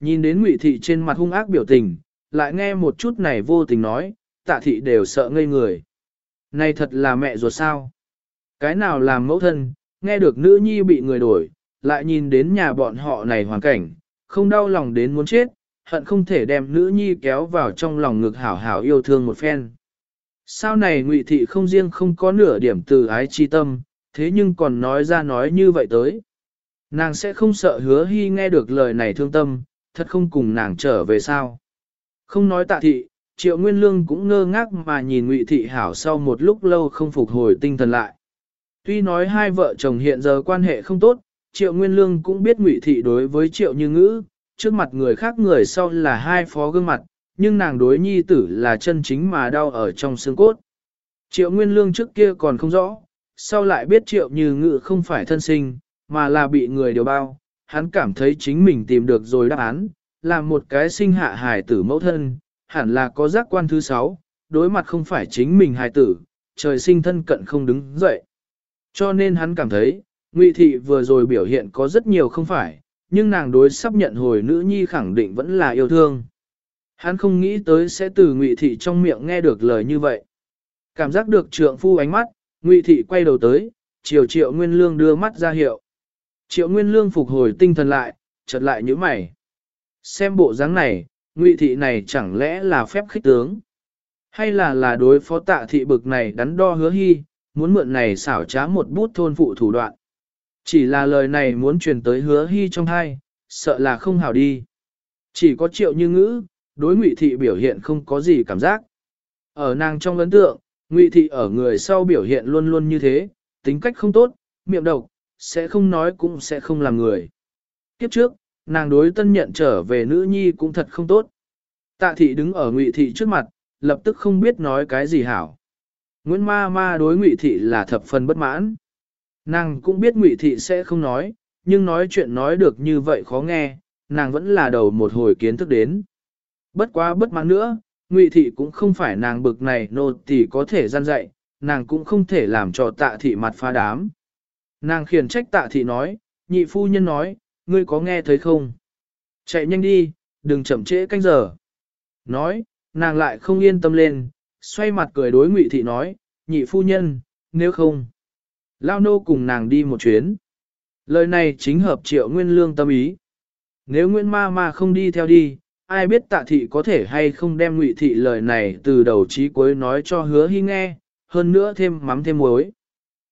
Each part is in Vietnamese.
Nhìn đến ngụy thị trên mặt hung ác biểu tình, lại nghe một chút này vô tình nói, tạ thị đều sợ ngây người. Này thật là mẹ ruột sao? Cái nào làm mẫu thân, nghe được nữ nhi bị người đổi, lại nhìn đến nhà bọn họ này hoàn cảnh, không đau lòng đến muốn chết, hận không thể đem nữ nhi kéo vào trong lòng ngực hảo hảo yêu thương một phen. Sao này ngụy thị không riêng không có nửa điểm từ ái chi tâm, thế nhưng còn nói ra nói như vậy tới. Nàng sẽ không sợ hứa hy nghe được lời này thương tâm, thật không cùng nàng trở về sao. Không nói tạ thị, triệu nguyên lương cũng ngơ ngác mà nhìn ngụy thị hảo sau một lúc lâu không phục hồi tinh thần lại. Tuy nói hai vợ chồng hiện giờ quan hệ không tốt, triệu nguyên lương cũng biết ngụy thị đối với triệu như ngữ, trước mặt người khác người sau là hai phó gương mặt, nhưng nàng đối nhi tử là chân chính mà đau ở trong xương cốt. Triệu nguyên lương trước kia còn không rõ, sau lại biết triệu như ngữ không phải thân sinh, mà là bị người điều bao, hắn cảm thấy chính mình tìm được rồi đáp án, là một cái sinh hạ hài tử mẫu thân, hẳn là có giác quan thứ sáu, đối mặt không phải chính mình hài tử, trời sinh thân cận không đứng dậy. Cho nên hắn cảm thấy, Ngụy Thị vừa rồi biểu hiện có rất nhiều không phải, nhưng nàng đối sắp nhận hồi nữ nhi khẳng định vẫn là yêu thương. Hắn không nghĩ tới sẽ từ Ngụy Thị trong miệng nghe được lời như vậy. Cảm giác được trượng phu ánh mắt, Ngụy Thị quay đầu tới, chiều triệu Nguyên Lương đưa mắt ra hiệu. Triệu Nguyên Lương phục hồi tinh thần lại, chợt lại nhíu mày. Xem bộ dáng này, ngụy thị này chẳng lẽ là phép khích tướng? Hay là là đối phó tạ thị bực này đắn đo hứa hy, muốn mượn này xảo trá một bút thôn phụ thủ đoạn? Chỉ là lời này muốn truyền tới hứa hy trong hai, sợ là không hảo đi. Chỉ có triệu như ngữ, đối ngụy thị biểu hiện không có gì cảm giác. Ở nàng trong ấn tượng, ngụy thị ở người sau biểu hiện luôn luôn như thế, tính cách không tốt, miệng độc, sẽ không nói cũng sẽ không làm người. Kiếp trước, nàng đối tân nhận trở về nữ nhi cũng thật không tốt. Tạ thị đứng ở ngụy thị trước mặt, lập tức không biết nói cái gì hảo. Nguyễn ma ma đối ngụy thị là thập phần bất mãn. Nàng cũng biết ngụy thị sẽ không nói, nhưng nói chuyện nói được như vậy khó nghe, nàng vẫn là đầu một hồi kiến thức đến. Bất quá bất mãn nữa, ngụy thị cũng không phải nàng bực này nô tỳ có thể gian dạy, nàng cũng không thể làm cho tạ thị mặt phá đám. Nàng khiển trách tạ thị nói, nhị phu nhân nói, ngươi có nghe thấy không? Chạy nhanh đi, đừng chậm trễ canh giờ. Nói, nàng lại không yên tâm lên, xoay mặt cười đối ngụy thị nói, nhị phu nhân, nếu không. Lao nô cùng nàng đi một chuyến. Lời này chính hợp triệu nguyên lương tâm ý. Nếu Nguyễn Ma Ma không đi theo đi, ai biết tạ thị có thể hay không đem ngụy thị lời này từ đầu chí cuối nói cho hứa hy nghe, hơn nữa thêm mắm thêm muối.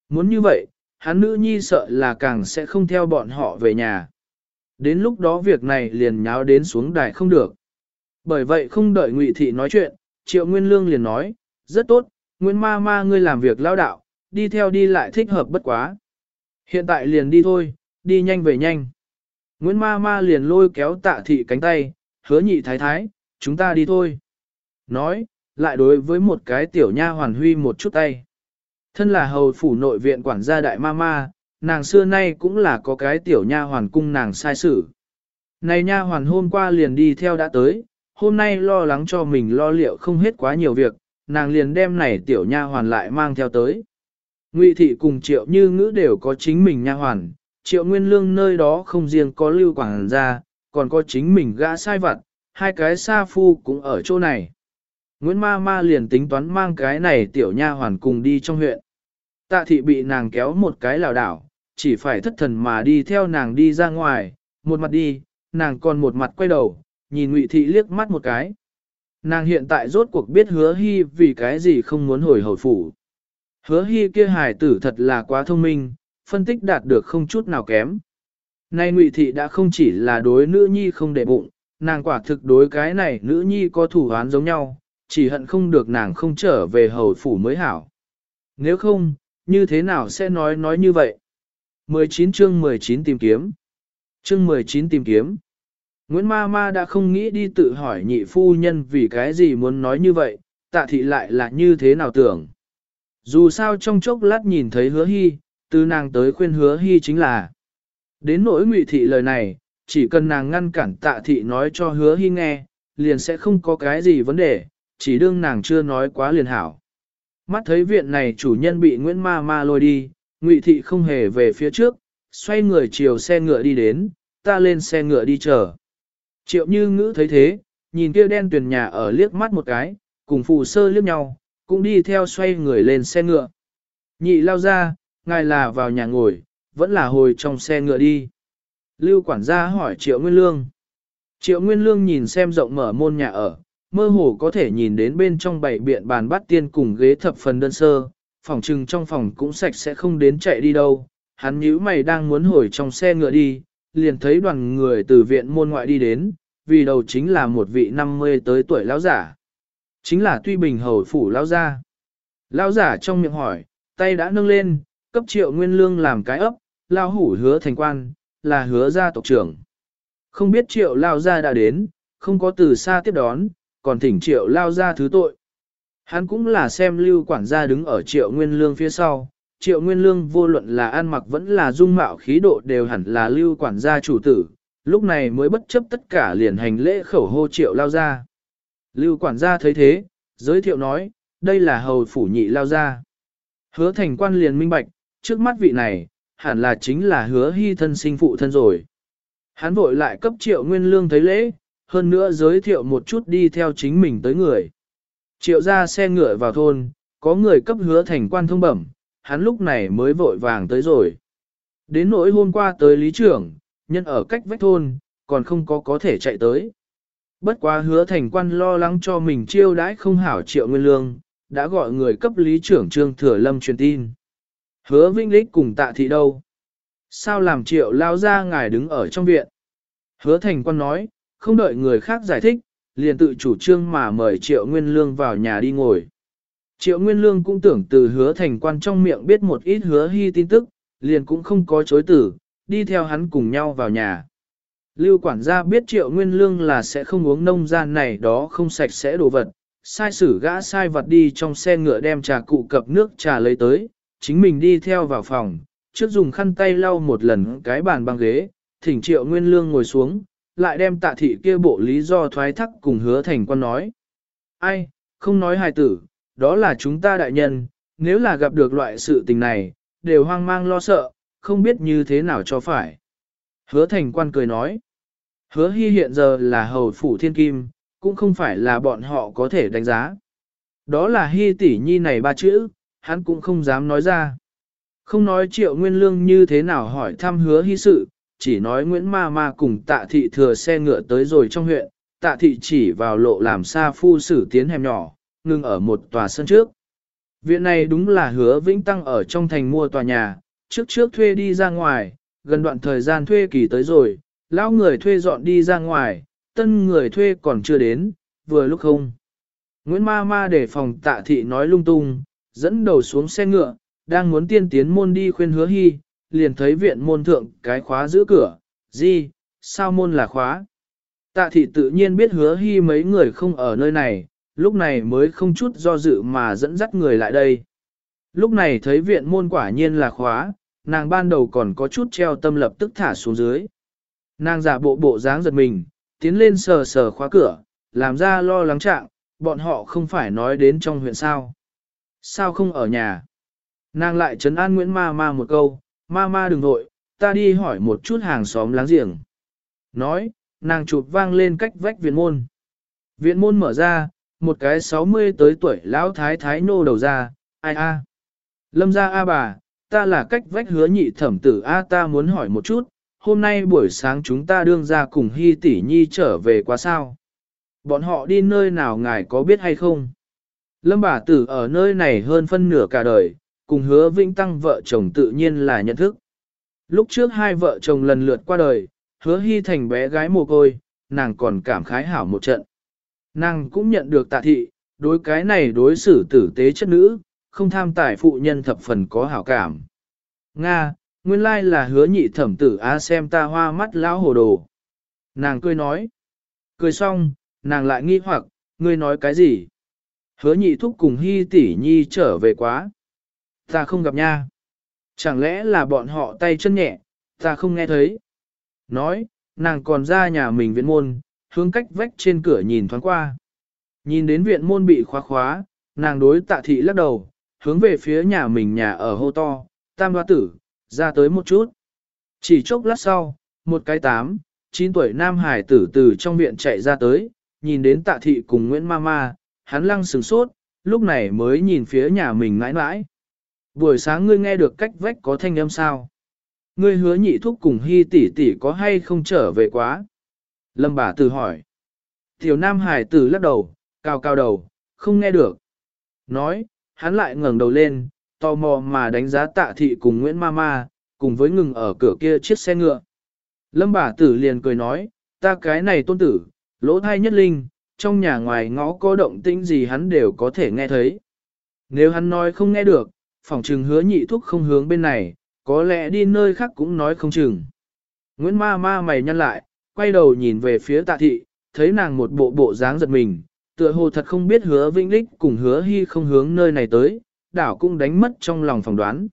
Muốn như vậy, hắn nữ nhi sợ là càng sẽ không theo bọn họ về nhà. Đến lúc đó việc này liền nháo đến xuống đài không được. Bởi vậy không đợi Ngụy Thị nói chuyện, Triệu Nguyên Lương liền nói, rất tốt, Nguyễn Ma Ma ngươi làm việc lao đạo, đi theo đi lại thích hợp bất quá. Hiện tại liền đi thôi, đi nhanh về nhanh. Nguyễn Ma Ma liền lôi kéo tạ thị cánh tay, hứa nhị thái thái, chúng ta đi thôi. Nói, lại đối với một cái tiểu nha hoàn huy một chút tay. Thân là hầu phủ nội viện quản gia đại ma ma, nàng xưa nay cũng là có cái tiểu nha hoàn cung nàng sai xử. Này nha hoàn hôm qua liền đi theo đã tới, hôm nay lo lắng cho mình lo liệu không hết quá nhiều việc, nàng liền đem này tiểu nha hoàn lại mang theo tới. Ngụy thị cùng triệu như ngữ đều có chính mình nha hoàn, triệu nguyên lương nơi đó không riêng có lưu quảng gia, còn có chính mình gã sai vặt, hai cái sa phu cũng ở chỗ này. Nguyễn ma ma liền tính toán mang cái này tiểu nha hoàn cùng đi trong huyện. Tạ thị bị nàng kéo một cái lảo đảo, chỉ phải thất thần mà đi theo nàng đi ra ngoài, một mặt đi, nàng còn một mặt quay đầu, nhìn Ngụy thị liếc mắt một cái. Nàng hiện tại rốt cuộc biết hứa hy vì cái gì không muốn hồi hồi phủ. Hứa hy kia hài tử thật là quá thông minh, phân tích đạt được không chút nào kém. Nay Ngụy thị đã không chỉ là đối nữ nhi không để bụng, nàng quả thực đối cái này nữ nhi có thủ án giống nhau, chỉ hận không được nàng không trở về hầu phủ mới hảo. Nếu không, như thế nào sẽ nói nói như vậy? 19 chương 19 tìm kiếm. Chương 19 tìm kiếm. Nguyễn Ma Ma đã không nghĩ đi tự hỏi nhị phu nhân vì cái gì muốn nói như vậy, tạ thị lại là như thế nào tưởng. Dù sao trong chốc lát nhìn thấy hứa hy, từ nàng tới khuyên hứa hy chính là. Đến nỗi ngụy thị lời này, chỉ cần nàng ngăn cản tạ thị nói cho hứa hy nghe, liền sẽ không có cái gì vấn đề, chỉ đương nàng chưa nói quá liền hảo. Mắt thấy viện này chủ nhân bị Nguyễn Ma Ma lôi đi, Ngụy Thị không hề về phía trước, xoay người chiều xe ngựa đi đến, ta lên xe ngựa đi chờ. Triệu như ngữ thấy thế, nhìn kia đen tuyền nhà ở liếc mắt một cái, cùng phù sơ liếc nhau, cũng đi theo xoay người lên xe ngựa. Nhị lao ra, ngài là vào nhà ngồi, vẫn là hồi trong xe ngựa đi. Lưu quản gia hỏi Triệu Nguyên Lương. Triệu Nguyên Lương nhìn xem rộng mở môn nhà ở, mơ hồ có thể nhìn đến bên trong bảy biện bàn bát tiên cùng ghế thập phần đơn sơ, phòng trừng trong phòng cũng sạch sẽ không đến chạy đi đâu. Hắn nhíu mày đang muốn hồi trong xe ngựa đi, liền thấy đoàn người từ viện môn ngoại đi đến, vì đầu chính là một vị 50 tới tuổi lão giả. Chính là Tuy Bình Hầu Phủ lão gia. Lão giả trong miệng hỏi, tay đã nâng lên, cấp triệu nguyên lương làm cái ấp, lao hủ hứa thành quan, là hứa gia tộc trưởng. Không biết triệu lao gia đã đến, không có từ xa tiếp đón, còn thỉnh triệu lao gia thứ tội. Hắn cũng là xem lưu quản gia đứng ở triệu nguyên lương phía sau, triệu nguyên lương vô luận là ăn mặc vẫn là dung mạo khí độ đều hẳn là lưu quản gia chủ tử, lúc này mới bất chấp tất cả liền hành lễ khẩu hô triệu lao gia. Lưu quản gia thấy thế, giới thiệu nói, đây là hầu phủ nhị lao gia. Hứa thành quan liền minh bạch, trước mắt vị này, hẳn là chính là hứa hy thân sinh phụ thân rồi. Hắn vội lại cấp triệu nguyên lương thấy lễ, hơn nữa giới thiệu một chút đi theo chính mình tới người. Triệu ra xe ngựa vào thôn, có người cấp hứa thành quan thông bẩm, hắn lúc này mới vội vàng tới rồi. Đến nỗi hôm qua tới lý trưởng, nhân ở cách vách thôn, còn không có có thể chạy tới. Bất quá hứa thành quan lo lắng cho mình chiêu đãi không hảo triệu nguyên lương, đã gọi người cấp lý trưởng trương thừa lâm truyền tin. Hứa Vinh Lích cùng tạ thị đâu? Sao làm triệu lao ra ngài đứng ở trong viện? Hứa thành quan nói, không đợi người khác giải thích, liền tự chủ trương mà mời triệu nguyên lương vào nhà đi ngồi. Triệu nguyên lương cũng tưởng từ hứa thành quan trong miệng biết một ít hứa hy tin tức, liền cũng không có chối tử, đi theo hắn cùng nhau vào nhà. Lưu quản gia biết triệu nguyên lương là sẽ không uống nông gian này đó không sạch sẽ đồ vật, sai sử gã sai vật đi trong xe ngựa đem trà cụ cập nước trà lấy tới, chính mình đi theo vào phòng, trước dùng khăn tay lau một lần cái bàn băng ghế, thỉnh triệu nguyên lương ngồi xuống, lại đem tạ thị kia bộ lý do thoái thắc cùng hứa thành quan nói. Ai, không nói hài tử, đó là chúng ta đại nhân, nếu là gặp được loại sự tình này, đều hoang mang lo sợ, không biết như thế nào cho phải. Hứa thành quan cười nói, hứa hy hiện giờ là hầu phủ thiên kim, cũng không phải là bọn họ có thể đánh giá. Đó là hy tỷ nhi này ba chữ, hắn cũng không dám nói ra. Không nói triệu nguyên lương như thế nào hỏi thăm hứa hy sự, chỉ nói Nguyễn Ma Ma cùng tạ thị thừa xe ngựa tới rồi trong huyện, tạ thị chỉ vào lộ làm xa phu xử tiến hẻm nhỏ, ngừng ở một tòa sân trước. Viện này đúng là hứa vĩnh tăng ở trong thành mua tòa nhà, trước trước thuê đi ra ngoài, gần đoạn thời gian thuê kỳ tới rồi, lão người thuê dọn đi ra ngoài, tân người thuê còn chưa đến, vừa lúc không. Nguyễn Ma Ma để phòng tạ thị nói lung tung, dẫn đầu xuống xe ngựa, đang muốn tiên tiến môn đi khuyên hứa hy, liền thấy viện môn thượng cái khóa giữ cửa, gì, sao môn là khóa. Tạ thị tự nhiên biết hứa hy mấy người không ở nơi này, lúc này mới không chút do dự mà dẫn dắt người lại đây. Lúc này thấy viện môn quả nhiên là khóa, nàng ban đầu còn có chút treo tâm lập tức thả xuống dưới. Nàng giả bộ bộ dáng giật mình, tiến lên sờ sờ khóa cửa, làm ra lo lắng trạng, bọn họ không phải nói đến trong huyện sao. Sao không ở nhà? Nàng lại trấn an Nguyễn Ma Ma một câu, Ma Ma đừng vội, ta đi hỏi một chút hàng xóm láng giềng. Nói, nàng chụp vang lên cách vách viện môn. Viện môn mở ra, một cái 60 tới tuổi lão thái thái nô đầu ra, ai a? Lâm ra a bà, ta là cách vách hứa nhị thẩm tử a ta muốn hỏi một chút, hôm nay buổi sáng chúng ta đương ra cùng hy tỷ nhi trở về quá sao? Bọn họ đi nơi nào ngài có biết hay không? Lâm bà tử ở nơi này hơn phân nửa cả đời, cùng hứa vĩnh tăng vợ chồng tự nhiên là nhận thức. Lúc trước hai vợ chồng lần lượt qua đời, hứa hy thành bé gái mồ côi, nàng còn cảm khái hảo một trận. Nàng cũng nhận được tạ thị, đối cái này đối xử tử tế chất nữ, không tham tài phụ nhân thập phần có hảo cảm. Nga, nguyên lai là hứa nhị thẩm tử á xem ta hoa mắt lão hồ đồ. Nàng cười nói. Cười xong, nàng lại nghi hoặc, ngươi nói cái gì? Hứa nhị thúc cùng hy tỷ nhi trở về quá. Ta không gặp nha. Chẳng lẽ là bọn họ tay chân nhẹ, ta không nghe thấy. Nói, nàng còn ra nhà mình viện môn, hướng cách vách trên cửa nhìn thoáng qua. Nhìn đến viện môn bị khóa khóa, nàng đối tạ thị lắc đầu, hướng về phía nhà mình nhà ở hô to, tam hoa tử, ra tới một chút. Chỉ chốc lát sau, một cái tám, chín tuổi nam hải tử từ trong viện chạy ra tới, nhìn đến tạ thị cùng Nguyễn Mama, hắn lăng sừng sốt, lúc này mới nhìn phía nhà mình mãi mãi. Buổi sáng ngươi nghe được cách vách có thanh âm sao? Ngươi hứa nhị thúc cùng hy tỷ tỷ có hay không trở về quá? Lâm bà tử hỏi. Tiểu nam hải tử lắc đầu, cao cao đầu, không nghe được. Nói, hắn lại ngẩng đầu lên, tò mò mà đánh giá tạ thị cùng Nguyễn Mama, cùng với ngừng ở cửa kia chiếc xe ngựa. Lâm bà tử liền cười nói, ta cái này tôn tử, lỗ thai nhất linh, trong nhà ngoài ngõ có động tĩnh gì hắn đều có thể nghe thấy. Nếu hắn nói không nghe được, phỏng trừng hứa nhị thúc không hướng bên này, có lẽ đi nơi khác cũng nói không chừng. Nguyễn ma ma mày nhăn lại, quay đầu nhìn về phía tạ thị, thấy nàng một bộ bộ dáng giật mình, tựa hồ thật không biết hứa vĩnh lích cùng hứa hy không hướng nơi này tới, đảo cũng đánh mất trong lòng phỏng đoán.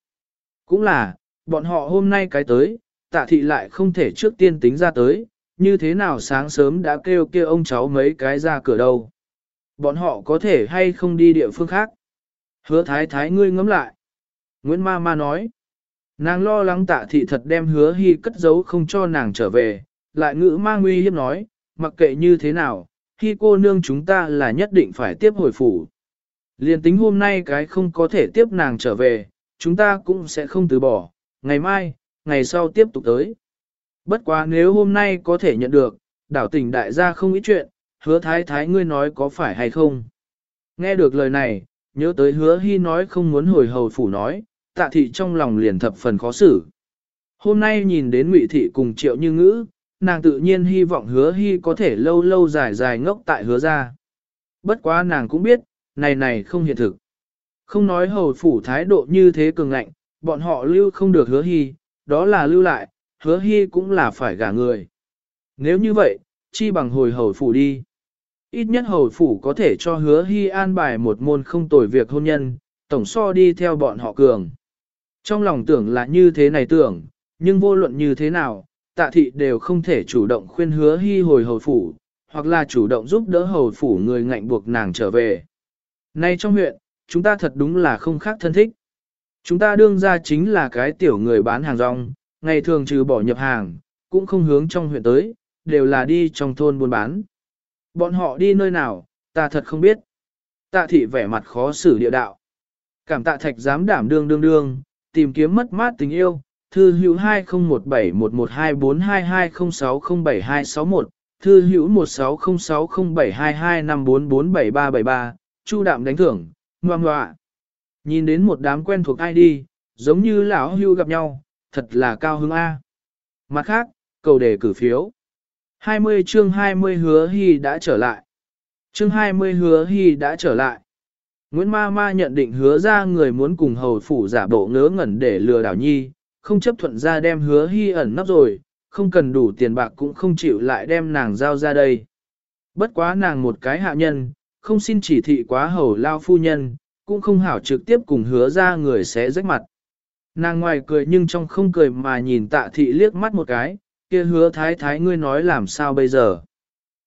Cũng là, bọn họ hôm nay cái tới, tạ thị lại không thể trước tiên tính ra tới, như thế nào sáng sớm đã kêu kia ông cháu mấy cái ra cửa đâu. Bọn họ có thể hay không đi địa phương khác. Hứa thái thái ngươi ngẫm lại. Nguyễn ma ma nói. Nàng lo lắng tạ thị thật đem hứa hy cất giấu không cho nàng trở về, lại ngữ ma nguy hiếp nói, mặc kệ như thế nào, khi cô nương chúng ta là nhất định phải tiếp hồi phủ. Liên tính hôm nay cái không có thể tiếp nàng trở về, chúng ta cũng sẽ không từ bỏ, ngày mai, ngày sau tiếp tục tới. Bất quá nếu hôm nay có thể nhận được, đảo tỉnh đại gia không ý chuyện, hứa thái thái ngươi nói có phải hay không. Nghe được lời này, nhớ tới hứa hy nói không muốn hồi hầu phủ nói, tạ thị trong lòng liền thập phần khó xử. Hôm nay nhìn đến ngụy thị cùng triệu như ngữ, nàng tự nhiên hy vọng hứa hy có thể lâu lâu dài dài ngốc tại hứa ra. Bất quá nàng cũng biết, này này không hiện thực. Không nói hầu phủ thái độ như thế cường ngạnh, bọn họ lưu không được hứa hy, đó là lưu lại, hứa hy cũng là phải gả người. Nếu như vậy, chi bằng hồi hầu phủ đi. Ít nhất hầu phủ có thể cho hứa hy an bài một môn không tồi việc hôn nhân, tổng so đi theo bọn họ cường. Trong lòng tưởng là như thế này tưởng, nhưng vô luận như thế nào, tạ thị đều không thể chủ động khuyên hứa hy hồi hầu phủ, hoặc là chủ động giúp đỡ hầu phủ người ngạnh buộc nàng trở về. Nay trong huyện, chúng ta thật đúng là không khác thân thích. Chúng ta đương ra chính là cái tiểu người bán hàng rong, ngày thường trừ bỏ nhập hàng, cũng không hướng trong huyện tới, đều là đi trong thôn buôn bán. Bọn họ đi nơi nào, ta thật không biết. Tạ thị vẻ mặt khó xử địa đạo. Cảm tạ thạch dám đảm đương đương đương, tìm kiếm mất mát tình yêu, thư hữu 201711222206072261, thư hữu 160607225447373, chu đạm đánh thưởng, ngoan ngoạ. Nhìn đến một đám quen thuộc ai đi, giống như lão hưu gặp nhau, thật là cao hứng A. Mặt khác, cầu đề cử phiếu. 20 chương 20 hứa hy đã trở lại. Chương 20 hứa hy đã trở lại. Nguyễn Ma Ma nhận định hứa ra người muốn cùng hầu phủ giả bộ ngớ ngẩn để lừa đảo nhi, không chấp thuận ra đem hứa hy ẩn nấp rồi, không cần đủ tiền bạc cũng không chịu lại đem nàng giao ra đây. Bất quá nàng một cái hạ nhân, không xin chỉ thị quá hầu lao phu nhân, cũng không hảo trực tiếp cùng hứa ra người sẽ rách mặt. Nàng ngoài cười nhưng trong không cười mà nhìn tạ thị liếc mắt một cái, kia hứa thái thái ngươi nói làm sao bây giờ.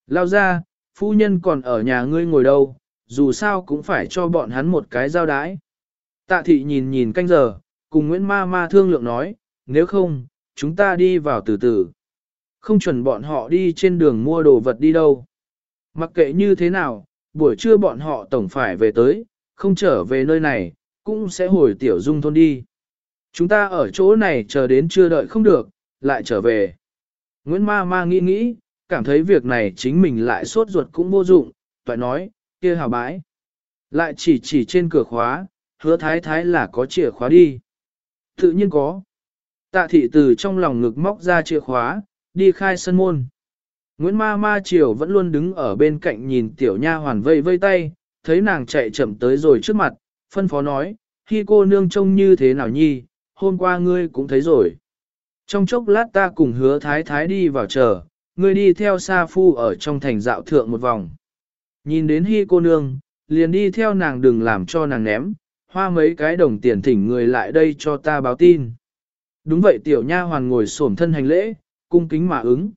Lao ra, phu nhân còn ở nhà ngươi ngồi đâu, dù sao cũng phải cho bọn hắn một cái giao đái. Tạ thị nhìn nhìn canh giờ, cùng Nguyễn Ma Ma thương lượng nói, nếu không, chúng ta đi vào từ từ. Không chuẩn bọn họ đi trên đường mua đồ vật đi đâu. Mặc kệ như thế nào, buổi trưa bọn họ tổng phải về tới, không trở về nơi này, cũng sẽ hồi tiểu dung thôn đi. Chúng ta ở chỗ này chờ đến chưa đợi không được, lại trở về. Nguyễn Ma Ma nghĩ nghĩ, cảm thấy việc này chính mình lại sốt ruột cũng vô dụng, toại nói, kia hào bãi. Lại chỉ chỉ trên cửa khóa, hứa thái thái là có chìa khóa đi. Tự nhiên có. Tạ thị từ trong lòng ngực móc ra chìa khóa, đi khai sân môn. Nguyễn ma ma triều vẫn luôn đứng ở bên cạnh nhìn tiểu nha hoàn vây vây tay, thấy nàng chạy chậm tới rồi trước mặt, phân phó nói, khi cô nương trông như thế nào nhi, hôm qua ngươi cũng thấy rồi. Trong chốc lát ta cùng hứa thái thái đi vào chờ, ngươi đi theo Sa Phu ở trong thành dạo thượng một vòng. Nhìn đến hy cô nương, liền đi theo nàng đừng làm cho nàng ném, hoa mấy cái đồng tiền thỉnh người lại đây cho ta báo tin. Đúng vậy tiểu nha hoàn ngồi xổm thân hành lễ, cung kính mà ứng.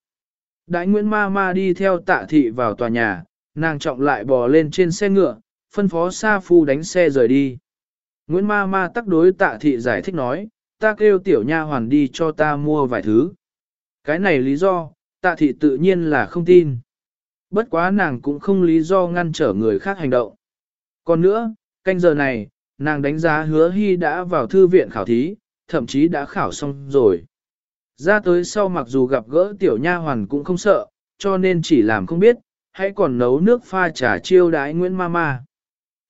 Đại Nguyễn Ma Ma đi theo tạ thị vào tòa nhà, nàng trọng lại bò lên trên xe ngựa, phân phó Sa Phu đánh xe rời đi. Nguyễn Ma Ma tắc đối tạ thị giải thích nói, ta kêu tiểu nha hoàn đi cho ta mua vài thứ. Cái này lý do, Tạ thị tự nhiên là không tin. Bất quá nàng cũng không lý do ngăn trở người khác hành động. Còn nữa, canh giờ này, nàng đánh giá hứa hy đã vào thư viện khảo thí, thậm chí đã khảo xong rồi. Ra tới sau mặc dù gặp gỡ tiểu nha hoàn cũng không sợ, cho nên chỉ làm không biết, hãy còn nấu nước pha trà chiêu đái Nguyễn Mama.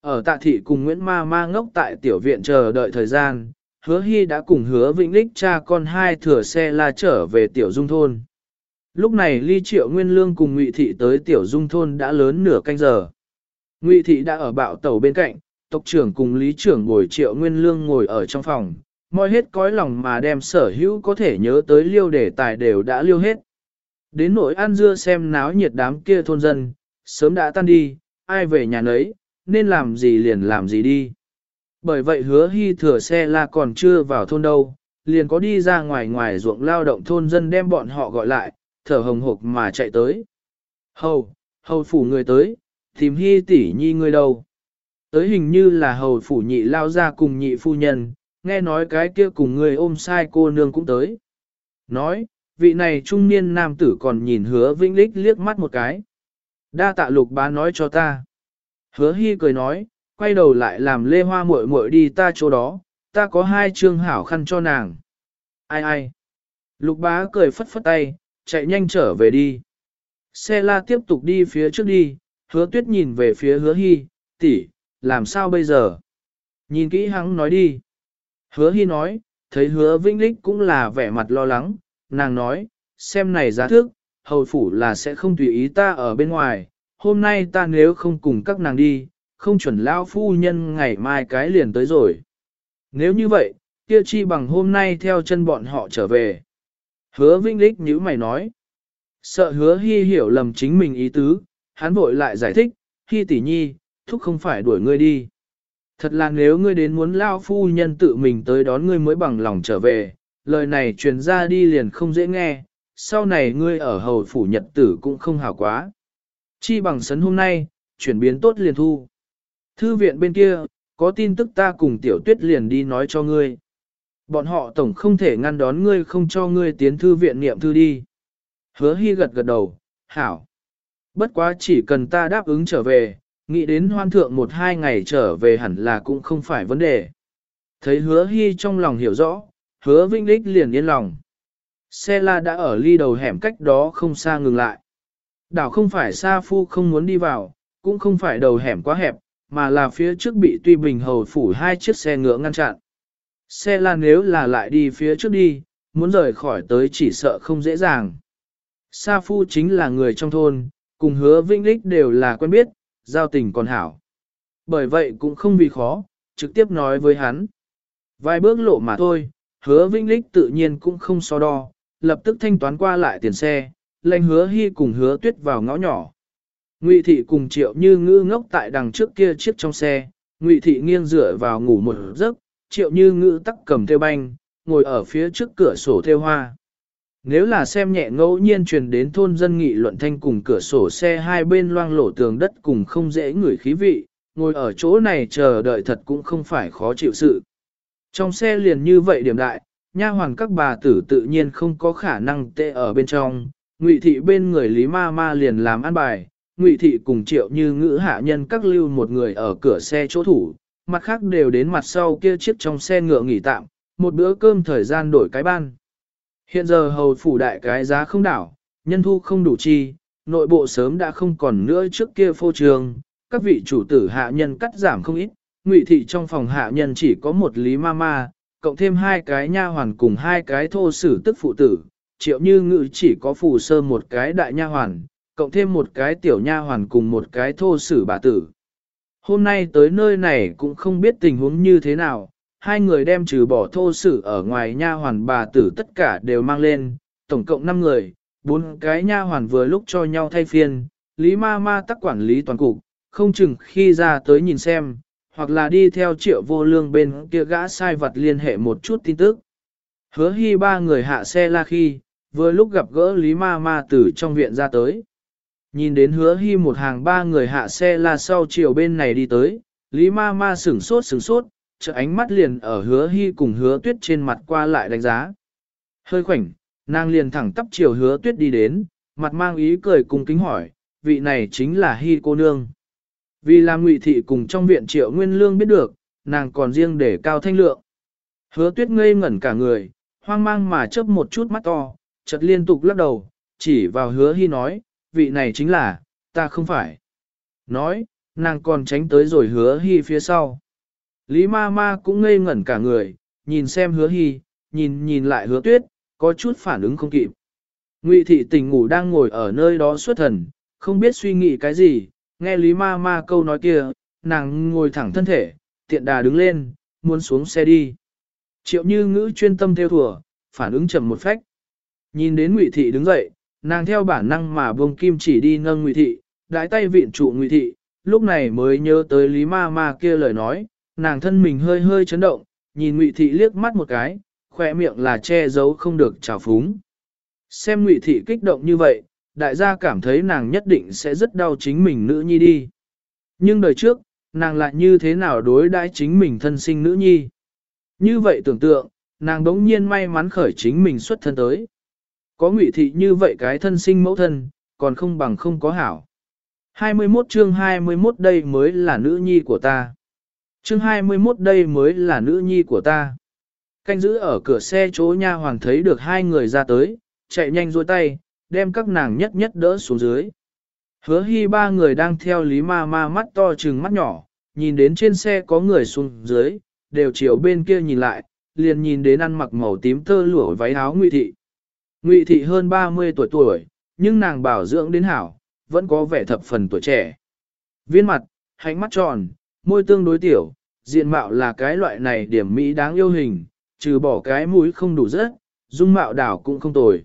Ở tạ thị cùng Nguyễn Mama ngốc tại tiểu viện chờ đợi thời gian, hứa hy đã cùng hứa vĩnh lích cha con hai thừa xe la trở về tiểu dung thôn. Lúc này ly triệu nguyên lương cùng ngụy thị tới tiểu dung thôn đã lớn nửa canh giờ. Ngụy thị đã ở bạo tàu bên cạnh, tộc trưởng cùng lý trưởng ngồi triệu nguyên lương ngồi ở trong phòng, moi hết cõi lòng mà đem sở hữu có thể nhớ tới liêu đề tài đều đã liêu hết. Đến nỗi ăn dưa xem náo nhiệt đám kia thôn dân, sớm đã tan đi, ai về nhà nấy, nên làm gì liền làm gì đi. Bởi vậy hứa hy thừa xe là còn chưa vào thôn đâu, liền có đi ra ngoài ngoài ruộng lao động thôn dân đem bọn họ gọi lại, thở hồng hộc mà chạy tới. Hầu, hầu phủ người tới, tìm hy tỷ nhi người đâu. Tới hình như là hầu phủ nhị lao ra cùng nhị phu nhân, nghe nói cái kia cùng người ôm sai cô nương cũng tới. Nói, vị này trung niên nam tử còn nhìn hứa vĩnh lích liếc mắt một cái. Đa tạ lục bá nói cho ta. Hứa hy cười nói, quay đầu lại làm lê hoa muội muội đi ta chỗ đó, ta có hai chương hảo khăn cho nàng. Ai ai? Lục bá cười phất phất tay, chạy nhanh trở về đi. Xe la tiếp tục đi phía trước đi, hứa tuyết nhìn về phía hứa hy, tỷ, làm sao bây giờ? Nhìn kỹ hắn nói đi. Hứa hy nói, thấy hứa vĩnh lích cũng là vẻ mặt lo lắng, nàng nói, xem này giá thước, hầu phủ là sẽ không tùy ý ta ở bên ngoài, hôm nay ta nếu không cùng các nàng đi, không chuẩn lão phu nhân ngày mai cái liền tới rồi. Nếu như vậy, kia chi bằng hôm nay theo chân bọn họ trở về. Hứa Vinh Lích như mày nói. Sợ hứa hy hiểu lầm chính mình ý tứ, hắn vội lại giải thích, hy tỷ nhi, thúc không phải đuổi ngươi đi. Thật là nếu ngươi đến muốn lao phu nhân tự mình tới đón ngươi mới bằng lòng trở về, lời này truyền ra đi liền không dễ nghe, sau này ngươi ở hầu phủ nhật tử cũng không hảo quá. Chi bằng sấn hôm nay, chuyển biến tốt liền thu. Thư viện bên kia, có tin tức ta cùng tiểu tuyết liền đi nói cho ngươi. Bọn họ tổng không thể ngăn đón ngươi không cho ngươi tiến thư viện niệm thư đi. Hứa hy gật gật đầu, hảo. Bất quá chỉ cần ta đáp ứng trở về, nghĩ đến hoan thượng một hai ngày trở về hẳn là cũng không phải vấn đề. Thấy hứa hy trong lòng hiểu rõ, hứa vinh đích liền yên lòng. Xe la đã ở ly đầu hẻm cách đó không xa ngừng lại. Đảo không phải xa phu không muốn đi vào, cũng không phải đầu hẻm quá hẹp, mà là phía trước bị tuy bình hầu phủ hai chiếc xe ngựa ngăn chặn. Xe Lan nếu là lại đi phía trước đi, muốn rời khỏi tới chỉ sợ không dễ dàng. Sa Phu chính là người trong thôn, cùng hứa Vinh Lích đều là quen biết, giao tình còn hảo. Bởi vậy cũng không vì khó, trực tiếp nói với hắn. Vài bước lộ mà thôi, hứa Vinh Lích tự nhiên cũng không so đo, lập tức thanh toán qua lại tiền xe, lệnh hứa hy cùng hứa tuyết vào ngõ nhỏ. Ngụy thị cùng triệu như ngư ngốc tại đằng trước kia chiếc trong xe, Ngụy thị nghiêng dựa vào ngủ một giấc, triệu như Ngữ tắc cầm theo banh, ngồi ở phía trước cửa sổ theo hoa. Nếu là xem nhẹ ngẫu nhiên truyền đến thôn dân nghị luận thanh cùng cửa sổ xe hai bên loang lổ tường đất cùng không dễ ngửi khí vị, ngồi ở chỗ này chờ đợi thật cũng không phải khó chịu sự. Trong xe liền như vậy điểm đại, nha hoàng các bà tử tự nhiên không có khả năng tệ ở bên trong, ngụy thị bên người Lý Ma Ma liền làm ăn bài, ngụy thị cùng triệu như ngữ hạ nhân các lưu một người ở cửa xe chỗ thủ, mặt khác đều đến mặt sau kia chiếc trong xe ngựa nghỉ tạm, một bữa cơm thời gian đổi cái ban. Hiện giờ hầu phủ đại cái giá không đảo, nhân thu không đủ chi, nội bộ sớm đã không còn nữa trước kia phô trường, các vị chủ tử hạ nhân cắt giảm không ít, ngụy thị trong phòng hạ nhân chỉ có một lý ma ma, cộng thêm hai cái nha hoàn cùng hai cái thô sử tức phụ tử, triệu như ngự chỉ có phù sơ một cái đại nha hoàn, cộng thêm một cái tiểu nha hoàn cùng một cái thô sử bà tử. Hôm nay tới nơi này cũng không biết tình huống như thế nào, hai người đem trừ bỏ thô sử ở ngoài nha hoàn bà tử tất cả đều mang lên, tổng cộng 5 người, bốn cái nha hoàn vừa lúc cho nhau thay phiên, Lý Ma Ma tắc quản lý toàn cục, không chừng khi ra tới nhìn xem, hoặc là đi theo triệu vô lương bên kia gã sai vật liên hệ một chút tin tức. Hứa hy ba người hạ xe la khi, vừa lúc gặp gỡ Lý Ma Ma từ trong viện ra tới. Nhìn đến hứa hy một hàng ba người hạ xe là sau chiều bên này đi tới, Lý Ma Ma sửng sốt sửng sốt, chợ ánh mắt liền ở hứa hy cùng hứa tuyết trên mặt qua lại đánh giá. Hơi khoảnh, nàng liền thẳng tắp chiều hứa tuyết đi đến, mặt mang ý cười cùng kính hỏi, vị này chính là Hy cô nương. Vì làm ngụy thị cùng trong viện triệu nguyên lương biết được, nàng còn riêng để cao thanh lượng. Hứa tuyết ngây ngẩn cả người, hoang mang mà chớp một chút mắt to, chợt liên tục lắc đầu, chỉ vào hứa hy nói, vị này chính là, ta không phải. Nói, nàng còn tránh tới rồi hứa hy phía sau. Lý ma ma cũng ngây ngẩn cả người, nhìn xem hứa hy, nhìn nhìn lại hứa tuyết, có chút phản ứng không kịp. Ngụy thị tình ngủ đang ngồi ở nơi đó suốt thần, không biết suy nghĩ cái gì, nghe Lý ma ma câu nói kia, nàng ngồi thẳng thân thể, tiện đà đứng lên, muốn xuống xe đi. Triệu như ngữ chuyên tâm theo thùa, phản ứng chậm một phách. Nhìn đến Ngụy thị đứng dậy, nàng theo bản năng mà buông kim chỉ đi nâng Ngụy thị, đái tay viện trụ Ngụy thị, lúc này mới nhớ tới Lý ma ma kia lời nói, nàng thân mình hơi hơi chấn động, nhìn Ngụy thị liếc mắt một cái, khỏe miệng là che giấu không được trào phúng. Xem Ngụy thị kích động như vậy, đại gia cảm thấy nàng nhất định sẽ rất đau chính mình nữ nhi đi. Nhưng đời trước, nàng lại như thế nào đối đãi chính mình thân sinh nữ nhi. Như vậy tưởng tượng, nàng đống nhiên may mắn khởi chính mình xuất thân tới. Có ngụy thị như vậy cái thân sinh mẫu thân, còn không bằng không có hảo. 21 chương 21 đây mới là nữ nhi của ta. Chương 21 đây mới là nữ nhi của ta. Canh giữ ở cửa xe chỗ nha hoàng thấy được hai người ra tới, chạy nhanh dôi tay, đem các nàng nhất nhất đỡ xuống dưới. Hứa hy ba người đang theo lý ma ma mắt to trừng mắt nhỏ, nhìn đến trên xe có người xuống dưới, đều chiều bên kia nhìn lại, liền nhìn đến ăn mặc màu tím tơ lụa váy áo ngụy thị. Ngụy thị hơn 30 tuổi tuổi, nhưng nàng bảo dưỡng đến hảo, vẫn có vẻ thập phần tuổi trẻ. Viên mặt, hánh mắt tròn, môi tương đối tiểu, diện mạo là cái loại này điểm mỹ đáng yêu hình, trừ bỏ cái mũi không đủ rớt, dung mạo đảo cũng không tồi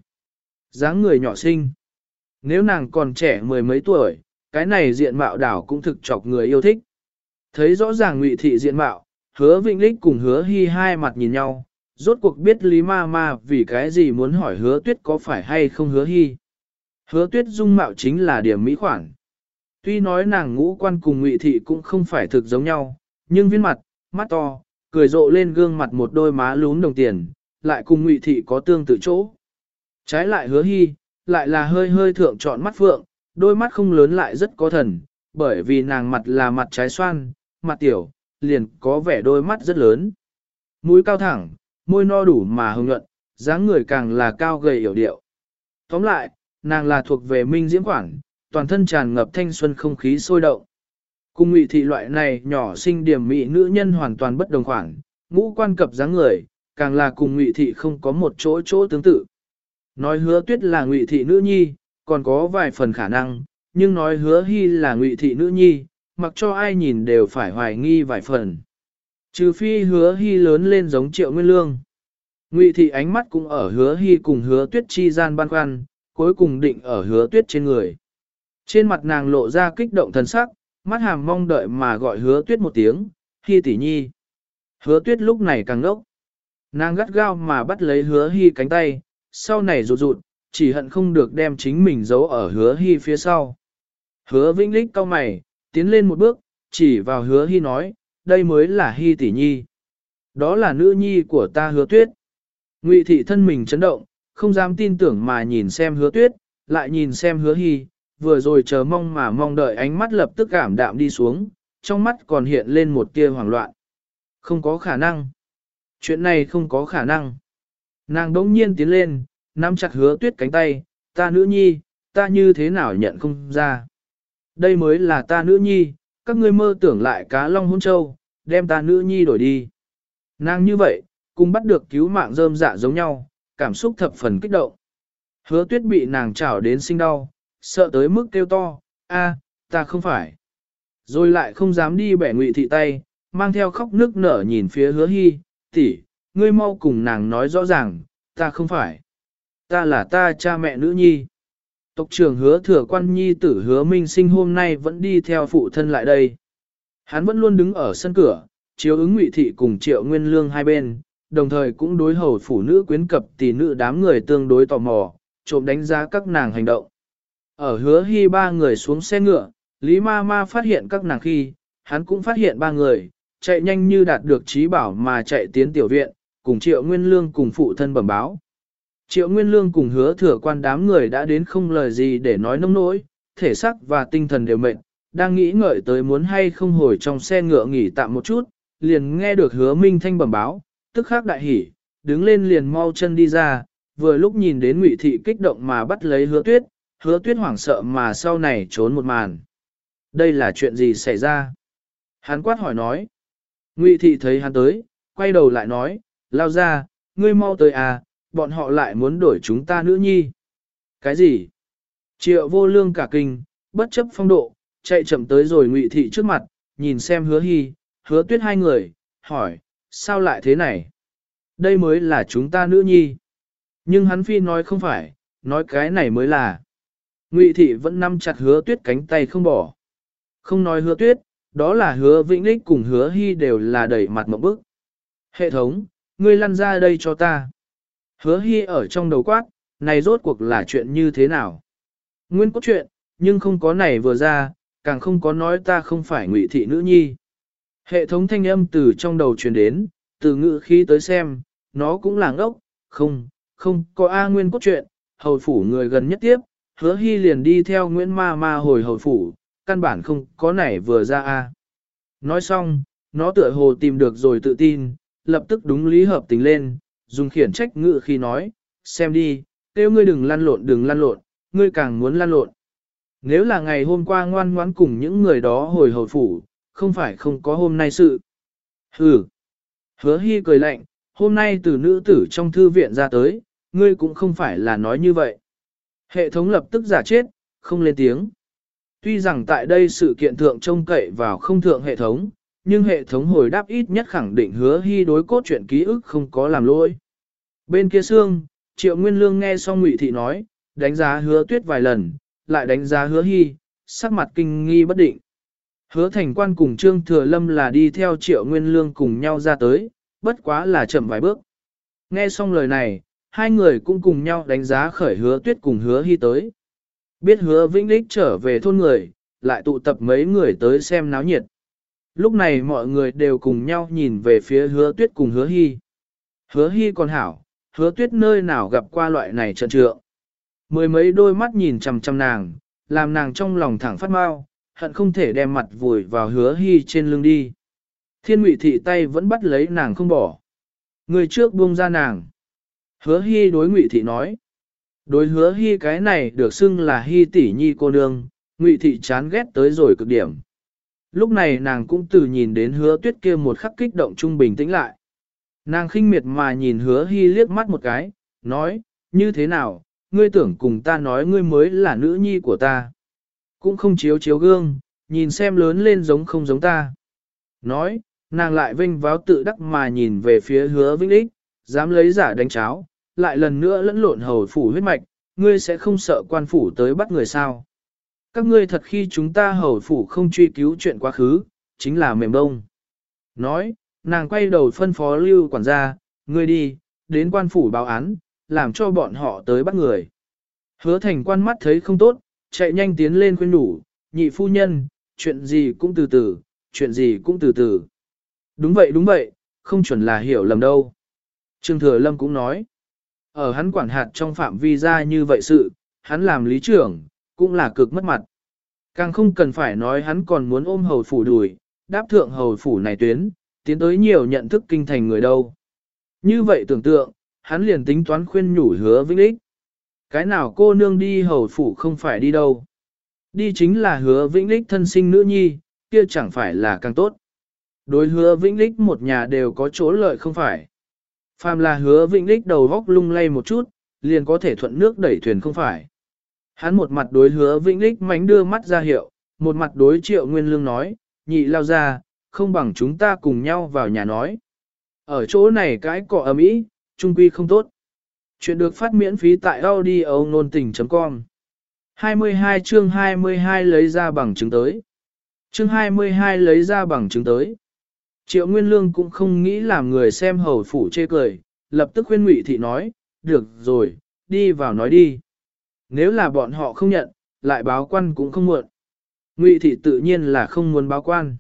dáng người nhỏ xinh. Nếu nàng còn trẻ mười mấy tuổi, cái này diện mạo đảo cũng thực chọc người yêu thích. Thấy rõ ràng ngụy thị diện mạo, hứa vĩnh lích cùng hứa hy hai mặt nhìn nhau, rốt cuộc biết lý ma ma vì cái gì muốn hỏi hứa tuyết có phải hay không hứa hy. Hứa tuyết dung mạo chính là điểm mỹ khoản. Tuy nói nàng ngũ quan cùng ngụy thị cũng không phải thực giống nhau, nhưng viên mặt, mắt to, cười rộ lên gương mặt một đôi má lún đồng tiền, lại cùng ngụy thị có tương tự chỗ. Trái lại hứa hy, lại là hơi hơi thượng chọn mắt phượng, đôi mắt không lớn lại rất có thần, bởi vì nàng mặt là mặt trái xoan, mặt tiểu, liền có vẻ đôi mắt rất lớn. Mũi cao thẳng, môi no đủ mà hồng nhuận, dáng người càng là cao gầy hiểu điệu. Tóm lại, nàng là thuộc về minh diễm khoản, toàn thân tràn ngập thanh xuân không khí sôi động. Cùng ngụy thị loại này nhỏ sinh điểm mỹ nữ nhân hoàn toàn bất đồng khoản, ngũ quan cập dáng người, càng là cùng ngụy thị không có một chỗ chỗ tương tự. Nói hứa tuyết là ngụy thị nữ nhi, còn có vài phần khả năng, nhưng nói hứa hy là ngụy thị nữ nhi, mặc cho ai nhìn đều phải hoài nghi vài phần. Trừ phi hứa hy lớn lên giống triệu nguyên lương. Ngụy thị ánh mắt cũng ở hứa hy cùng hứa tuyết chi gian ban khoăn, cuối cùng định ở hứa tuyết trên người. Trên mặt nàng lộ ra kích động thần sắc, mắt hàm mong đợi mà gọi hứa tuyết một tiếng, hy tỷ nhi. Hứa tuyết lúc này càng ngốc. Nàng gắt gao mà bắt lấy hứa hy cánh tay, sau này rụt rụt, chỉ hận không được đem chính mình giấu ở hứa hy phía sau. Hứa vĩnh lích cao mày, tiến lên một bước, chỉ vào hứa hy nói, đây mới là hy tỷ nhi. Đó là nữ nhi của ta hứa tuyết. Ngụy thị thân mình chấn động, không dám tin tưởng mà nhìn xem hứa tuyết, lại nhìn xem hứa hy, vừa rồi chờ mong mà mong đợi ánh mắt lập tức cảm đạm đi xuống, trong mắt còn hiện lên một tia hoảng loạn. Không có khả năng. Chuyện này không có khả năng. Nàng đống nhiên tiến lên, nắm chặt hứa tuyết cánh tay, ta nữ nhi, ta như thế nào nhận không ra. Đây mới là ta nữ nhi, các ngươi mơ tưởng lại cá long hôn châu, đem ta nữ nhi đổi đi. Nàng như vậy, cùng bắt được cứu mạng rơm dạ giống nhau, cảm xúc thập phần kích động. Hứa tuyết bị nàng chảo đến sinh đau, sợ tới mức kêu to, a, ta không phải. Rồi lại không dám đi bẻ ngụy thị tay, mang theo khóc nước nở nhìn phía hứa hy, tỷ, ngươi mau cùng nàng nói rõ ràng, ta không phải. Ta là ta cha mẹ nữ nhi. Tộc trưởng hứa thừa quan nhi tử hứa minh sinh hôm nay vẫn đi theo phụ thân lại đây. Hắn vẫn luôn đứng ở sân cửa, chiếu ứng ngụy thị cùng triệu nguyên lương hai bên, đồng thời cũng đối hầu phụ nữ quyến cập tỷ nữ đám người tương đối tò mò, trộm đánh giá các nàng hành động. Ở hứa hy ba người xuống xe ngựa, Lý ma ma phát hiện các nàng khi, hắn cũng phát hiện ba người, chạy nhanh như đạt được trí bảo mà chạy tiến tiểu viện, cùng triệu nguyên lương cùng phụ thân bẩm báo. Triệu Nguyên Lương cùng hứa thừa quan đám người đã đến không lời gì để nói nông nỗi, thể xác và tinh thần đều mệt, đang nghĩ ngợi tới muốn hay không hồi trong xe ngựa nghỉ tạm một chút, liền nghe được hứa Minh Thanh bẩm báo, tức khắc đại hỉ, đứng lên liền mau chân đi ra, vừa lúc nhìn đến Ngụy Thị kích động mà bắt lấy hứa tuyết, hứa tuyết hoảng sợ mà sau này trốn một màn. Đây là chuyện gì xảy ra? Hắn quát hỏi nói. Ngụy Thị thấy hắn tới, quay đầu lại nói, lao ra, ngươi mau tới à, bọn họ lại muốn đổi chúng ta nữ nhi. Cái gì? Triệu vô lương cả kinh, bất chấp phong độ, chạy chậm tới rồi ngụy thị trước mặt, nhìn xem hứa hy, hứa tuyết hai người, hỏi, sao lại thế này? Đây mới là chúng ta nữ nhi. Nhưng hắn phi nói không phải, nói cái này mới là. Ngụy thị vẫn nắm chặt hứa tuyết cánh tay không bỏ. Không nói hứa tuyết, đó là hứa vĩnh lích cùng hứa hy đều là đẩy mặt một bức. Hệ thống, ngươi lăn ra đây cho ta. Hứa hy ở trong đầu quát, này rốt cuộc là chuyện như thế nào? Nguyên cốt chuyện, nhưng không có này vừa ra, càng không có nói ta không phải ngụy thị nữ nhi. Hệ thống thanh âm từ trong đầu truyền đến, từ ngữ khí tới xem, nó cũng là ngốc, không, không có A nguyên cốt truyện, hầu phủ người gần nhất tiếp, hứa hy liền đi theo Nguyễn Ma Ma hồi hầu phủ, căn bản không có này vừa ra A. Nói xong, nó tựa hồ tìm được rồi tự tin, lập tức đúng lý hợp tình lên, dùng khiển trách ngự khi nói, xem đi, kêu ngươi đừng lăn lộn đừng lăn lộn, ngươi càng muốn lăn lộn. Nếu là ngày hôm qua ngoan ngoãn cùng những người đó hồi hồi phủ, không phải không có hôm nay sự. Hừ. Hứa hy cười lạnh, hôm nay từ nữ tử trong thư viện ra tới, ngươi cũng không phải là nói như vậy. Hệ thống lập tức giả chết, không lên tiếng. Tuy rằng tại đây sự kiện thượng trông cậy vào không thượng hệ thống, nhưng hệ thống hồi đáp ít nhất khẳng định hứa hy đối cốt truyện ký ức không có làm lỗi. Bên kia xương, Triệu Nguyên Lương nghe xong Ngụy Thị nói, đánh giá hứa tuyết vài lần, lại đánh giá hứa hy, sắc mặt kinh nghi bất định. Hứa thành quan cùng Trương Thừa Lâm là đi theo Triệu Nguyên Lương cùng nhau ra tới, bất quá là chậm vài bước. Nghe xong lời này, hai người cũng cùng nhau đánh giá khởi hứa tuyết cùng hứa hy tới. Biết hứa vĩnh lích trở về thôn người, lại tụ tập mấy người tới xem náo nhiệt. Lúc này mọi người đều cùng nhau nhìn về phía hứa tuyết cùng hứa hy. Hứa hy còn hảo, hứa tuyết nơi nào gặp qua loại này trận trượng. Mười mấy đôi mắt nhìn chằm chằm nàng, làm nàng trong lòng thẳng phát mau, hận không thể đem mặt vùi vào hứa hy trên lưng đi. Thiên ngụy thị tay vẫn bắt lấy nàng không bỏ. Người trước buông ra nàng. Hứa hy đối ngụy thị nói. Đối hứa hy cái này được xưng là hy tỷ nhi cô nương, ngụy thị chán ghét tới rồi cực điểm. Lúc này nàng cũng từ nhìn đến hứa tuyết kia một khắc kích động trung bình tĩnh lại. Nàng khinh miệt mà nhìn hứa hy liếc mắt một cái, nói, như thế nào, ngươi tưởng cùng ta nói ngươi mới là nữ nhi của ta. Cũng không chiếu chiếu gương, nhìn xem lớn lên giống không giống ta. Nói, nàng lại vinh váo tự đắc mà nhìn về phía hứa vĩnh ích, dám lấy giả đánh cháo, lại lần nữa lẫn lộn hầu phủ huyết mạch, ngươi sẽ không sợ quan phủ tới bắt người sao. Các ngươi thật khi chúng ta hầu phủ không truy cứu chuyện quá khứ, chính là mềm đông. Nói, nàng quay đầu phân phó lưu quản gia, ngươi đi, đến quan phủ báo án, làm cho bọn họ tới bắt người. Hứa thành quan mắt thấy không tốt, chạy nhanh tiến lên khuyên đủ, nhị phu nhân, chuyện gì cũng từ từ, chuyện gì cũng từ từ. Đúng vậy đúng vậy, không chuẩn là hiểu lầm đâu. Trương Thừa Lâm cũng nói, ở hắn quản hạt trong phạm vi ra như vậy sự, hắn làm lý trưởng, cũng là cực mất mặt. Càng không cần phải nói hắn còn muốn ôm hầu phủ đùi, đáp thượng hầu phủ này tuyến, tiến tới nhiều nhận thức kinh thành người đâu. Như vậy tưởng tượng, hắn liền tính toán khuyên nhủ hứa vĩnh lích. Cái nào cô nương đi hầu phủ không phải đi đâu. Đi chính là hứa vĩnh lích thân sinh nữ nhi, kia chẳng phải là càng tốt. Đối hứa vĩnh lích một nhà đều có chỗ lợi không phải. Phàm là hứa vĩnh lích đầu góc lung lay một chút, liền có thể thuận nước đẩy thuyền không phải. Hắn một mặt đối hứa vĩnh lích mánh đưa mắt ra hiệu, một mặt đối triệu nguyên lương nói, nhị lao ra, không bằng chúng ta cùng nhau vào nhà nói. Ở chỗ này cái cọ ấm ý, trung quy không tốt. Chuyện được phát miễn phí tại audio nôn tình.com 22 chương 22 lấy ra bằng chứng tới. Chương 22 lấy ra bằng chứng tới. Triệu Nguyên Lương cũng không nghĩ làm người xem hầu phủ chê cười, lập tức khuyên Ngụy Thị nói, được rồi, đi vào nói đi. Nếu là bọn họ không nhận, lại báo quan cũng không muộn. Ngụy Thị tự nhiên là không muốn báo quan.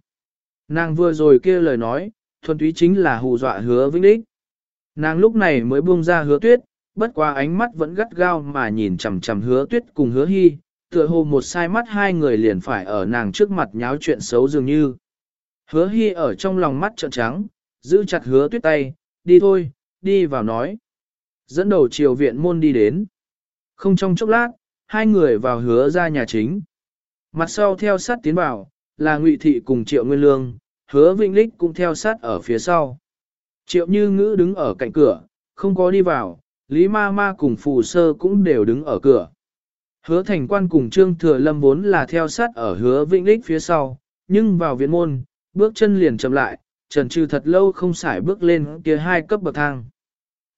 Nàng vừa rồi kia lời nói, thuần túy chính là hù dọa hứa vĩnh đích. Nàng lúc này mới buông ra hứa tuyết, bất qua ánh mắt vẫn gắt gao mà nhìn chằm chằm hứa tuyết cùng hứa hy, tựa hồ một sai mắt hai người liền phải ở nàng trước mặt nháo chuyện xấu dường như. Hứa hy ở trong lòng mắt trợn trắng, giữ chặt hứa tuyết tay, đi thôi, đi vào nói. Dẫn đầu triều viện môn đi đến. Không trong chốc lát, hai người vào hứa ra nhà chính. Mặt sau theo sát tiến vào, là ngụy thị cùng triệu nguyên lương, hứa vinh lích cũng theo sát ở phía sau. Triệu như ngữ đứng ở cạnh cửa, không có đi vào, Lý ma ma cùng phù sơ cũng đều đứng ở cửa. Hứa thành quan cùng trương thừa lâm vốn là theo sát ở hứa vĩnh lích phía sau, nhưng vào viện môn, bước chân liền chậm lại, trần trừ thật lâu không xài bước lên kia hai cấp bậc thang.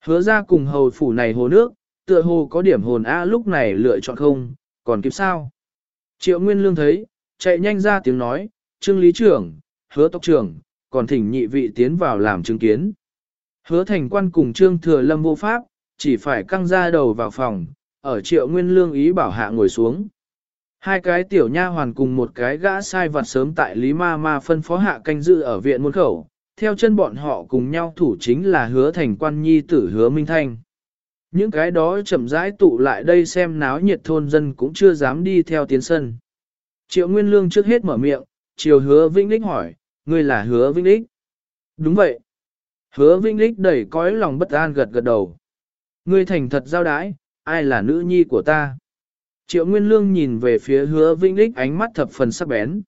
Hứa ra cùng hầu phủ này hồ nước, tựa hồ có điểm hồn A lúc này lựa chọn không, còn kịp sao. Triệu Nguyên Lương thấy, chạy nhanh ra tiếng nói, trương lý trưởng, hứa tộc trưởng, còn thỉnh nhị vị tiến vào làm chứng kiến. Hứa thành quan cùng trương thừa lâm vô pháp, chỉ phải căng ra đầu vào phòng, ở triệu nguyên lương ý bảo hạ ngồi xuống. Hai cái tiểu nha hoàn cùng một cái gã sai vặt sớm tại Lý Ma Ma phân phó hạ canh dự ở viện môn khẩu, theo chân bọn họ cùng nhau thủ chính là hứa thành quan nhi tử hứa Minh Thanh. Những cái đó chậm rãi tụ lại đây xem náo nhiệt thôn dân cũng chưa dám đi theo tiến sân. Triệu Nguyên Lương trước hết mở miệng, chiều hứa Vĩnh Lích hỏi, ngươi là hứa Vĩnh Lích. Đúng vậy. Hứa Vĩnh Lích đẩy cõi lòng bất an gật gật đầu. Ngươi thành thật giao đái, ai là nữ nhi của ta? Triệu Nguyên Lương nhìn về phía hứa Vĩnh Lích ánh mắt thập phần sắc bén.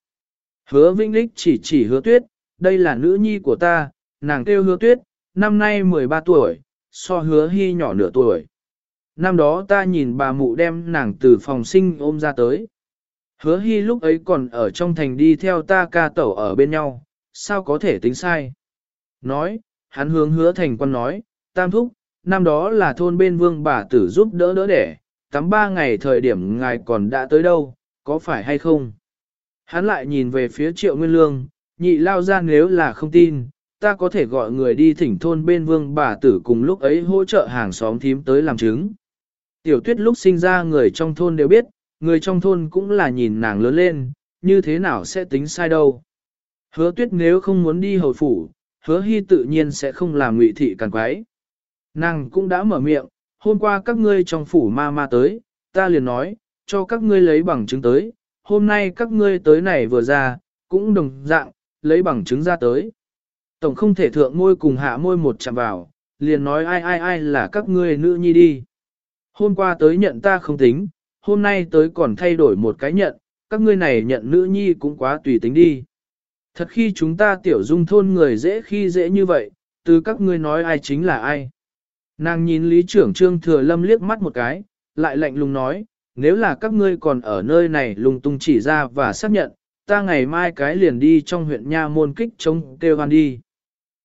Hứa Vĩnh Lích chỉ chỉ hứa tuyết, đây là nữ nhi của ta, nàng kêu hứa tuyết, năm nay 13 tuổi, so hứa hy nhỏ nửa tuổi. Năm đó ta nhìn bà mụ đem nàng từ phòng sinh ôm ra tới. Hứa hy lúc ấy còn ở trong thành đi theo ta ca tẩu ở bên nhau, sao có thể tính sai? Nói, hắn hướng hứa thành quân nói, tam thúc, năm đó là thôn bên vương bà tử giúp đỡ đỡ đẻ, tắm ba ngày thời điểm ngài còn đã tới đâu, có phải hay không? Hắn lại nhìn về phía triệu nguyên lương, nhị lao ra nếu là không tin, ta có thể gọi người đi thỉnh thôn bên vương bà tử cùng lúc ấy hỗ trợ hàng xóm thím tới làm chứng. Tiểu tuyết lúc sinh ra người trong thôn đều biết, người trong thôn cũng là nhìn nàng lớn lên, như thế nào sẽ tính sai đâu. Hứa tuyết nếu không muốn đi hầu phủ, hứa hy tự nhiên sẽ không làm ngụy thị càng quái. Nàng cũng đã mở miệng, hôm qua các ngươi trong phủ ma ma tới, ta liền nói, cho các ngươi lấy bằng chứng tới, hôm nay các ngươi tới này vừa ra, cũng đồng dạng, lấy bằng chứng ra tới. Tổng không thể thượng môi cùng hạ môi một chạm vào, liền nói ai ai ai là các ngươi nữ nhi đi. Hôm qua tới nhận ta không tính, hôm nay tới còn thay đổi một cái nhận, các ngươi này nhận nữ nhi cũng quá tùy tính đi. Thật khi chúng ta tiểu dung thôn người dễ khi dễ như vậy, từ các ngươi nói ai chính là ai. Nàng nhìn lý trưởng trương thừa lâm liếc mắt một cái, lại lạnh lùng nói, nếu là các ngươi còn ở nơi này lùng tung chỉ ra và xác nhận, ta ngày mai cái liền đi trong huyện nha môn kích chống kêu hoan đi.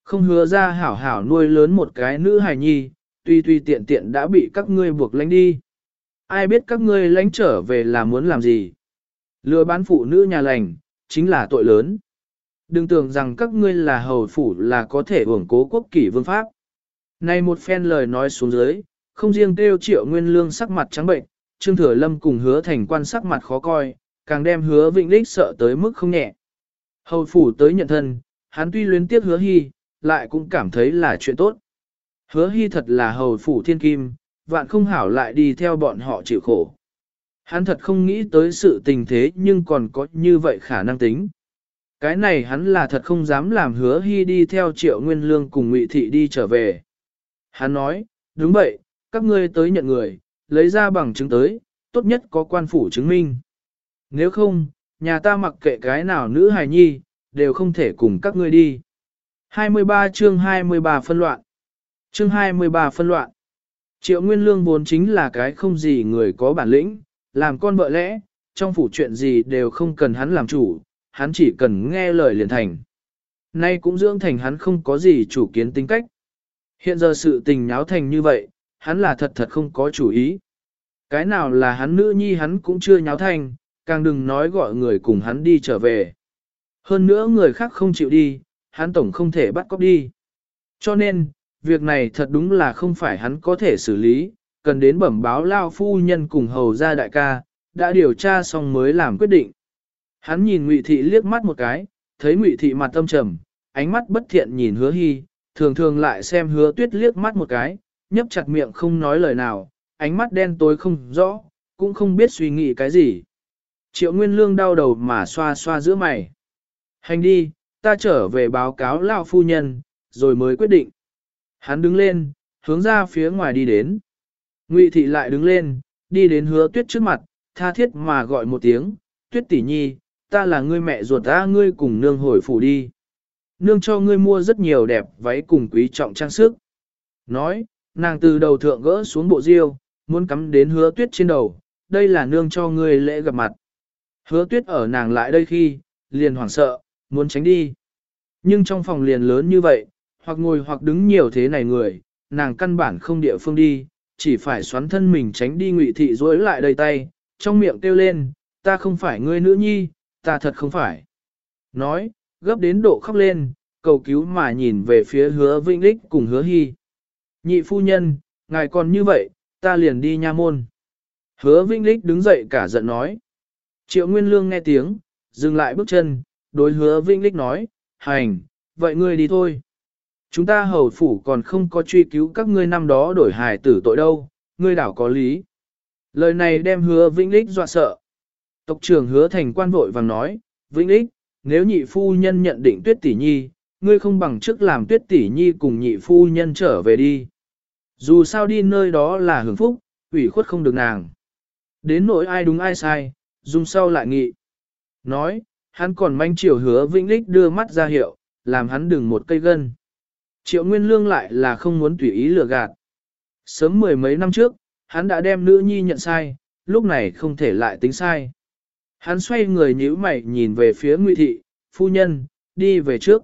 Không hứa ra hảo hảo nuôi lớn một cái nữ hài nhi, tuy tuy tiện tiện đã bị các ngươi buộc lánh đi. Ai biết các ngươi lánh trở về là muốn làm gì? Lừa bán phụ nữ nhà lành, chính là tội lớn. Đừng tưởng rằng các ngươi là hầu phủ là có thể ủng cố quốc kỷ vương pháp. Này một phen lời nói xuống dưới, không riêng kêu triệu nguyên lương sắc mặt trắng bệnh, Trương Thừa Lâm cùng hứa thành quan sắc mặt khó coi, càng đem hứa vịnh lích sợ tới mức không nhẹ. Hầu phủ tới nhận thân, hắn tuy luyến tiếc hứa hy, lại cũng cảm thấy là chuyện tốt. Hứa hy thật là hầu phủ thiên kim, vạn không hảo lại đi theo bọn họ chịu khổ. Hắn thật không nghĩ tới sự tình thế nhưng còn có như vậy khả năng tính. Cái này hắn là thật không dám làm hứa hy đi theo triệu nguyên lương cùng ngụy thị đi trở về. Hắn nói, đúng vậy, các ngươi tới nhận người, lấy ra bằng chứng tới, tốt nhất có quan phủ chứng minh. Nếu không, nhà ta mặc kệ cái nào nữ hài nhi, đều không thể cùng các ngươi đi. 23 chương 23 phân loạn. Chương 23 phân loạn. Triệu Nguyên Lương vốn chính là cái không gì người có bản lĩnh, làm con vợ lẽ, trong phủ chuyện gì đều không cần hắn làm chủ, hắn chỉ cần nghe lời liền thành. Nay cũng dưỡng thành hắn không có gì chủ kiến tính cách. Hiện giờ sự tình nháo thành như vậy, hắn là thật thật không có chủ ý. Cái nào là hắn nữ nhi hắn cũng chưa nháo thành, càng đừng nói gọi người cùng hắn đi trở về. Hơn nữa người khác không chịu đi, hắn tổng không thể bắt cóc đi. Cho nên, việc này thật đúng là không phải hắn có thể xử lý, cần đến bẩm báo lao phu nhân cùng hầu gia đại ca, đã điều tra xong mới làm quyết định. Hắn nhìn Ngụy Thị liếc mắt một cái, thấy Ngụy Thị mặt tâm trầm, ánh mắt bất thiện nhìn hứa hy, thường thường lại xem hứa tuyết liếc mắt một cái, nhấp chặt miệng không nói lời nào, ánh mắt đen tối không rõ, cũng không biết suy nghĩ cái gì. Triệu Nguyên Lương đau đầu mà xoa xoa giữa mày. Hành đi, ta trở về báo cáo lão phu nhân, rồi mới quyết định. Hắn đứng lên, hướng ra phía ngoài đi đến. Ngụy thị lại đứng lên, đi đến hứa tuyết trước mặt, tha thiết mà gọi một tiếng, tuyết tỷ nhi, ta là ngươi mẹ ruột ta ngươi cùng nương hồi phủ đi. Nương cho ngươi mua rất nhiều đẹp váy cùng quý trọng trang sức. Nói, nàng từ đầu thượng gỡ xuống bộ diêu, muốn cắm đến hứa tuyết trên đầu, đây là nương cho ngươi lễ gặp mặt. Hứa tuyết ở nàng lại đây khi, liền hoảng sợ, muốn tránh đi. Nhưng trong phòng liền lớn như vậy, hoặc ngồi hoặc đứng nhiều thế này người, nàng căn bản không địa phương đi, chỉ phải xoắn thân mình tránh đi ngụy thị rối lại đầy tay, trong miệng kêu lên, ta không phải ngươi nữ nhi, ta thật không phải. Nói, gấp đến độ khóc lên, cầu cứu mà nhìn về phía hứa vinh lích cùng hứa hy. Nhị phu nhân, ngài còn như vậy, ta liền đi nha môn. Hứa vinh lích đứng dậy cả giận nói. Triệu Nguyên Lương nghe tiếng, dừng lại bước chân, đối hứa vinh lích nói, hành, vậy ngươi đi thôi. Chúng ta hầu phủ còn không có truy cứu các ngươi năm đó đổi hài tử tội đâu, ngươi đảo có lý. Lời này đem hứa Vĩnh Lích dọa sợ. Tộc trưởng hứa thành quan vội vàng nói, Vĩnh Lích, nếu nhị phu nhân nhận định tuyết tỷ nhi, ngươi không bằng trước làm tuyết tỷ nhi cùng nhị phu nhân trở về đi. Dù sao đi nơi đó là hưởng phúc, ủy khuất không được nàng. Đến nỗi ai đúng ai sai, dùng sau lại nghị. Nói, hắn còn manh chiều hứa Vĩnh Lích đưa mắt ra hiệu, làm hắn đừng một cây gân. Triệu Nguyên Lương lại là không muốn tùy ý lừa gạt. Sớm mười mấy năm trước, hắn đã đem nữ nhi nhận sai, lúc này không thể lại tính sai. Hắn xoay người nhíu mày nhìn về phía Ngụy Thị, phu nhân, đi về trước.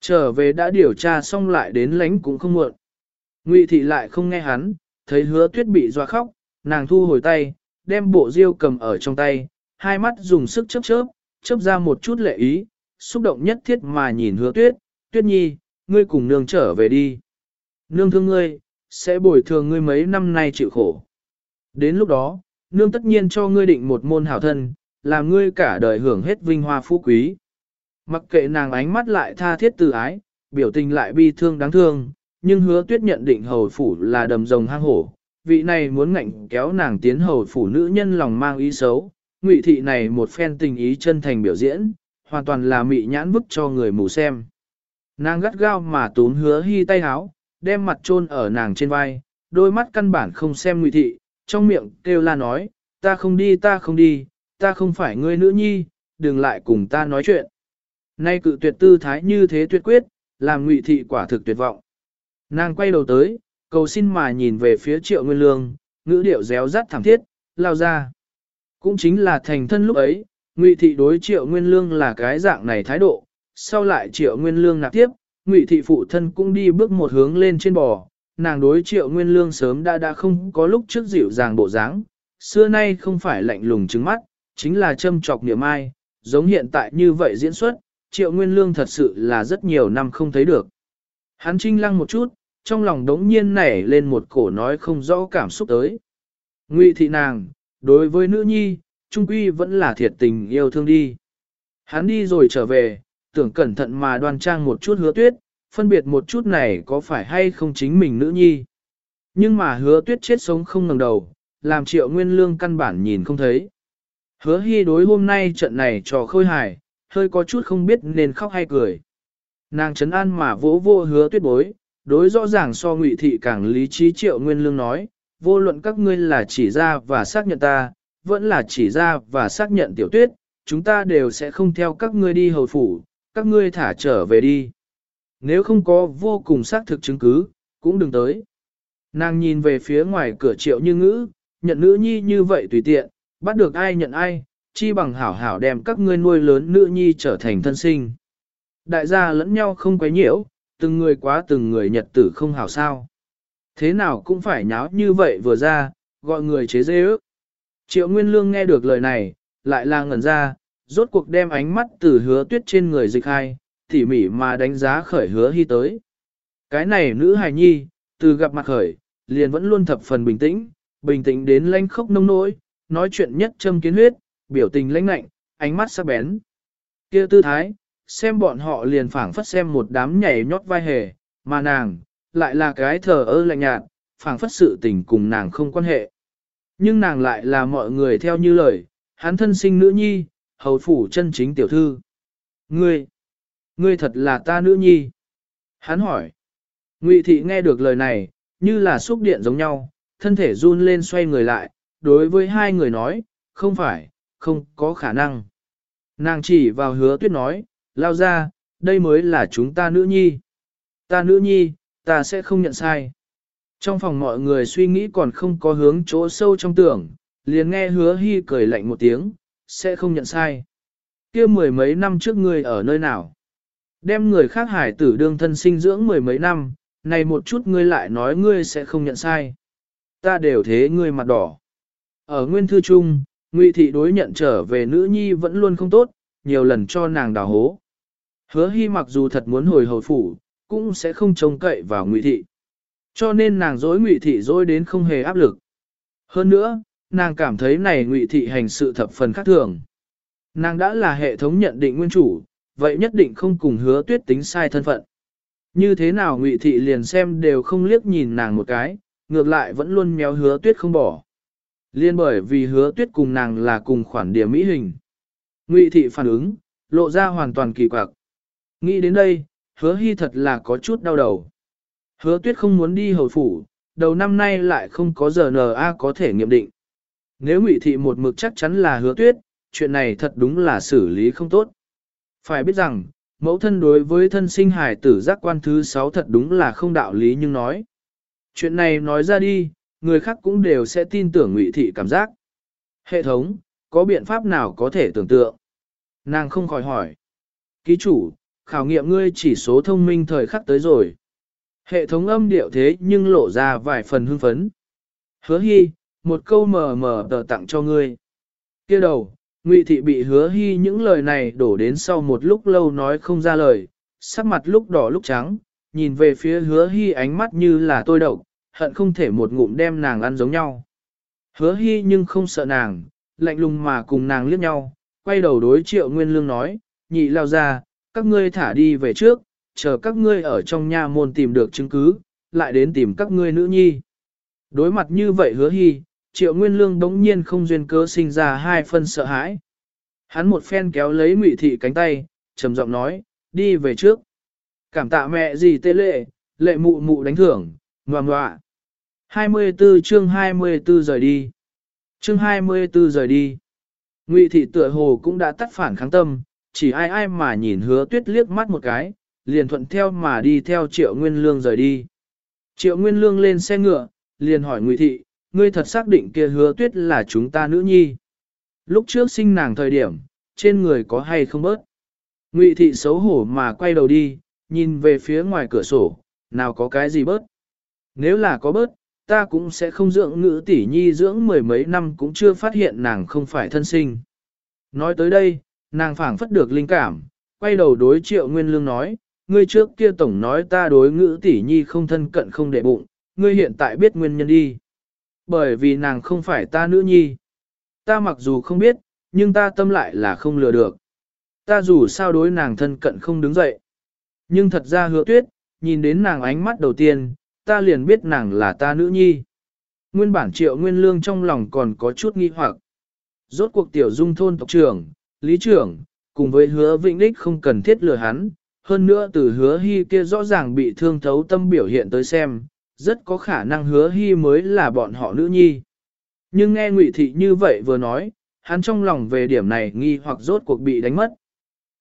Trở về đã điều tra xong lại đến lánh cũng không muộn. Ngụy Thị lại không nghe hắn, thấy hứa tuyết bị doa khóc, nàng thu hồi tay, đem bộ diêu cầm ở trong tay, hai mắt dùng sức chớp chớp, chớp ra một chút lệ ý, xúc động nhất thiết mà nhìn hứa tuyết, tuyết nhi, ngươi cùng nương trở về đi. Nương thương ngươi, sẽ bồi thường ngươi mấy năm nay chịu khổ. Đến lúc đó, nương tất nhiên cho ngươi định một môn hảo thân, làm ngươi cả đời hưởng hết vinh hoa phú quý. Mặc kệ nàng ánh mắt lại tha thiết từ ái, biểu tình lại bi thương đáng thương, nhưng hứa tuyết nhận định hầu phủ là đầm rồng hang hổ. Vị này muốn ngạnh kéo nàng tiến hầu phủ nữ nhân lòng mang ý xấu, ngụy thị này một phen tình ý chân thành biểu diễn, hoàn toàn là mị nhãn bức cho người mù xem. Nàng gắt gao mà tốn hứa hy tay háo, đem mặt chôn ở nàng trên vai, đôi mắt căn bản không xem ngụy thị, trong miệng kêu la nói, ta không đi ta không đi, ta không phải ngươi nữ nhi, đừng lại cùng ta nói chuyện. Nay cự tuyệt tư thái như thế tuyệt quyết, làm ngụy thị quả thực tuyệt vọng. Nàng quay đầu tới, cầu xin mà nhìn về phía triệu nguyên lương, ngữ điệu réo rắt thảm thiết, lao ra. Cũng chính là thành thân lúc ấy, ngụy thị đối triệu nguyên lương là cái dạng này thái độ, sau lại triệu nguyên lương nạp tiếp, ngụy thị phụ thân cũng đi bước một hướng lên trên bò, nàng đối triệu nguyên lương sớm đã đã không có lúc trước dịu dàng bộ dáng, xưa nay không phải lạnh lùng trứng mắt, chính là châm chọc niệm ai, giống hiện tại như vậy diễn xuất, triệu nguyên lương thật sự là rất nhiều năm không thấy được. Hắn trinh lăng một chút, trong lòng đống nhiên nảy lên một cổ nói không rõ cảm xúc tới. Ngụy thị nàng, đối với nữ nhi, trung quy vẫn là thiệt tình yêu thương đi. Hắn đi rồi trở về, tưởng cẩn thận mà đoan trang một chút hứa tuyết, phân biệt một chút này có phải hay không chính mình nữ nhi. Nhưng mà hứa tuyết chết sống không ngẩng đầu, làm triệu nguyên lương căn bản nhìn không thấy. Hứa hy đối hôm nay trận này trò khôi hài, hơi có chút không biết nên khóc hay cười. Nàng chấn an mà vỗ vô hứa tuyết bối, đối rõ ràng so ngụy thị càng lý trí triệu nguyên lương nói, vô luận các ngươi là chỉ ra và xác nhận ta, vẫn là chỉ ra và xác nhận tiểu tuyết, chúng ta đều sẽ không theo các ngươi đi hầu phủ, các ngươi thả trở về đi. Nếu không có vô cùng xác thực chứng cứ, cũng đừng tới. Nàng nhìn về phía ngoài cửa triệu như ngữ, nhận nữ nhi như vậy tùy tiện, bắt được ai nhận ai, chi bằng hảo hảo đem các ngươi nuôi lớn nữ nhi trở thành thân sinh. Đại gia lẫn nhau không quấy nhiễu, từng người quá từng người nhật tử không hảo sao. Thế nào cũng phải nháo như vậy vừa ra, gọi người chế dê ước. Triệu Nguyên Lương nghe được lời này, lại là ngẩn ra, rốt cuộc đem ánh mắt từ hứa tuyết trên người dịch hai, tỉ mỉ mà đánh giá khởi hứa hy tới. Cái này nữ hài nhi, từ gặp mặt khởi, liền vẫn luôn thập phần bình tĩnh, bình tĩnh đến lanh khốc nông nỗi, nói chuyện nhất châm kiến huyết, biểu tình lãnh lạnh, ánh mắt sắc bén. kia tư thái, xem bọn họ liền phảng phất xem một đám nhảy nhót vai hề, mà nàng, lại là cái thờ ơ lạnh nhạt, phảng phất sự tình cùng nàng không quan hệ. Nhưng nàng lại là mọi người theo như lời, hắn thân sinh nữ nhi, hầu phủ chân chính tiểu thư. Ngươi, ngươi thật là ta nữ nhi. Hắn hỏi. Ngụy thị nghe được lời này, như là xúc điện giống nhau, thân thể run lên xoay người lại, đối với hai người nói, không phải, không có khả năng. Nàng chỉ vào hứa tuyết nói, lao ra, đây mới là chúng ta nữ nhi. Ta nữ nhi, ta sẽ không nhận sai. Trong phòng mọi người suy nghĩ còn không có hướng chỗ sâu trong tưởng, liền nghe hứa hy cười lạnh một tiếng, sẽ không nhận sai. kia mười mấy năm trước ngươi ở nơi nào? Đem người khác hải tử đương thân sinh dưỡng mười mấy năm, này một chút ngươi lại nói ngươi sẽ không nhận sai. Ta đều thế ngươi mặt đỏ. Ở nguyên thư chung, Ngụy thị đối nhận trở về nữ nhi vẫn luôn không tốt, nhiều lần cho nàng đào hố. Hứa hy mặc dù thật muốn hồi hồi phủ, cũng sẽ không trông cậy vào Ngụy thị. Cho nên nàng dối Ngụy thị dối đến không hề áp lực. Hơn nữa, nàng cảm thấy này Ngụy thị hành sự thập phần khác thường. Nàng đã là hệ thống nhận định nguyên chủ, vậy nhất định không cùng hứa tuyết tính sai thân phận. Như thế nào Ngụy thị liền xem đều không liếc nhìn nàng một cái, ngược lại vẫn luôn méo hứa tuyết không bỏ. Liên bởi vì hứa tuyết cùng nàng là cùng khoản địa mỹ hình. Ngụy thị phản ứng, lộ ra hoàn toàn kỳ quặc. Nghĩ đến đây, hứa hy thật là có chút đau đầu. Hứa tuyết không muốn đi hầu phủ, đầu năm nay lại không có giờ NA có thể nghiệm định. Nếu ngụy thị một mực chắc chắn là hứa tuyết, chuyện này thật đúng là xử lý không tốt. Phải biết rằng, mẫu thân đối với thân sinh hải tử giác quan thứ 6 thật đúng là không đạo lý nhưng nói. Chuyện này nói ra đi, người khác cũng đều sẽ tin tưởng ngụy thị cảm giác. Hệ thống, có biện pháp nào có thể tưởng tượng? Nàng không khỏi hỏi. Ký chủ, khảo nghiệm ngươi chỉ số thông minh thời khắc tới rồi. Hệ thống âm điệu thế nhưng lộ ra vài phần hưng phấn. Hứa hy, một câu mờ mờ tờ tặng cho ngươi. kia đầu, ngụy thị bị hứa hy những lời này đổ đến sau một lúc lâu nói không ra lời, sắc mặt lúc đỏ lúc trắng, nhìn về phía hứa hy ánh mắt như là tôi đậu, hận không thể một ngụm đem nàng ăn giống nhau. Hứa hy nhưng không sợ nàng, lạnh lùng mà cùng nàng liếc nhau, quay đầu đối triệu nguyên lương nói, nhị lao ra, các ngươi thả đi về trước, chờ các ngươi ở trong nhà môn tìm được chứng cứ, lại đến tìm các ngươi nữ nhi. Đối mặt như vậy hứa hy, triệu nguyên lương đống nhiên không duyên cớ sinh ra hai phân sợ hãi. Hắn một phen kéo lấy ngụy thị cánh tay, trầm giọng nói, đi về trước. Cảm tạ mẹ gì tê lệ, lệ mụ mụ đánh thưởng, ngoà ngoạ. 24 chương 24 rời đi. Chương 24 rời đi. Ngụy thị tựa hồ cũng đã tắt phản kháng tâm, chỉ ai ai mà nhìn hứa tuyết liếc mắt một cái, liền thuận theo mà đi theo triệu nguyên lương rời đi. Triệu nguyên lương lên xe ngựa, liền hỏi Ngụy thị, ngươi thật xác định kia hứa tuyết là chúng ta nữ nhi. Lúc trước sinh nàng thời điểm, trên người có hay không bớt. Ngụy thị xấu hổ mà quay đầu đi, nhìn về phía ngoài cửa sổ, nào có cái gì bớt. Nếu là có bớt, ta cũng sẽ không dưỡng ngữ tỷ nhi dưỡng mười mấy năm cũng chưa phát hiện nàng không phải thân sinh. Nói tới đây, nàng phảng phất được linh cảm, quay đầu đối triệu nguyên lương nói, ngươi trước kia tổng nói ta đối ngữ tỷ nhi không thân cận không đệ bụng, ngươi hiện tại biết nguyên nhân đi. Bởi vì nàng không phải ta nữ nhi. Ta mặc dù không biết, nhưng ta tâm lại là không lừa được. Ta dù sao đối nàng thân cận không đứng dậy. Nhưng thật ra hứa tuyết, nhìn đến nàng ánh mắt đầu tiên, ta liền biết nàng là ta nữ nhi. Nguyên bản triệu nguyên lương trong lòng còn có chút nghi hoặc. Rốt cuộc tiểu dung thôn tộc trưởng, lý trưởng, cùng với hứa vĩnh đích không cần thiết lừa hắn, hơn nữa từ hứa hy kia rõ ràng bị thương thấu tâm biểu hiện tới xem, rất có khả năng hứa hy mới là bọn họ nữ nhi. Nhưng nghe ngụy thị như vậy vừa nói, hắn trong lòng về điểm này nghi hoặc rốt cuộc bị đánh mất.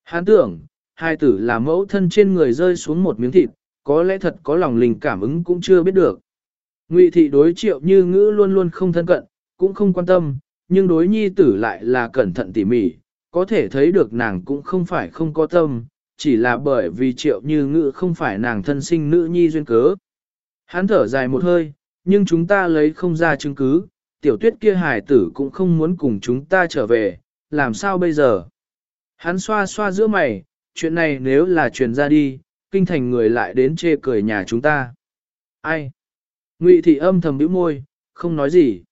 Hắn tưởng, hai tử là mẫu thân trên người rơi xuống một miếng thịt, có lẽ thật có lòng linh cảm ứng cũng chưa biết được. Ngụy thị đối triệu như ngữ luôn luôn không thân cận, cũng không quan tâm, nhưng đối nhi tử lại là cẩn thận tỉ mỉ, có thể thấy được nàng cũng không phải không có tâm, chỉ là bởi vì triệu như ngữ không phải nàng thân sinh nữ nhi duyên cớ. Hắn thở dài một hơi, nhưng chúng ta lấy không ra chứng cứ, tiểu tuyết kia hài tử cũng không muốn cùng chúng ta trở về, làm sao bây giờ? Hắn xoa xoa giữa mày, chuyện này nếu là truyền ra đi, kinh thành người lại đến chê cười nhà chúng ta. Ai? Ngụy thị âm thầm bĩu môi, không nói gì.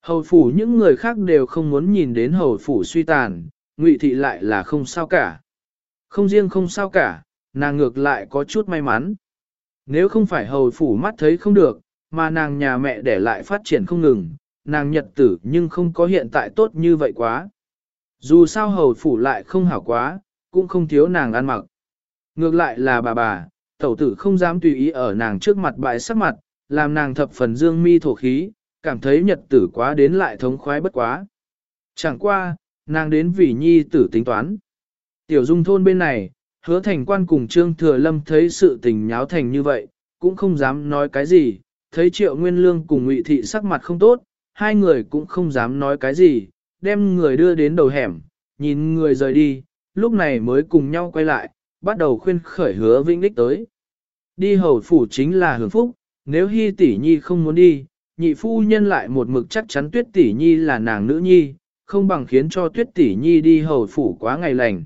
Hầu phủ những người khác đều không muốn nhìn đến hầu phủ suy tàn, ngụy thị lại là không sao cả. Không riêng không sao cả, nàng ngược lại có chút may mắn. Nếu không phải hầu phủ mắt thấy không được, mà nàng nhà mẹ để lại phát triển không ngừng, nàng nhật tử nhưng không có hiện tại tốt như vậy quá. Dù sao hầu phủ lại không hảo quá, cũng không thiếu nàng ăn mặc. Ngược lại là bà bà, tẩu tử không dám tùy ý ở nàng trước mặt bại sắc mặt, làm nàng thập phần dương mi thổ khí, cảm thấy nhật tử quá đến lại thống khoái bất quá. Chẳng qua, nàng đến vì nhi tử tính toán. Tiểu dung thôn bên này, hứa thành quan cùng Trương Thừa Lâm thấy sự tình nháo thành như vậy, cũng không dám nói cái gì, thấy triệu nguyên lương cùng ngụy thị sắc mặt không tốt, hai người cũng không dám nói cái gì, đem người đưa đến đầu hẻm, nhìn người rời đi, lúc này mới cùng nhau quay lại, bắt đầu khuyên khởi hứa vĩnh đích tới. Đi hầu phủ chính là hưởng phúc, nếu hy tỷ nhi không muốn đi, nhị phu nhân lại một mực chắc chắn tuyết tỷ nhi là nàng nữ nhi, không bằng khiến cho tuyết tỷ nhi đi hầu phủ quá ngày lành.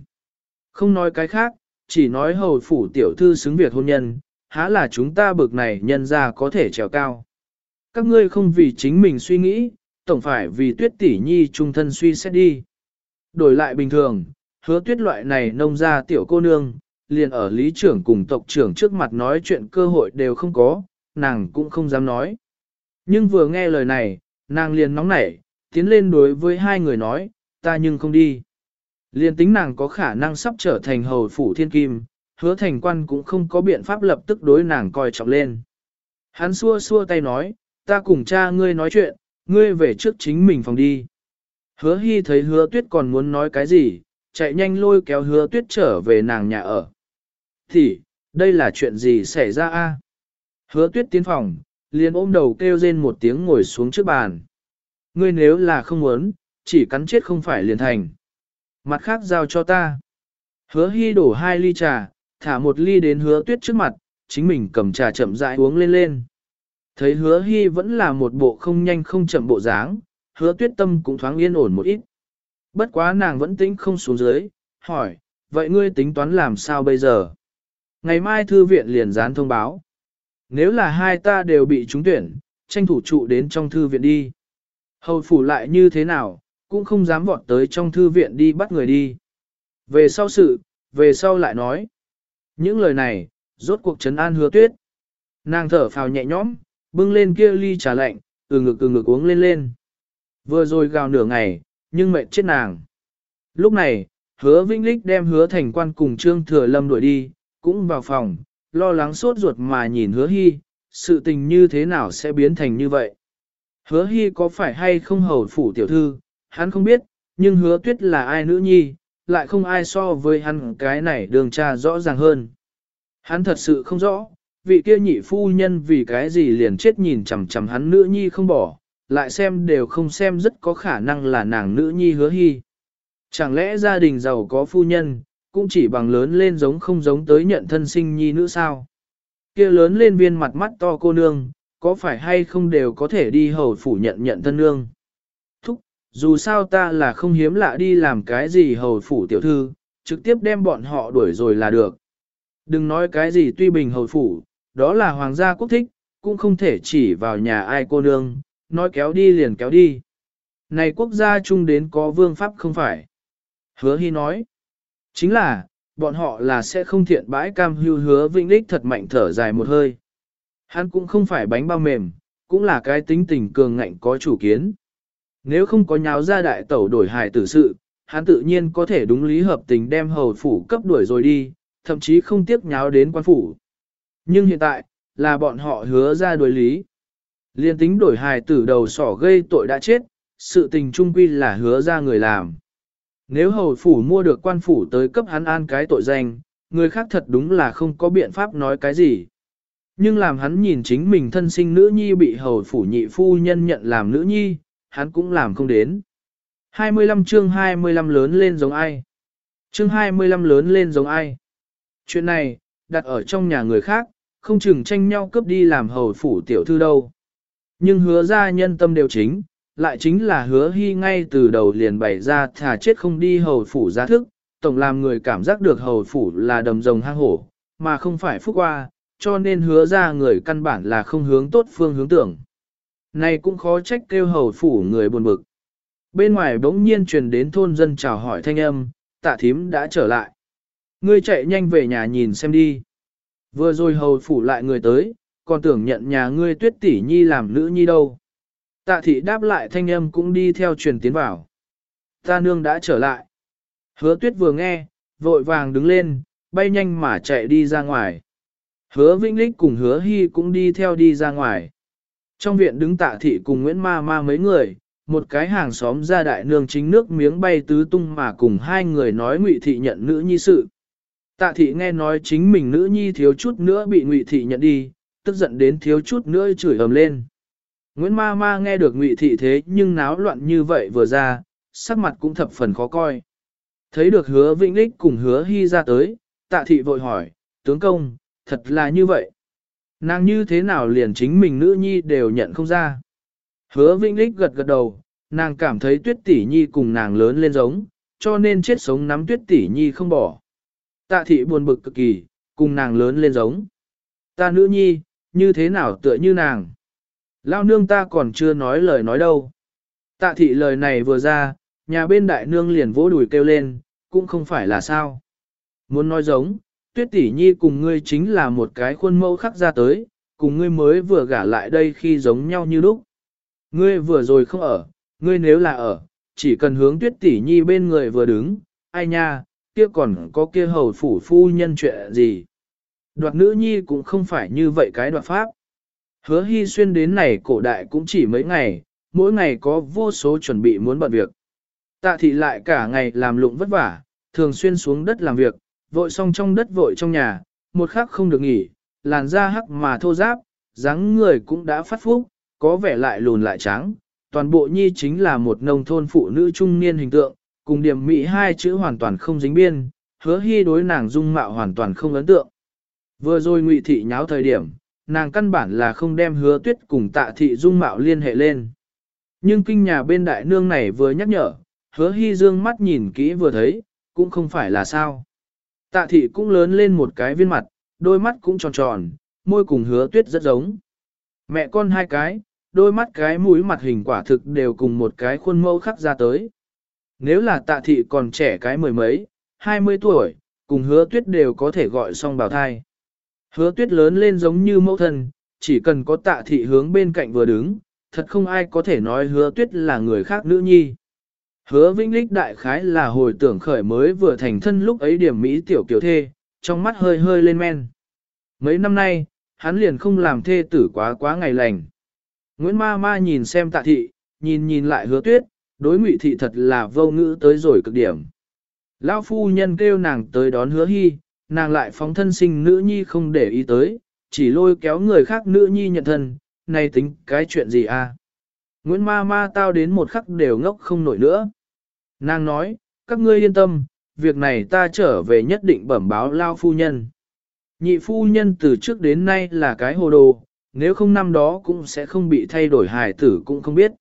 Không nói cái khác, chỉ nói hầu phủ tiểu thư xứng việc hôn nhân, há là chúng ta bực này nhân ra có thể trèo cao. Các ngươi không vì chính mình suy nghĩ, tổng phải vì tuyết tỷ nhi trung thân suy xét đi. Đổi lại bình thường, hứa tuyết loại này nông ra tiểu cô nương, liền ở lý trưởng cùng tộc trưởng trước mặt nói chuyện cơ hội đều không có, nàng cũng không dám nói. Nhưng vừa nghe lời này, nàng liền nóng nảy, tiến lên đối với hai người nói, ta nhưng không đi. liên tính nàng có khả năng sắp trở thành hầu phủ thiên kim, hứa thành quan cũng không có biện pháp lập tức đối nàng coi trọng lên. Hắn xua xua tay nói, ta cùng cha ngươi nói chuyện, ngươi về trước chính mình phòng đi. Hứa hy thấy hứa tuyết còn muốn nói cái gì, chạy nhanh lôi kéo hứa tuyết trở về nàng nhà ở. Thì, đây là chuyện gì xảy ra a? Hứa tuyết tiến phòng, liền ôm đầu kêu rên một tiếng ngồi xuống trước bàn. Ngươi nếu là không muốn, chỉ cắn chết không phải liền thành. Mặt khác giao cho ta. Hứa hy đổ hai ly trà, thả một ly đến hứa tuyết trước mặt, chính mình cầm trà chậm rãi uống lên lên. Thấy hứa hy vẫn là một bộ không nhanh không chậm bộ dáng, hứa tuyết tâm cũng thoáng yên ổn một ít. Bất quá nàng vẫn tính không xuống dưới, hỏi, vậy ngươi tính toán làm sao bây giờ? Ngày mai thư viện liền dán thông báo. Nếu là hai ta đều bị trúng tuyển, tranh thủ trụ đến trong thư viện đi. Hầu phủ lại như thế nào, cũng không dám vọt tới trong thư viện đi bắt người đi. Về sau sự, về sau lại nói. Những lời này, rốt cuộc trấn an hứa tuyết. Nàng thở phào nhẹ nhõm, bưng lên kia ly trà lạnh, từ ngực từ ngực uống lên lên. Vừa rồi gào nửa ngày, nhưng mệt chết nàng. Lúc này, hứa Vĩnh Lích đem hứa thành quan cùng Trương Thừa Lâm đuổi đi, cũng vào phòng, lo lắng sốt ruột mà nhìn hứa hy, sự tình như thế nào sẽ biến thành như vậy. Hứa hy có phải hay không hầu phủ tiểu thư, hắn không biết, nhưng hứa tuyết là ai nữ nhi, lại không ai so với hắn cái này đường cha rõ ràng hơn. Hắn thật sự không rõ, vị kia nhị phu nhân vì cái gì liền chết nhìn chằm chằm hắn nữ nhi không bỏ, lại xem đều không xem rất có khả năng là nàng nữ nhi hứa hy. Chẳng lẽ gia đình giàu có phu nhân, cũng chỉ bằng lớn lên giống không giống tới nhận thân sinh nhi nữ sao? kia lớn lên viên mặt mắt to cô nương, có phải hay không đều có thể đi hầu phủ nhận nhận thân nương? Thúc, dù sao ta là không hiếm lạ đi làm cái gì hầu phủ tiểu thư, trực tiếp đem bọn họ đuổi rồi là được. Đừng nói cái gì tuy bình hầu phủ, đó là hoàng gia quốc thích, cũng không thể chỉ vào nhà ai cô nương, nói kéo đi liền kéo đi. Này quốc gia chung đến có vương pháp không phải. Hứa hy nói, chính là, bọn họ là sẽ không thiện bãi cam hưu hứa vĩnh đích thật mạnh thở dài một hơi. Hắn cũng không phải bánh bao mềm, cũng là cái tính tình cường ngạnh có chủ kiến. Nếu không có nháo ra đại tẩu đổi hài tử sự, hắn tự nhiên có thể đúng lý hợp tình đem hầu phủ cấp đuổi rồi đi, thậm chí không tiếc nháo đến quan phủ. Nhưng hiện tại, là bọn họ hứa ra đối lý. Liên tính đổi hài tử đầu sỏ gây tội đã chết, sự tình trung quy là hứa ra người làm. Nếu hầu phủ mua được quan phủ tới cấp hắn an cái tội danh, người khác thật đúng là không có biện pháp nói cái gì. Nhưng làm hắn nhìn chính mình thân sinh nữ nhi bị hầu phủ nhị phu nhân nhận làm nữ nhi, hắn cũng làm không đến. 25 chương 25 lớn lên giống ai? Chương 25 lớn lên giống ai? Chuyện này, đặt ở trong nhà người khác, không chừng tranh nhau cướp đi làm hầu phủ tiểu thư đâu. Nhưng hứa ra nhân tâm đều chính, lại chính là hứa hy ngay từ đầu liền bày ra thà chết không đi hầu phủ giá thức, tổng làm người cảm giác được hầu phủ là đầm rồng hang hổ, mà không phải phúc hoa, cho nên hứa ra người căn bản là không hướng tốt phương hướng tưởng. Này cũng khó trách kêu hầu phủ người buồn bực. Bên ngoài bỗng nhiên truyền đến thôn dân chào hỏi thanh âm, tạ thím đã trở lại. Ngươi chạy nhanh về nhà nhìn xem đi. Vừa rồi hầu phủ lại người tới, còn tưởng nhận nhà ngươi tuyết tỷ nhi làm nữ nhi đâu. Tạ thị đáp lại thanh âm cũng đi theo truyền tiến vào. Ta nương đã trở lại. Hứa tuyết vừa nghe, vội vàng đứng lên, bay nhanh mà chạy đi ra ngoài. Hứa Vĩnh Lích cùng hứa Hy cũng đi theo đi ra ngoài. Trong viện đứng tạ thị cùng Nguyễn Ma Ma mấy người, một cái hàng xóm ra đại nương chính nước miếng bay tứ tung mà cùng hai người nói ngụy thị nhận nữ nhi sự. Tạ thị nghe nói chính mình nữ nhi thiếu chút nữa bị ngụy thị nhận đi, tức giận đến thiếu chút nữa chửi ầm lên. Nguyễn ma ma nghe được ngụy thị thế nhưng náo loạn như vậy vừa ra, sắc mặt cũng thập phần khó coi. Thấy được hứa vĩnh lích cùng hứa hy ra tới, tạ thị vội hỏi, tướng công, thật là như vậy. Nàng như thế nào liền chính mình nữ nhi đều nhận không ra. Hứa vĩnh lích gật gật đầu, nàng cảm thấy tuyết tỷ nhi cùng nàng lớn lên giống, cho nên chết sống nắm tuyết tỷ nhi không bỏ. Tạ thị buồn bực cực kỳ, cùng nàng lớn lên giống. Ta nữ nhi, như thế nào tựa như nàng. Lao nương ta còn chưa nói lời nói đâu. Tạ thị lời này vừa ra, nhà bên đại nương liền vỗ đùi kêu lên, cũng không phải là sao. Muốn nói giống, tuyết tỷ nhi cùng ngươi chính là một cái khuôn mẫu khắc ra tới, cùng ngươi mới vừa gả lại đây khi giống nhau như lúc. Ngươi vừa rồi không ở, ngươi nếu là ở, chỉ cần hướng tuyết tỷ nhi bên người vừa đứng, ai nha, kia còn có kia hầu phủ phu nhân chuyện gì. Đoạt nữ nhi cũng không phải như vậy cái đoạt pháp. Hứa hy xuyên đến này cổ đại cũng chỉ mấy ngày, mỗi ngày có vô số chuẩn bị muốn bận việc. Tạ thị lại cả ngày làm lụng vất vả, thường xuyên xuống đất làm việc, vội xong trong đất vội trong nhà, một khắc không được nghỉ, làn da hắc mà thô giáp, dáng người cũng đã phát phúc, có vẻ lại lùn lại trắng. Toàn bộ nhi chính là một nông thôn phụ nữ trung niên hình tượng, cùng điểm mỹ hai chữ hoàn toàn không dính biên, hứa hy đối nàng dung mạo hoàn toàn không ấn tượng. Vừa rồi ngụy thị nháo thời điểm, nàng căn bản là không đem hứa tuyết cùng tạ thị dung mạo liên hệ lên. Nhưng kinh nhà bên đại nương này vừa nhắc nhở, hứa hy dương mắt nhìn kỹ vừa thấy, cũng không phải là sao. Tạ thị cũng lớn lên một cái viên mặt, đôi mắt cũng tròn tròn, môi cùng hứa tuyết rất giống. Mẹ con hai cái, đôi mắt cái mũi mặt hình quả thực đều cùng một cái khuôn mẫu khắc ra tới. Nếu là tạ thị còn trẻ cái mười mấy, hai mươi tuổi, cùng hứa tuyết đều có thể gọi xong bào thai. Hứa tuyết lớn lên giống như mẫu thân, chỉ cần có tạ thị hướng bên cạnh vừa đứng, thật không ai có thể nói hứa tuyết là người khác nữ nhi. Hứa Vĩnh Lích đại khái là hồi tưởng khởi mới vừa thành thân lúc ấy điểm Mỹ tiểu kiểu thê, trong mắt hơi hơi lên men. Mấy năm nay, hắn liền không làm thê tử quá quá ngày lành. Nguyễn Ma Ma nhìn xem tạ thị, nhìn nhìn lại hứa tuyết, đối ngụy thị thật là vô ngữ tới rồi cực điểm. Lão phu nhân kêu nàng tới đón hứa hy, nàng lại phóng thân sinh nữ nhi không để ý tới, chỉ lôi kéo người khác nữ nhi nhận thân, này tính cái chuyện gì à? Nguyễn ma ma tao đến một khắc đều ngốc không nổi nữa. Nàng nói, các ngươi yên tâm, việc này ta trở về nhất định bẩm báo lao phu nhân. Nhị phu nhân từ trước đến nay là cái hồ đồ, nếu không năm đó cũng sẽ không bị thay đổi hài tử cũng không biết.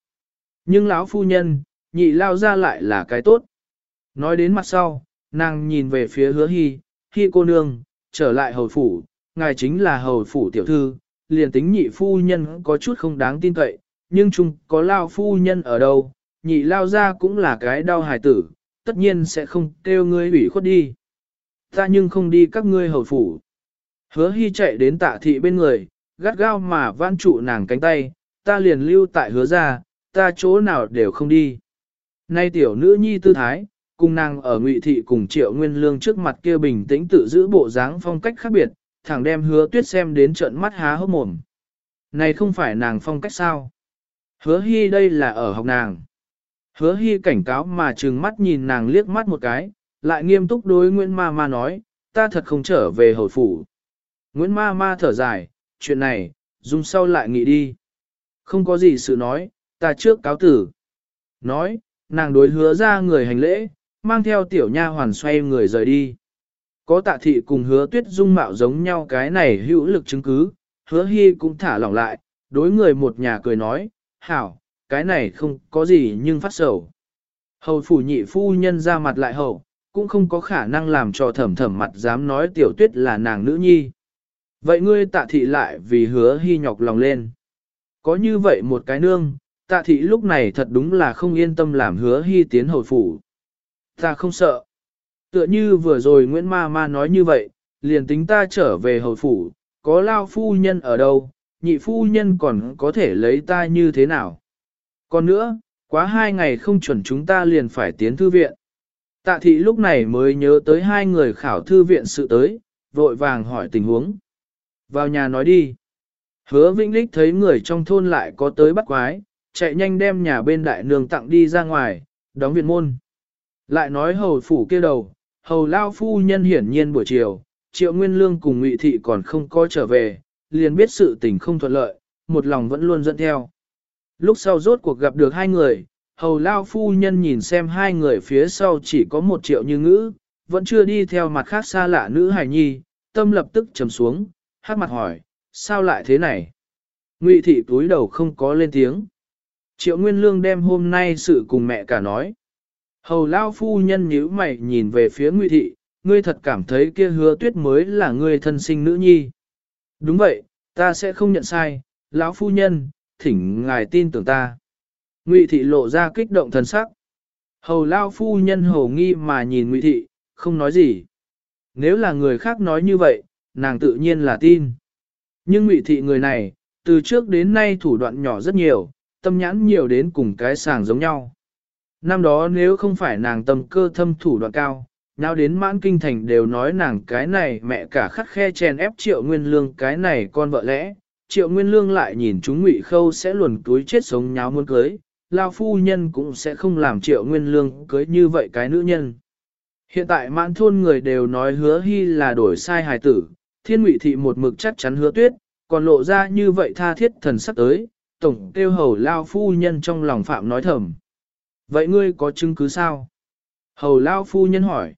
Nhưng lão phu nhân, nhị lao ra lại là cái tốt. Nói đến mặt sau, nàng nhìn về phía hứa hy, hy cô nương, trở lại hầu phủ, ngài chính là hầu phủ tiểu thư, liền tính nhị phu nhân có chút không đáng tin cậy, nhưng chung có lao phu nhân ở đâu, nhị lao ra cũng là cái đau hài tử, tất nhiên sẽ không kêu ngươi ủy khuất đi. Ta nhưng không đi các ngươi hầu phủ. Hứa hy chạy đến tạ thị bên người, gắt gao mà van trụ nàng cánh tay, ta liền lưu tại hứa ra, ta chỗ nào đều không đi. Nay tiểu nữ nhi tư thái, cùng nàng ở ngụy thị cùng triệu nguyên lương trước mặt kia bình tĩnh tự giữ bộ dáng phong cách khác biệt, thẳng đem hứa tuyết xem đến trận mắt há hốc mồm. Này không phải nàng phong cách sao? Hứa hy đây là ở học nàng. Hứa hy cảnh cáo mà trừng mắt nhìn nàng liếc mắt một cái, lại nghiêm túc đối Nguyễn Ma Ma nói, ta thật không trở về hồi phủ. Nguyễn Ma Ma thở dài, chuyện này, dùng sau lại nghĩ đi. Không có gì sự nói, ta trước cáo tử. Nói, nàng đối hứa ra người hành lễ, mang theo tiểu nha hoàn xoay người rời đi. Có tạ thị cùng hứa tuyết dung mạo giống nhau cái này hữu lực chứng cứ, hứa hy cũng thả lỏng lại, đối người một nhà cười nói, hảo, cái này không có gì nhưng phát sầu. Hầu phủ nhị phu nhân ra mặt lại hậu, cũng không có khả năng làm cho thẩm thẩm mặt dám nói tiểu tuyết là nàng nữ nhi. Vậy ngươi tạ thị lại vì hứa hy nhọc lòng lên. Có như vậy một cái nương, tạ thị lúc này thật đúng là không yên tâm làm hứa hy tiến hầu phủ. Ta không sợ. Tựa như vừa rồi Nguyễn Ma Ma nói như vậy, liền tính ta trở về hầu phủ, có lao phu nhân ở đâu, nhị phu nhân còn có thể lấy ta như thế nào. Còn nữa, quá hai ngày không chuẩn chúng ta liền phải tiến thư viện. Tạ thị lúc này mới nhớ tới hai người khảo thư viện sự tới, vội vàng hỏi tình huống. Vào nhà nói đi. Hứa Vĩnh Lích thấy người trong thôn lại có tới bắt quái, chạy nhanh đem nhà bên đại nương tặng đi ra ngoài, đóng viện môn. Lại nói hầu phủ kia đầu, hầu lao phu nhân hiển nhiên buổi chiều, triệu nguyên lương cùng ngụy thị còn không có trở về, liền biết sự tình không thuận lợi, một lòng vẫn luôn dẫn theo. Lúc sau rốt cuộc gặp được hai người, hầu lao phu nhân nhìn xem hai người phía sau chỉ có một triệu như ngữ, vẫn chưa đi theo mặt khác xa lạ nữ hài nhi, tâm lập tức trầm xuống, hát mặt hỏi, sao lại thế này? Ngụy thị túi đầu không có lên tiếng. Triệu Nguyên Lương đem hôm nay sự cùng mẹ cả nói. Hầu lao phu nhân nhíu mày nhìn về phía Ngụy thị, ngươi thật cảm thấy kia hứa tuyết mới là ngươi thân sinh nữ nhi. Đúng vậy, ta sẽ không nhận sai, lão phu nhân, thỉnh ngài tin tưởng ta. Ngụy thị lộ ra kích động thần sắc. Hầu lao phu nhân hầu nghi mà nhìn Ngụy thị, không nói gì. Nếu là người khác nói như vậy, nàng tự nhiên là tin. Nhưng Ngụy thị người này, từ trước đến nay thủ đoạn nhỏ rất nhiều, tâm nhãn nhiều đến cùng cái sàng giống nhau. Năm đó nếu không phải nàng tâm cơ thâm thủ đoạn cao, nào đến mãn kinh thành đều nói nàng cái này mẹ cả khắc khe chèn ép triệu nguyên lương cái này con vợ lẽ, triệu nguyên lương lại nhìn chúng ngụy khâu sẽ luồn túi chết sống nháo muốn cưới, lao phu nhân cũng sẽ không làm triệu nguyên lương cưới như vậy cái nữ nhân. Hiện tại mãn thôn người đều nói hứa hy là đổi sai hài tử, thiên ngụy thị một mực chắc chắn hứa tuyết, còn lộ ra như vậy tha thiết thần sắc tới, tổng kêu hầu lao phu nhân trong lòng phạm nói thầm. Vậy ngươi có chứng cứ sao? Hầu lao phu nhân hỏi.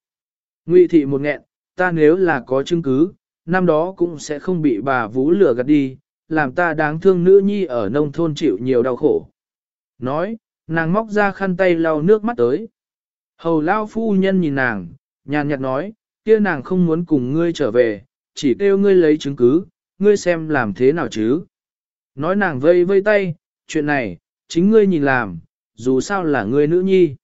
Ngụy thị một nghẹn, ta nếu là có chứng cứ, năm đó cũng sẽ không bị bà vũ lửa gạt đi, làm ta đáng thương nữ nhi ở nông thôn chịu nhiều đau khổ. Nói, nàng móc ra khăn tay lau nước mắt tới. Hầu lao phu nhân nhìn nàng, nhàn nhạt nói, kia nàng không muốn cùng ngươi trở về, chỉ kêu ngươi lấy chứng cứ, ngươi xem làm thế nào chứ. Nói nàng vây vây tay, chuyện này, chính ngươi nhìn làm, dù sao là ngươi nữ nhi.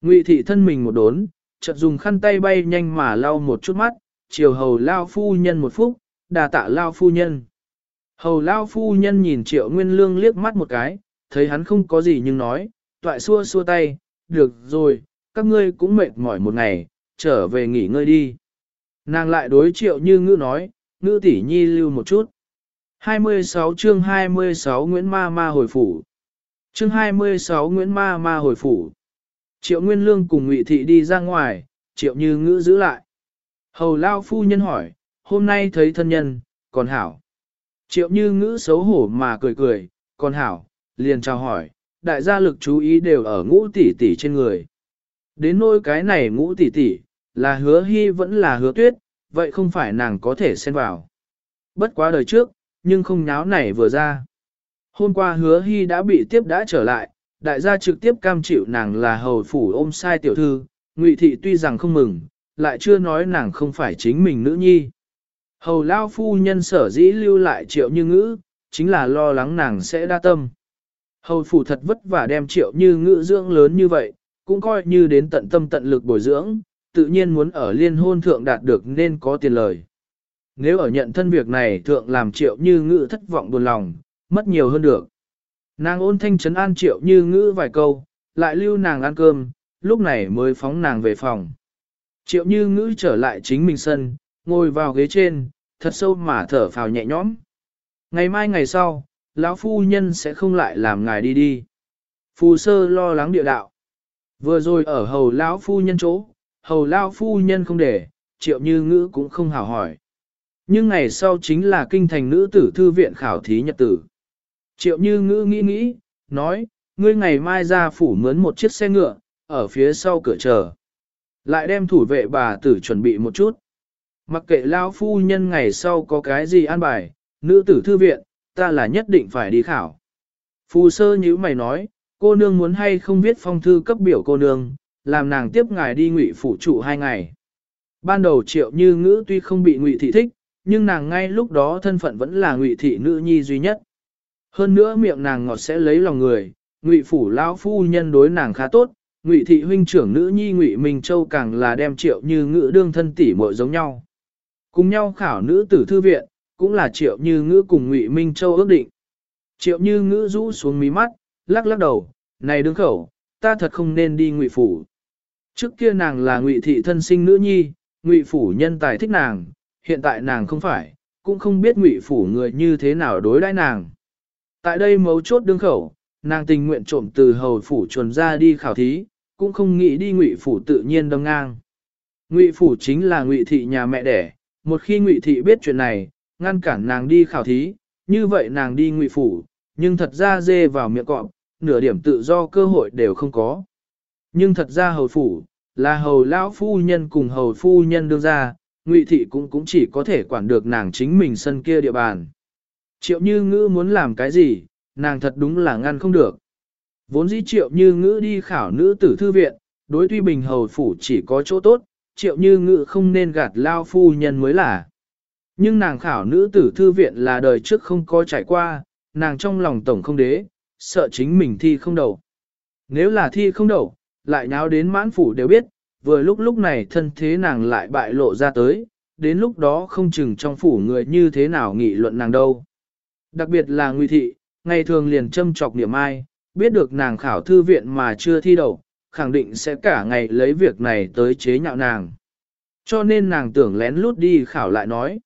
Ngụy thị thân mình một đốn, chợt dùng khăn tay bay nhanh mà lau một chút mắt, chiều hầu lao phu nhân một phút, đà tạ lao phu nhân. Hầu lao phu nhân nhìn triệu nguyên lương liếc mắt một cái, thấy hắn không có gì nhưng nói, toại xua xua tay, được rồi, các ngươi cũng mệt mỏi một ngày, trở về nghỉ ngơi đi. Nàng lại đối triệu như ngữ nói, ngữ tỷ nhi lưu một chút. 26 chương 26 Nguyễn Ma Ma hồi phủ. Chương 26 Nguyễn Ma Ma hồi phủ. Triệu Nguyên Lương cùng Ngụy Thị đi ra ngoài, Triệu Như Ngữ giữ lại. Hầu Lao Phu Nhân hỏi, hôm nay thấy thân nhân, còn hảo. Triệu Như Ngữ xấu hổ mà cười cười, còn hảo, liền chào hỏi, đại gia lực chú ý đều ở ngũ tỷ tỷ trên người. Đến nỗi cái này ngũ tỷ tỷ, là hứa hy vẫn là hứa tuyết, vậy không phải nàng có thể xen vào. Bất quá đời trước, nhưng không nháo này vừa ra. Hôm qua hứa hy đã bị tiếp đã trở lại, đại gia trực tiếp cam chịu nàng là hầu phủ ôm sai tiểu thư, ngụy thị tuy rằng không mừng, lại chưa nói nàng không phải chính mình nữ nhi. Hầu lao phu nhân sở dĩ lưu lại triệu như ngữ, chính là lo lắng nàng sẽ đa tâm. Hầu phủ thật vất vả đem triệu như ngữ dưỡng lớn như vậy, cũng coi như đến tận tâm tận lực bồi dưỡng, tự nhiên muốn ở liên hôn thượng đạt được nên có tiền lời. Nếu ở nhận thân việc này thượng làm triệu như ngữ thất vọng buồn lòng, mất nhiều hơn được. Nàng ôn thanh trấn an triệu như ngữ vài câu, lại lưu nàng ăn cơm, lúc này mới phóng nàng về phòng. Triệu như ngữ trở lại chính mình sân, ngồi vào ghế trên, thật sâu mà thở phào nhẹ nhõm. Ngày mai ngày sau, lão phu nhân sẽ không lại làm ngài đi đi. Phù sơ lo lắng địa đạo. Vừa rồi ở hầu lão phu nhân chỗ, hầu lão phu nhân không để, triệu như ngữ cũng không hào hỏi. Nhưng ngày sau chính là kinh thành nữ tử thư viện khảo thí nhật tử. Triệu như ngữ nghĩ nghĩ, nói, ngươi ngày mai ra phủ mướn một chiếc xe ngựa, ở phía sau cửa chờ. Lại đem thủ vệ bà tử chuẩn bị một chút. Mặc kệ lao phu nhân ngày sau có cái gì an bài, nữ tử thư viện, ta là nhất định phải đi khảo. Phù sơ như mày nói, cô nương muốn hay không viết phong thư cấp biểu cô nương, làm nàng tiếp ngài đi ngụy phủ trụ hai ngày. Ban đầu triệu như ngữ tuy không bị ngụy thị thích, nhưng nàng ngay lúc đó thân phận vẫn là ngụy thị nữ nhi duy nhất. Hơn nữa miệng nàng ngọt sẽ lấy lòng người, ngụy phủ lão phu nhân đối nàng khá tốt, ngụy thị huynh trưởng nữ nhi ngụy Minh Châu càng là đem triệu như ngữ đương thân tỷ muội giống nhau. Cùng nhau khảo nữ tử thư viện, cũng là triệu như ngữ cùng ngụy Minh Châu ước định. Triệu như ngữ rũ xuống mí mắt, lắc lắc đầu, này đứng khẩu, ta thật không nên đi ngụy phủ. Trước kia nàng là ngụy thị thân sinh nữ nhi, ngụy phủ nhân tài thích nàng, hiện tại nàng không phải, cũng không biết ngụy phủ người như thế nào đối đãi nàng. Tại đây mấu chốt đương khẩu, nàng tình nguyện trộm từ hầu phủ chuồn ra đi khảo thí, cũng không nghĩ đi ngụy phủ tự nhiên đâm ngang. Ngụy phủ chính là ngụy thị nhà mẹ đẻ, một khi ngụy thị biết chuyện này, ngăn cản nàng đi khảo thí, như vậy nàng đi ngụy phủ, nhưng thật ra dê vào miệng cọp, nửa điểm tự do cơ hội đều không có. Nhưng thật ra hầu phủ, là hầu lão phu nhân cùng hầu phu nhân đương ra, ngụy thị cũng cũng chỉ có thể quản được nàng chính mình sân kia địa bàn. Triệu như ngữ muốn làm cái gì, nàng thật đúng là ngăn không được. Vốn dĩ triệu như ngữ đi khảo nữ tử thư viện, đối tuy bình hầu phủ chỉ có chỗ tốt, triệu như ngự không nên gạt lao phu nhân mới là. Nhưng nàng khảo nữ tử thư viện là đời trước không có trải qua, nàng trong lòng tổng không đế, sợ chính mình thi không đầu. Nếu là thi không đầu, lại nháo đến mãn phủ đều biết, vừa lúc lúc này thân thế nàng lại bại lộ ra tới, đến lúc đó không chừng trong phủ người như thế nào nghị luận nàng đâu. Đặc biệt là Ngụy Thị, ngày thường liền châm chọc niệm ai, biết được nàng khảo thư viện mà chưa thi đậu, khẳng định sẽ cả ngày lấy việc này tới chế nhạo nàng. Cho nên nàng tưởng lén lút đi khảo lại nói.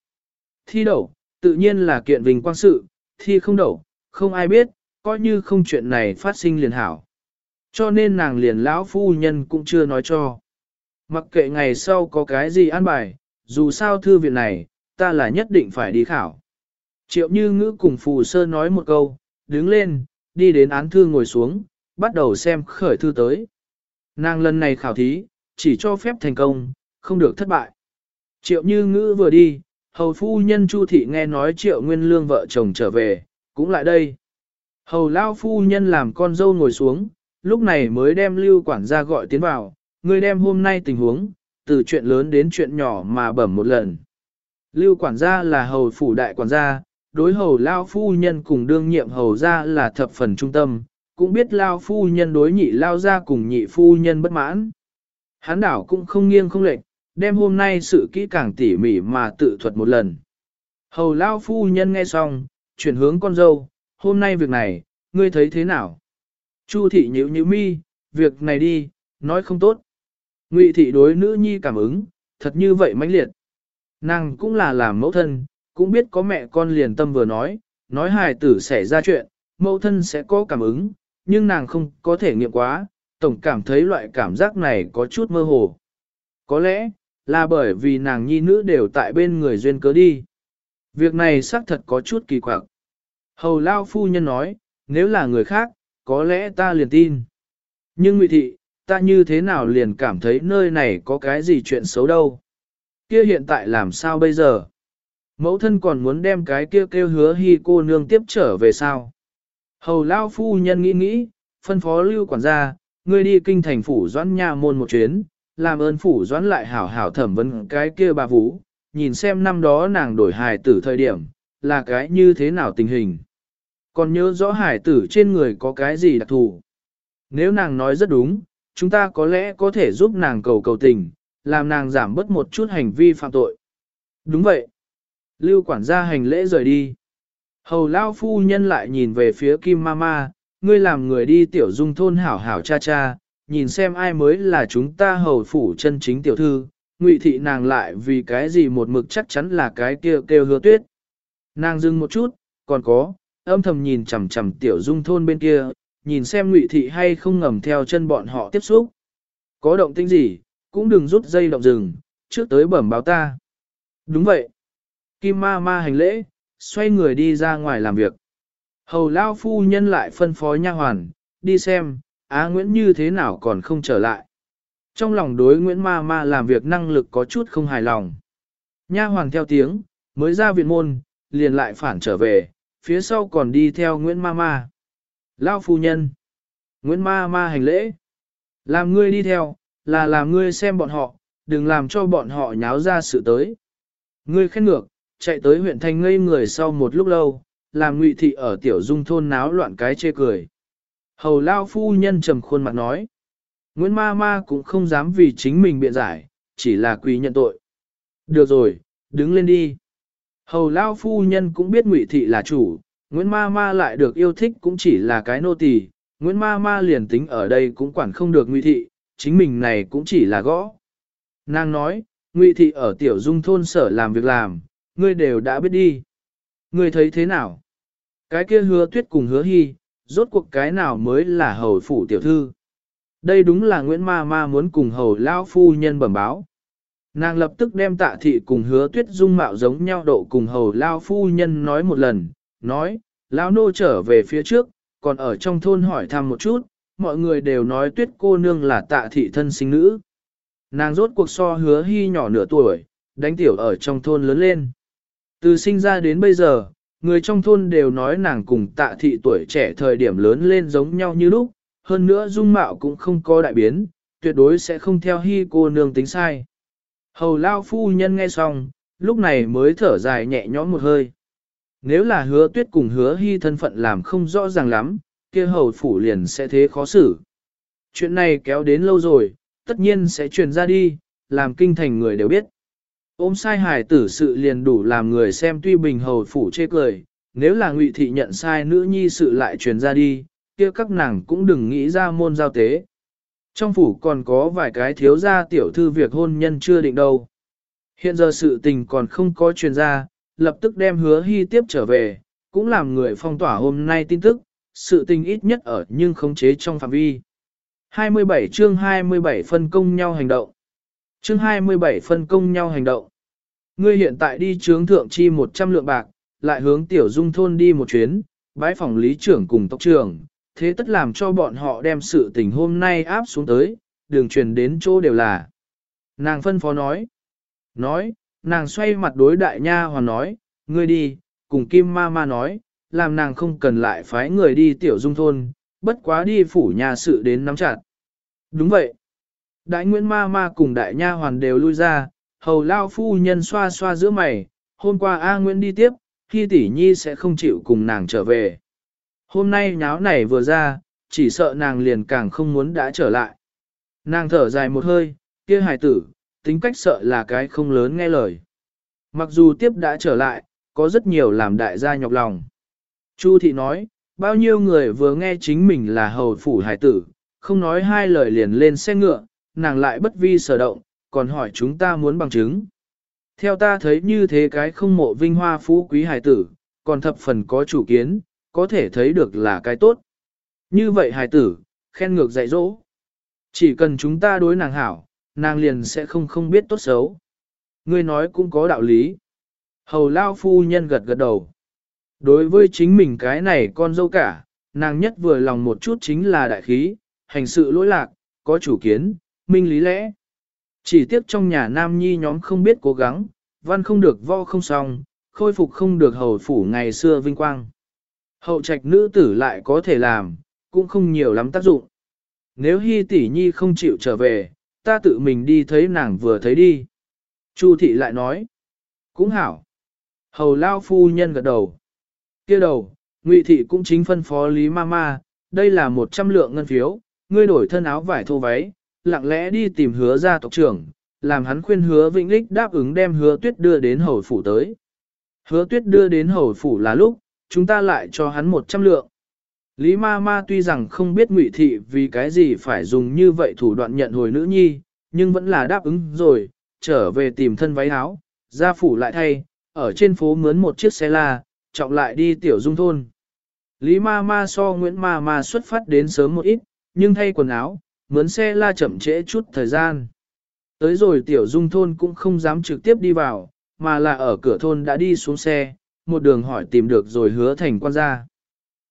Thi đậu, tự nhiên là kiện vinh quang sự, thi không đậu, không ai biết, coi như không chuyện này phát sinh liền hảo. Cho nên nàng liền lão phu nhân cũng chưa nói cho. Mặc kệ ngày sau có cái gì an bài, dù sao thư viện này, ta là nhất định phải đi khảo. Triệu như ngữ cùng phù sơ nói một câu, đứng lên, đi đến án thư ngồi xuống, bắt đầu xem khởi thư tới. Nàng lần này khảo thí, chỉ cho phép thành công, không được thất bại. Triệu như ngữ vừa đi, hầu phu nhân Chu Thị nghe nói triệu nguyên lương vợ chồng trở về, cũng lại đây. Hầu lao phu nhân làm con dâu ngồi xuống, lúc này mới đem lưu quản gia gọi tiến vào, người đem hôm nay tình huống, từ chuyện lớn đến chuyện nhỏ mà bẩm một lần. Lưu quản gia là hầu phủ đại quản gia, đối hầu lao phu nhân cùng đương nhiệm hầu gia là thập phần trung tâm, cũng biết lao phu nhân đối nhị lao ra cùng nhị phu nhân bất mãn. Hán đảo cũng không nghiêng không lệch, đem hôm nay sự kỹ càng tỉ mỉ mà tự thuật một lần. Hầu lao phu nhân nghe xong, chuyển hướng con dâu, hôm nay việc này, ngươi thấy thế nào? Chu thị nhíu nhíu mi, việc này đi, nói không tốt. Ngụy thị đối nữ nhi cảm ứng, thật như vậy mãnh liệt. Nàng cũng là làm mẫu thân, cũng biết có mẹ con liền tâm vừa nói, nói hài tử xảy ra chuyện, mẫu thân sẽ có cảm ứng, nhưng nàng không có thể nghiệm quá, tổng cảm thấy loại cảm giác này có chút mơ hồ. Có lẽ, là bởi vì nàng nhi nữ đều tại bên người duyên cớ đi. Việc này xác thật có chút kỳ quặc. Hầu Lao Phu Nhân nói, nếu là người khác, có lẽ ta liền tin. Nhưng Ngụy Thị, ta như thế nào liền cảm thấy nơi này có cái gì chuyện xấu đâu. Kia hiện tại làm sao bây giờ? Mẫu thân còn muốn đem cái kia kêu hứa hy cô nương tiếp trở về sao? Hầu Lao Phu Nhân nghĩ nghĩ, phân phó lưu quản gia, ngươi đi kinh thành phủ doãn nha môn một chuyến, làm ơn phủ doãn lại hảo hảo thẩm vấn cái kia bà vũ, nhìn xem năm đó nàng đổi hài tử thời điểm, là cái như thế nào tình hình. Còn nhớ rõ hải tử trên người có cái gì đặc thù. Nếu nàng nói rất đúng, chúng ta có lẽ có thể giúp nàng cầu cầu tình, làm nàng giảm bớt một chút hành vi phạm tội. Đúng vậy. Lưu quản gia hành lễ rời đi. Hầu Lao phu nhân lại nhìn về phía Kim Mama, ngươi làm người đi tiểu dung thôn hảo hảo cha cha, nhìn xem ai mới là chúng ta hầu phủ chân chính tiểu thư, ngụy thị nàng lại vì cái gì một mực chắc chắn là cái kia kêu hứa tuyết. Nàng dừng một chút, còn có, âm thầm nhìn chằm chằm tiểu dung thôn bên kia, nhìn xem ngụy thị hay không ngầm theo chân bọn họ tiếp xúc. Có động tĩnh gì, cũng đừng rút dây động rừng, trước tới bẩm báo ta. Đúng vậy. Kim ma ma hành lễ, xoay người đi ra ngoài làm việc. Hầu Lao phu nhân lại phân phó nha hoàn, đi xem, Á Nguyễn như thế nào còn không trở lại. Trong lòng đối Nguyễn ma ma làm việc năng lực có chút không hài lòng. Nha hoàn theo tiếng, mới ra viện môn, liền lại phản trở về, phía sau còn đi theo Nguyễn ma ma. Lao phu nhân. Nguyễn ma ma hành lễ. Làm ngươi đi theo, là làm ngươi xem bọn họ, đừng làm cho bọn họ nháo ra sự tới. Ngươi khen ngược, chạy tới huyện thành ngây người sau một lúc lâu, làm ngụy thị ở tiểu dung thôn náo loạn cái chê cười. Hầu lao phu nhân trầm khuôn mặt nói. Nguyễn ma ma cũng không dám vì chính mình biện giải, chỉ là quỳ nhận tội. Được rồi, đứng lên đi. Hầu Lao phu nhân cũng biết Ngụy Thị là chủ, Nguyễn Ma Ma lại được yêu thích cũng chỉ là cái nô tỳ, Nguyễn Ma Ma liền tính ở đây cũng quản không được Ngụy Thị, chính mình này cũng chỉ là gõ. Nàng nói, Ngụy Thị ở Tiểu Dung thôn sở làm việc làm, ngươi đều đã biết đi. Ngươi thấy thế nào? Cái kia hứa tuyết cùng hứa hy, rốt cuộc cái nào mới là hầu phủ tiểu thư? Đây đúng là Nguyễn Ma Ma muốn cùng hầu lao phu nhân bẩm báo. Nàng lập tức đem tạ thị cùng hứa tuyết dung mạo giống nhau độ cùng hầu lao phu nhân nói một lần, nói, lao nô trở về phía trước, còn ở trong thôn hỏi thăm một chút, mọi người đều nói tuyết cô nương là tạ thị thân sinh nữ. Nàng rốt cuộc so hứa hy nhỏ nửa tuổi, đánh tiểu ở trong thôn lớn lên. Từ sinh ra đến bây giờ, người trong thôn đều nói nàng cùng tạ thị tuổi trẻ thời điểm lớn lên giống nhau như lúc, hơn nữa dung mạo cũng không có đại biến, tuyệt đối sẽ không theo hy cô nương tính sai. Hầu lao phu nhân nghe xong, lúc này mới thở dài nhẹ nhõm một hơi. Nếu là hứa tuyết cùng hứa hy thân phận làm không rõ ràng lắm, kia hầu phủ liền sẽ thế khó xử. Chuyện này kéo đến lâu rồi, tất nhiên sẽ truyền ra đi, làm kinh thành người đều biết. Ôm sai hài tử sự liền đủ làm người xem tuy bình hầu phủ chê cười, nếu là ngụy thị nhận sai nữ nhi sự lại truyền ra đi, kia các nàng cũng đừng nghĩ ra môn giao tế. Trong phủ còn có vài cái thiếu gia tiểu thư việc hôn nhân chưa định đâu. Hiện giờ sự tình còn không có truyền ra, lập tức đem hứa hy tiếp trở về, cũng làm người phong tỏa hôm nay tin tức, sự tình ít nhất ở nhưng khống chế trong phạm vi. 27 chương 27 phân công nhau hành động. Chương 27 phân công nhau hành động. Ngươi hiện tại đi trướng thượng chi 100 lượng bạc, lại hướng tiểu dung thôn đi một chuyến, bái phòng lý trưởng cùng tộc trưởng, thế tất làm cho bọn họ đem sự tình hôm nay áp xuống tới, đường truyền đến chỗ đều là. Nàng phân phó nói. Nói, nàng xoay mặt đối đại nha hoàn nói, ngươi đi, cùng kim ma ma nói, làm nàng không cần lại phái người đi tiểu dung thôn, bất quá đi phủ nhà sự đến nắm chặt. Đúng vậy. Đại Nguyễn Ma Ma cùng đại nha hoàn đều lui ra, hầu lao phu nhân xoa xoa giữa mày, hôm qua A Nguyễn đi tiếp, khi tỷ nhi sẽ không chịu cùng nàng trở về. Hôm nay nháo này vừa ra, chỉ sợ nàng liền càng không muốn đã trở lại. Nàng thở dài một hơi, kia hài tử, tính cách sợ là cái không lớn nghe lời. Mặc dù tiếp đã trở lại, có rất nhiều làm đại gia nhọc lòng. Chu thị nói, bao nhiêu người vừa nghe chính mình là hầu phủ hài tử, không nói hai lời liền lên xe ngựa, nàng lại bất vi sở động, còn hỏi chúng ta muốn bằng chứng. Theo ta thấy như thế cái không mộ vinh hoa phú quý hài tử, còn thập phần có chủ kiến, có thể thấy được là cái tốt. Như vậy hài tử, khen ngược dạy dỗ. Chỉ cần chúng ta đối nàng hảo, nàng liền sẽ không không biết tốt xấu. Ngươi nói cũng có đạo lý. Hầu lao phu nhân gật gật đầu. Đối với chính mình cái này con dâu cả, nàng nhất vừa lòng một chút chính là đại khí, hành sự lỗi lạc, có chủ kiến, minh lý lẽ. Chỉ tiếc trong nhà nam nhi nhóm không biết cố gắng, văn không được vo không xong, khôi phục không được hầu phủ ngày xưa vinh quang. Hậu trạch nữ tử lại có thể làm, cũng không nhiều lắm tác dụng. Nếu hy tỷ nhi không chịu trở về, ta tự mình đi thấy nàng vừa thấy đi. Chu thị lại nói, cũng hảo. Hầu lao phu nhân gật đầu. kia đầu, ngụy thị cũng chính phân phó Lý Mama, đây là một trăm lượng ngân phiếu, ngươi đổi thân áo vải thô váy, lặng lẽ đi tìm hứa ra tộc trưởng, làm hắn khuyên hứa Vĩnh Lích đáp ứng đem hứa tuyết đưa đến hầu phủ tới. Hứa tuyết đưa đến hầu phủ là lúc, chúng ta lại cho hắn một trăm lượng. Lý ma ma tuy rằng không biết ngụy thị vì cái gì phải dùng như vậy thủ đoạn nhận hồi nữ nhi, nhưng vẫn là đáp ứng rồi, trở về tìm thân váy áo, ra phủ lại thay, ở trên phố mướn một chiếc xe la, trọng lại đi tiểu dung thôn. Lý ma ma so Nguyễn ma ma xuất phát đến sớm một ít, nhưng thay quần áo, mướn xe la chậm trễ chút thời gian. Tới rồi tiểu dung thôn cũng không dám trực tiếp đi vào, mà là ở cửa thôn đã đi xuống xe, một đường hỏi tìm được rồi hứa thành quan gia.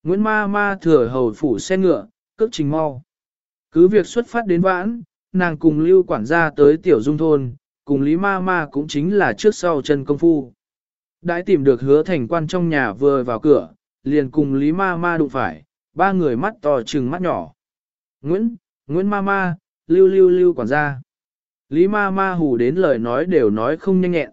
Nguyễn ma ma thừa hầu phủ xe ngựa, cước trình mau. Cứ việc xuất phát đến vãn, nàng cùng lưu quản gia tới tiểu dung thôn, cùng Lý ma ma cũng chính là trước sau chân công phu. Đãi tìm được hứa thành quan trong nhà vừa vào cửa, liền cùng Lý ma ma đụng phải, ba người mắt to trừng mắt nhỏ. Nguyễn, Nguyễn ma ma, lưu lưu lưu quản gia. Lý ma ma hù đến lời nói đều nói không nhanh nhẹn.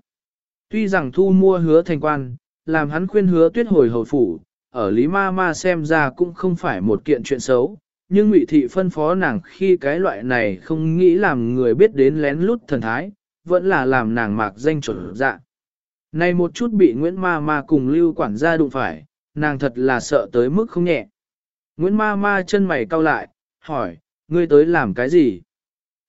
Tuy rằng thu mua hứa thành quan, làm hắn khuyên hứa tuyết hồi hồi phủ, ở Lý ma ma xem ra cũng không phải một kiện chuyện xấu, nhưng ngụy thị phân phó nàng khi cái loại này không nghĩ làm người biết đến lén lút thần thái, vẫn là làm nàng mạc danh chuẩn dạ. Này một chút bị Nguyễn Ma Ma cùng lưu quản gia đụng phải, nàng thật là sợ tới mức không nhẹ. Nguyễn Ma Ma chân mày cau lại, hỏi, ngươi tới làm cái gì?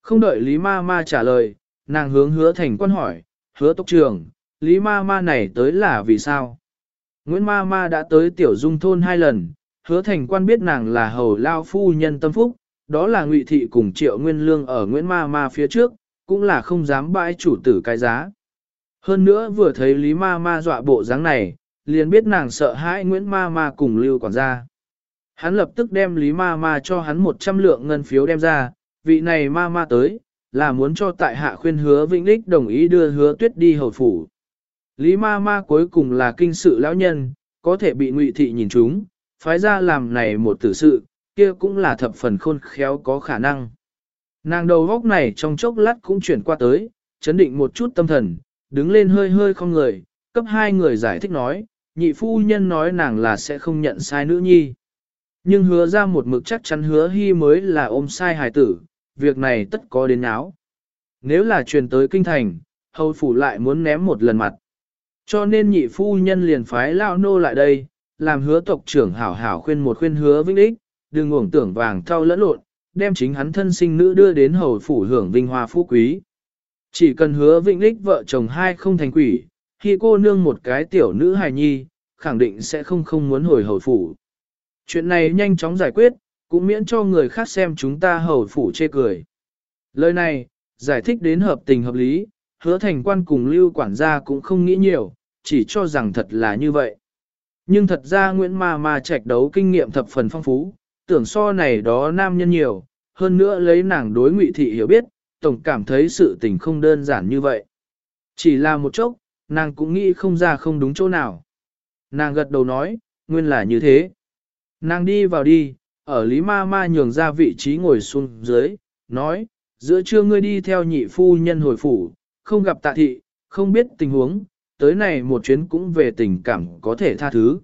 Không đợi Lý Ma Ma trả lời, nàng hướng hứa thành quan hỏi, hứa tốc trường, Lý Ma Ma này tới là vì sao? Nguyễn Ma Ma đã tới tiểu dung thôn hai lần, hứa thành quan biết nàng là hầu lao phu nhân tâm phúc, đó là ngụy thị cùng triệu nguyên lương ở Nguyễn Ma Ma phía trước, cũng là không dám bãi chủ tử cái giá. Hơn nữa vừa thấy Lý Ma Ma dọa bộ dáng này, liền biết nàng sợ hãi Nguyễn Ma Ma cùng lưu quản gia. Hắn lập tức đem Lý Ma Ma cho hắn 100 lượng ngân phiếu đem ra, vị này Ma Ma tới, là muốn cho tại hạ khuyên hứa Vĩnh Lích đồng ý đưa hứa tuyết đi hầu phủ. Lý Ma Ma cuối cùng là kinh sự lão nhân, có thể bị ngụy thị nhìn chúng, phái ra làm này một tử sự, kia cũng là thập phần khôn khéo có khả năng. Nàng đầu góc này trong chốc lát cũng chuyển qua tới, chấn định một chút tâm thần, đứng lên hơi hơi không người, cấp hai người giải thích nói, nhị phu nhân nói nàng là sẽ không nhận sai nữ nhi. Nhưng hứa ra một mực chắc chắn hứa hy mới là ôm sai hài tử, việc này tất có đến áo. Nếu là truyền tới kinh thành, hầu phủ lại muốn ném một lần mặt. Cho nên nhị phu nhân liền phái lao nô lại đây, làm hứa tộc trưởng hảo hảo khuyên một khuyên hứa vĩnh ích, đừng uổng tưởng vàng thau lẫn lộn, đem chính hắn thân sinh nữ đưa đến hầu phủ hưởng vinh hoa phú quý. Chỉ cần hứa vĩnh ích vợ chồng hai không thành quỷ, khi cô nương một cái tiểu nữ hài nhi, khẳng định sẽ không không muốn hồi hầu phủ. Chuyện này nhanh chóng giải quyết, cũng miễn cho người khác xem chúng ta hầu phủ chê cười. Lời này, giải thích đến hợp tình hợp lý, hứa thành quan cùng lưu quản gia cũng không nghĩ nhiều, chỉ cho rằng thật là như vậy. Nhưng thật ra Nguyễn Ma Ma trạch đấu kinh nghiệm thập phần phong phú, tưởng so này đó nam nhân nhiều, hơn nữa lấy nàng đối ngụy thị hiểu biết, tổng cảm thấy sự tình không đơn giản như vậy. Chỉ là một chốc, nàng cũng nghĩ không ra không đúng chỗ nào. Nàng gật đầu nói, nguyên là như thế. Nàng đi vào đi, ở Lý Ma Ma nhường ra vị trí ngồi xuống dưới, nói, giữa trưa ngươi đi theo nhị phu nhân hồi phủ, không gặp tạ thị, không biết tình huống, tới này một chuyến cũng về tình cảm có thể tha thứ.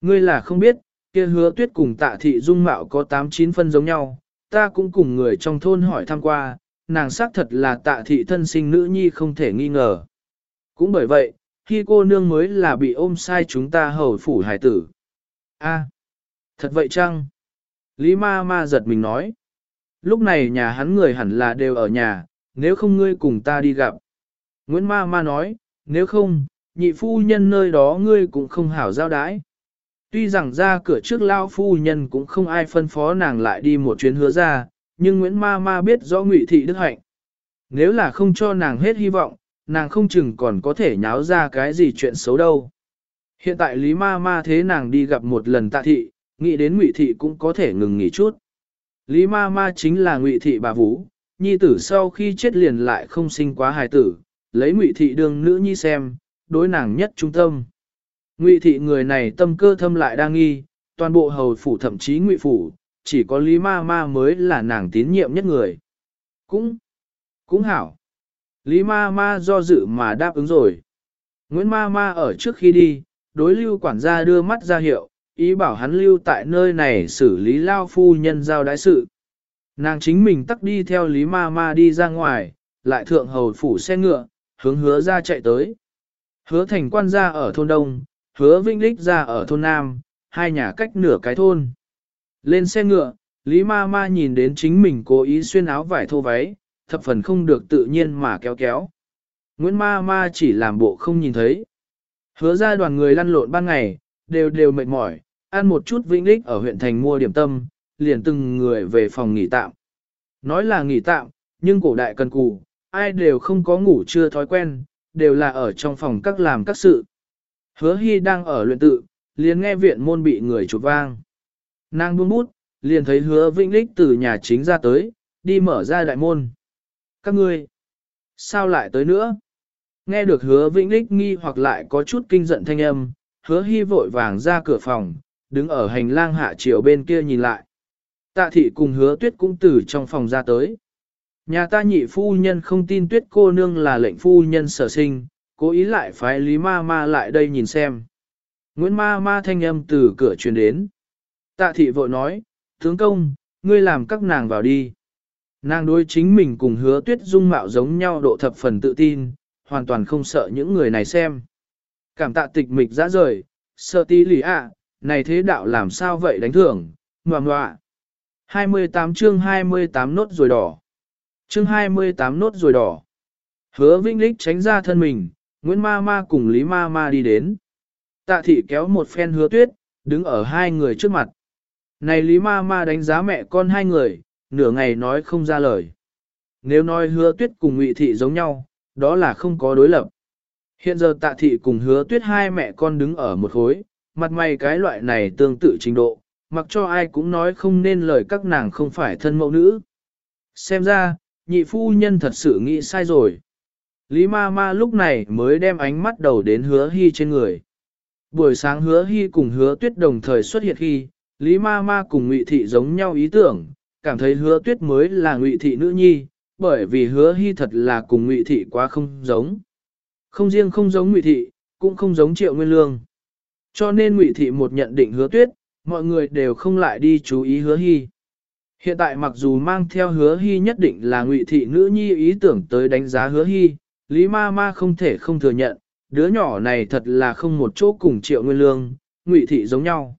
Ngươi là không biết, kia hứa tuyết cùng tạ thị dung mạo có 8-9 phân giống nhau, ta cũng cùng người trong thôn hỏi thăm qua, nàng xác thật là tạ thị thân sinh nữ nhi không thể nghi ngờ. Cũng bởi vậy, khi cô nương mới là bị ôm sai chúng ta hầu phủ hải tử. A, thật vậy chăng? Lý ma ma giật mình nói. Lúc này nhà hắn người hẳn là đều ở nhà, nếu không ngươi cùng ta đi gặp. Nguyễn ma ma nói, nếu không, nhị phu nhân nơi đó ngươi cũng không hảo giao đái. Tuy rằng ra cửa trước lao phu nhân cũng không ai phân phó nàng lại đi một chuyến hứa ra, nhưng Nguyễn Ma Ma biết rõ ngụy thị đức hạnh. Nếu là không cho nàng hết hy vọng, nàng không chừng còn có thể nháo ra cái gì chuyện xấu đâu. Hiện tại Lý Ma Ma thế nàng đi gặp một lần tạ thị, nghĩ đến ngụy thị cũng có thể ngừng nghỉ chút. Lý Ma Ma chính là ngụy thị bà Vũ, nhi tử sau khi chết liền lại không sinh quá hài tử, lấy ngụy thị đương nữ nhi xem, đối nàng nhất trung tâm. Ngụy thị người này tâm cơ thâm lại đa nghi, toàn bộ hầu phủ thậm chí ngụy phủ, chỉ có Lý Ma Ma mới là nàng tín nhiệm nhất người. Cũng, cũng hảo. Lý Ma Ma do dự mà đáp ứng rồi. Nguyễn Ma Ma ở trước khi đi, đối lưu quản gia đưa mắt ra hiệu, ý bảo hắn lưu tại nơi này xử lý lao phu nhân giao đái sự. Nàng chính mình tắt đi theo Lý Ma Ma đi ra ngoài, lại thượng hầu phủ xe ngựa, hướng hứa ra chạy tới. Hứa thành quan ra ở thôn Đông, hứa vinh lích ra ở thôn Nam, hai nhà cách nửa cái thôn. Lên xe ngựa, Lý Ma Ma nhìn đến chính mình cố ý xuyên áo vải thô váy, thập phần không được tự nhiên mà kéo kéo. Nguyễn Ma Ma chỉ làm bộ không nhìn thấy. Hứa ra đoàn người lăn lộn ban ngày, đều đều mệt mỏi, ăn một chút vĩnh lích ở huyện thành mua điểm tâm, liền từng người về phòng nghỉ tạm. Nói là nghỉ tạm, nhưng cổ đại cần cù, ai đều không có ngủ chưa thói quen, đều là ở trong phòng các làm các sự. Hứa Hy đang ở luyện tự, liền nghe viện môn bị người chụp vang. Nàng buông bút, liền thấy hứa vĩnh lích từ nhà chính ra tới, đi mở ra đại môn. Các ngươi, sao lại tới nữa? Nghe được hứa vĩnh lích nghi hoặc lại có chút kinh giận thanh âm, hứa hy vội vàng ra cửa phòng, đứng ở hành lang hạ chiều bên kia nhìn lại. Tạ thị cùng hứa tuyết cũng từ trong phòng ra tới. Nhà ta nhị phu nhân không tin tuyết cô nương là lệnh phu nhân sở sinh, cố ý lại phái Lý Ma Ma lại đây nhìn xem. Nguyễn Ma Ma thanh âm từ cửa truyền đến. Tạ thị vội nói, tướng công, ngươi làm các nàng vào đi. Nàng đối chính mình cùng hứa tuyết dung mạo giống nhau độ thập phần tự tin, hoàn toàn không sợ những người này xem. cảm tạ tịch mịch ra rời, sợ tí lì ạ, này thế đạo làm sao vậy đánh thưởng, ngoà ngoạ. 28 chương 28 nốt rồi đỏ. Chương 28 nốt rồi đỏ. Hứa Vĩnh Lích tránh ra thân mình, Nguyễn Ma Ma cùng Lý Ma Ma đi đến. Tạ thị kéo một phen hứa tuyết, đứng ở hai người trước mặt. Này Lý Ma Ma đánh giá mẹ con hai người, nửa ngày nói không ra lời. Nếu nói hứa tuyết cùng ngụy thị giống nhau, đó là không có đối lập. Hiện giờ tạ thị cùng hứa tuyết hai mẹ con đứng ở một khối, mặt mày cái loại này tương tự trình độ, mặc cho ai cũng nói không nên lời các nàng không phải thân mẫu nữ. Xem ra, nhị phu nhân thật sự nghĩ sai rồi. Lý ma ma lúc này mới đem ánh mắt đầu đến hứa hy trên người. Buổi sáng hứa hy cùng hứa tuyết đồng thời xuất hiện khi, Lý ma ma cùng ngụy thị giống nhau ý tưởng, cảm thấy hứa tuyết mới là ngụy thị nữ nhi, bởi vì hứa hy thật là cùng ngụy thị quá không giống. Không riêng không giống ngụy thị, cũng không giống triệu nguyên lương. Cho nên ngụy thị một nhận định hứa tuyết, mọi người đều không lại đi chú ý hứa hy. Hiện tại mặc dù mang theo hứa hy nhất định là ngụy thị nữ nhi ý tưởng tới đánh giá hứa hy, Lý ma ma không thể không thừa nhận, đứa nhỏ này thật là không một chỗ cùng triệu nguyên lương, ngụy thị giống nhau.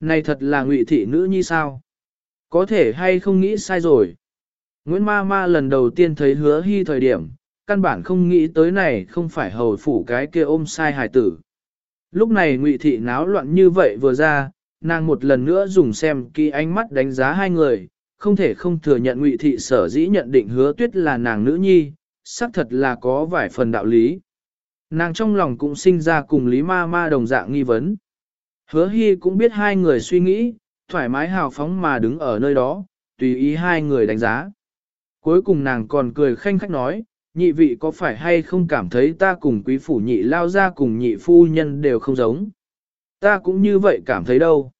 Này thật là ngụy thị nữ nhi sao? Có thể hay không nghĩ sai rồi. Nguyễn ma ma lần đầu tiên thấy hứa hy thời điểm, căn bản không nghĩ tới này không phải hầu phủ cái kia ôm sai hài tử. Lúc này ngụy thị náo loạn như vậy vừa ra, nàng một lần nữa dùng xem kỹ ánh mắt đánh giá hai người, không thể không thừa nhận ngụy thị sở dĩ nhận định hứa tuyết là nàng nữ nhi, xác thật là có vài phần đạo lý. Nàng trong lòng cũng sinh ra cùng Lý Ma Ma đồng dạng nghi vấn. Hứa Hy cũng biết hai người suy nghĩ, thoải mái hào phóng mà đứng ở nơi đó, tùy ý hai người đánh giá. Cuối cùng nàng còn cười khanh khách nói, nhị vị có phải hay không cảm thấy ta cùng quý phủ nhị lao ra cùng nhị phu nhân đều không giống. Ta cũng như vậy cảm thấy đâu.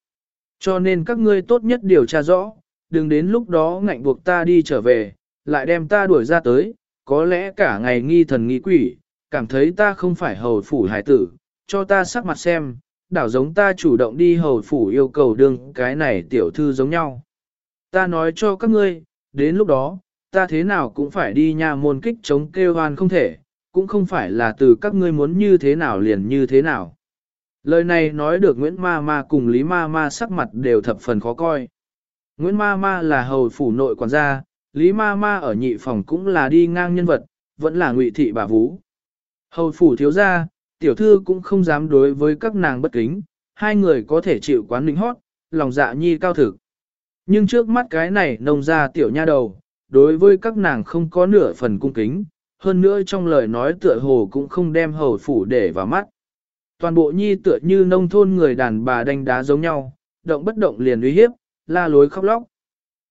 Cho nên các ngươi tốt nhất điều tra rõ, đừng đến lúc đó ngạnh buộc ta đi trở về, lại đem ta đuổi ra tới, có lẽ cả ngày nghi thần nghi quỷ, cảm thấy ta không phải hầu phủ hải tử, cho ta sắc mặt xem, đảo giống ta chủ động đi hầu phủ yêu cầu đương cái này tiểu thư giống nhau. Ta nói cho các ngươi, đến lúc đó, ta thế nào cũng phải đi nha môn kích chống kêu hoan không thể, cũng không phải là từ các ngươi muốn như thế nào liền như thế nào. Lời này nói được Nguyễn Ma Ma cùng Lý Ma Ma sắc mặt đều thập phần khó coi. Nguyễn Ma Ma là hầu phủ nội quản gia, Lý Ma Ma ở nhị phòng cũng là đi ngang nhân vật, vẫn là ngụy thị bà vũ. Hầu phủ thiếu gia, tiểu thư cũng không dám đối với các nàng bất kính, hai người có thể chịu quán lính hót, lòng dạ nhi cao thực. Nhưng trước mắt cái này nông ra tiểu nha đầu, đối với các nàng không có nửa phần cung kính, hơn nữa trong lời nói tựa hồ cũng không đem hầu phủ để vào mắt. Toàn bộ nhi tựa như nông thôn người đàn bà đánh đá giống nhau, động bất động liền uy hiếp, la lối khóc lóc.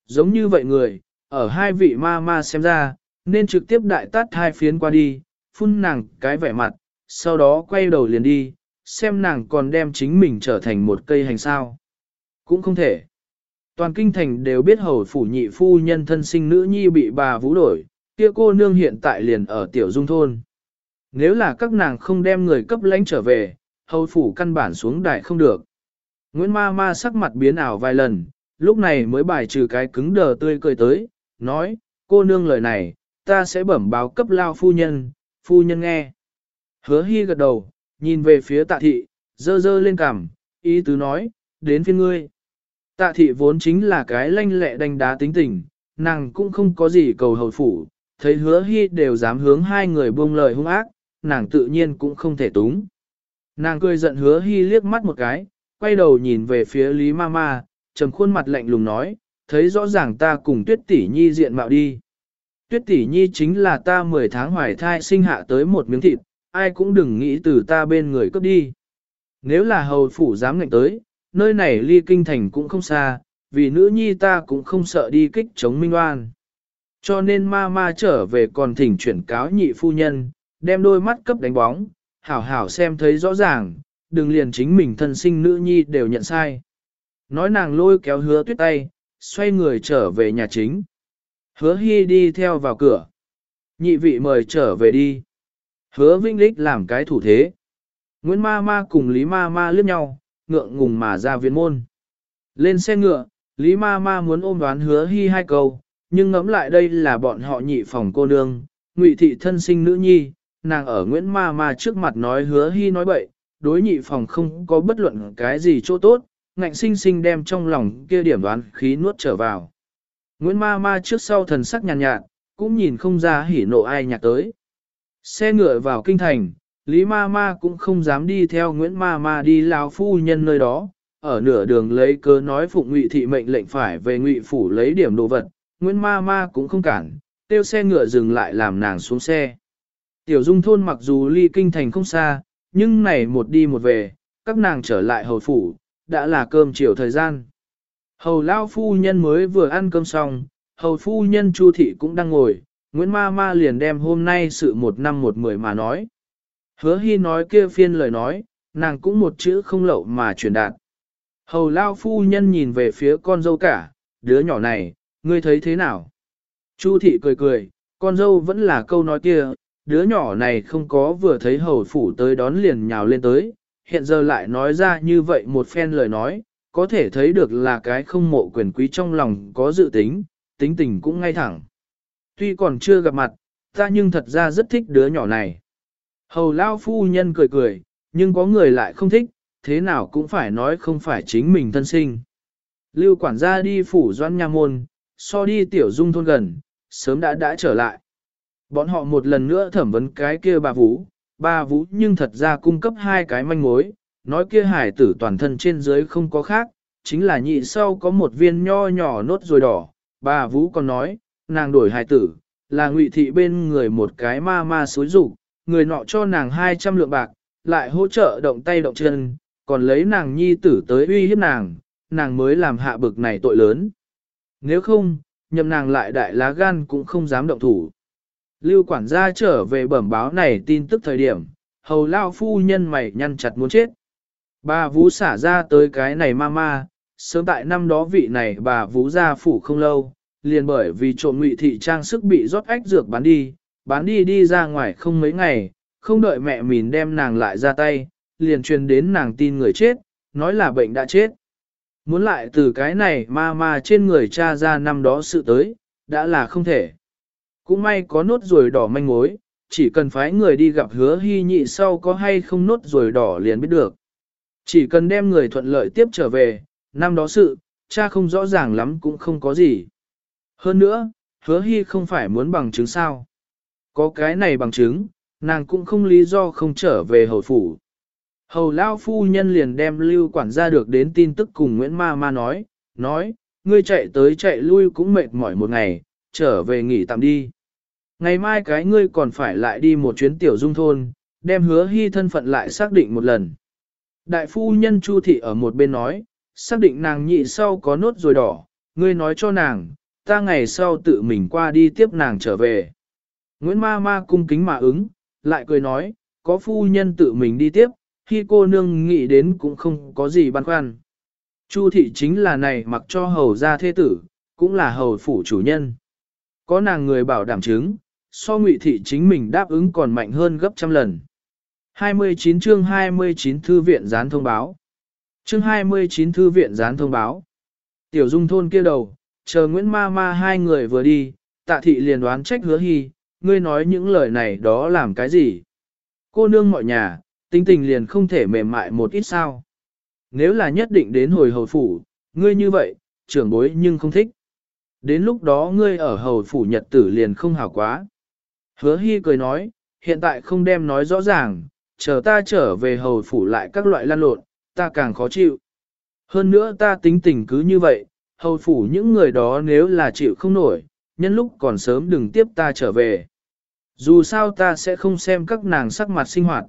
Giống như vậy người, ở hai vị ma ma xem ra, nên trực tiếp đại tát hai phiến qua đi, phun nàng cái vẻ mặt, sau đó quay đầu liền đi, xem nàng còn đem chính mình trở thành một cây hành sao. Cũng không thể. Toàn kinh thành đều biết hầu phủ nhị phu nhân thân sinh nữ nhi bị bà vũ đổi, kia cô nương hiện tại liền ở tiểu dung thôn. Nếu là các nàng không đem người cấp lãnh trở về, hầu phủ căn bản xuống đại không được. Nguyễn ma ma sắc mặt biến ảo vài lần, lúc này mới bài trừ cái cứng đờ tươi cười tới, nói, cô nương lời này, ta sẽ bẩm báo cấp lao phu nhân, phu nhân nghe. Hứa hy gật đầu, nhìn về phía tạ thị, dơ dơ lên cằm, ý tứ nói, đến phiên ngươi. Tạ thị vốn chính là cái lanh lẹ đánh đá tính tình, nàng cũng không có gì cầu hầu phủ, thấy hứa hy đều dám hướng hai người buông lời hung ác, nàng tự nhiên cũng không thể túng. Nàng cười giận hứa hy liếc mắt một cái, quay đầu nhìn về phía Lý Mama, trầm khuôn mặt lạnh lùng nói, thấy rõ ràng ta cùng tuyết tỷ nhi diện mạo đi. Tuyết tỷ nhi chính là ta 10 tháng hoài thai sinh hạ tới một miếng thịt, ai cũng đừng nghĩ từ ta bên người cướp đi. Nếu là hầu phủ dám ngạnh tới, nơi này ly kinh thành cũng không xa, vì nữ nhi ta cũng không sợ đi kích chống minh oan. Cho nên ma ma trở về còn thỉnh chuyển cáo nhị phu nhân, đem đôi mắt cấp đánh bóng, hảo hảo xem thấy rõ ràng, đừng liền chính mình thân sinh nữ nhi đều nhận sai. Nói nàng lôi kéo hứa tuyết tay, xoay người trở về nhà chính. Hứa hy đi theo vào cửa. Nhị vị mời trở về đi. Hứa vinh lích làm cái thủ thế. Nguyễn ma ma cùng Lý ma ma liếc nhau, ngượng ngùng mà ra viện môn. Lên xe ngựa, Lý ma ma muốn ôm đoán hứa hy hai câu, nhưng ngẫm lại đây là bọn họ nhị phòng cô nương, ngụy thị thân sinh nữ nhi, nàng ở Nguyễn ma ma trước mặt nói hứa hy nói bậy, đối nhị phòng không có bất luận cái gì chỗ tốt, ngạnh sinh sinh đem trong lòng kia điểm đoán khí nuốt trở vào. Nguyễn ma ma trước sau thần sắc nhàn nhạt, nhạt, cũng nhìn không ra hỉ nộ ai nhạc tới. Xe ngựa vào kinh thành, Lý ma ma cũng không dám đi theo Nguyễn ma ma đi lao phu nhân nơi đó, ở nửa đường lấy cớ nói phụng ngụy thị mệnh lệnh phải về ngụy phủ lấy điểm đồ vật, Nguyễn ma ma cũng không cản, tiêu xe ngựa dừng lại làm nàng xuống xe. Tiểu dung thôn mặc dù ly kinh thành không xa, nhưng này một đi một về, các nàng trở lại hầu phủ, đã là cơm chiều thời gian. Hầu lao phu nhân mới vừa ăn cơm xong, hầu phu nhân chu thị cũng đang ngồi, Nguyễn ma ma liền đem hôm nay sự một năm một mười mà nói. Hứa hy nói kia phiên lời nói, nàng cũng một chữ không lậu mà truyền đạt. Hầu lao phu nhân nhìn về phía con dâu cả, đứa nhỏ này, ngươi thấy thế nào? Chu thị cười cười, con dâu vẫn là câu nói kia, đứa nhỏ này không có vừa thấy hầu phủ tới đón liền nhào lên tới, hiện giờ lại nói ra như vậy một phen lời nói, có thể thấy được là cái không mộ quyền quý trong lòng có dự tính, tính tình cũng ngay thẳng. Tuy còn chưa gặp mặt, ta nhưng thật ra rất thích đứa nhỏ này. Hầu lao phu nhân cười cười, nhưng có người lại không thích, thế nào cũng phải nói không phải chính mình thân sinh. Lưu quản gia đi phủ doan nha môn, so đi tiểu dung thôn gần, sớm đã đã trở lại. Bọn họ một lần nữa thẩm vấn cái kia bà Vũ, bà Vũ nhưng thật ra cung cấp hai cái manh mối, nói kia hải tử toàn thân trên dưới không có khác, chính là nhị sau có một viên nho nhỏ nốt rồi đỏ. Bà Vũ còn nói, nàng đổi hải tử, là ngụy thị bên người một cái ma ma xối rủ, người nọ cho nàng 200 lượng bạc, lại hỗ trợ động tay động chân, còn lấy nàng nhi tử tới uy hiếp nàng, nàng mới làm hạ bực này tội lớn. Nếu không, nhầm nàng lại đại lá gan cũng không dám động thủ. Lưu quản gia trở về bẩm báo này tin tức thời điểm, hầu lao phu nhân mày nhăn chặt muốn chết. Bà Vũ xả ra tới cái này ma ma, sớm tại năm đó vị này bà Vũ gia phủ không lâu, liền bởi vì trộm ngụy thị trang sức bị rót ách dược bán đi, bán đi đi ra ngoài không mấy ngày, không đợi mẹ mình đem nàng lại ra tay, liền truyền đến nàng tin người chết, nói là bệnh đã chết. Muốn lại từ cái này ma ma trên người cha ra năm đó sự tới, đã là không thể. Cũng may có nốt ruồi đỏ manh mối, chỉ cần phái người đi gặp hứa hy nhị sau có hay không nốt ruồi đỏ liền biết được. Chỉ cần đem người thuận lợi tiếp trở về, năm đó sự, cha không rõ ràng lắm cũng không có gì. Hơn nữa, hứa hy không phải muốn bằng chứng sao. Có cái này bằng chứng, nàng cũng không lý do không trở về hầu phủ. Hầu Lao phu nhân liền đem lưu quản gia được đến tin tức cùng Nguyễn Ma Ma nói, nói, ngươi chạy tới chạy lui cũng mệt mỏi một ngày, trở về nghỉ tạm đi. Ngày mai cái ngươi còn phải lại đi một chuyến tiểu dung thôn, đem hứa hy thân phận lại xác định một lần. Đại phu nhân Chu Thị ở một bên nói, xác định nàng nhị sau có nốt rồi đỏ, ngươi nói cho nàng, ta ngày sau tự mình qua đi tiếp nàng trở về. Nguyễn Ma Ma cung kính mà ứng, lại cười nói, có phu nhân tự mình đi tiếp, khi cô nương nghĩ đến cũng không có gì băn khoăn. Chu thị chính là này mặc cho hầu gia thế tử, cũng là hầu phủ chủ nhân. Có nàng người bảo đảm chứng, so ngụy thị chính mình đáp ứng còn mạnh hơn gấp trăm lần. 29 chương 29 thư viện gián thông báo. Chương 29 thư viện gián thông báo. Tiểu dung thôn kia đầu, chờ Nguyễn Ma Ma hai người vừa đi, tạ thị liền đoán trách hứa hy, ngươi nói những lời này đó làm cái gì? Cô nương mọi nhà, tính tình liền không thể mềm mại một ít sao. Nếu là nhất định đến hồi hầu phủ, ngươi như vậy, trưởng bối nhưng không thích. Đến lúc đó ngươi ở hầu phủ nhật tử liền không hảo quá. Hứa hy cười nói, hiện tại không đem nói rõ ràng, chờ ta trở về hầu phủ lại các loại lan lộn, ta càng khó chịu. Hơn nữa ta tính tình cứ như vậy, hầu phủ những người đó nếu là chịu không nổi, nhân lúc còn sớm đừng tiếp ta trở về. Dù sao ta sẽ không xem các nàng sắc mặt sinh hoạt.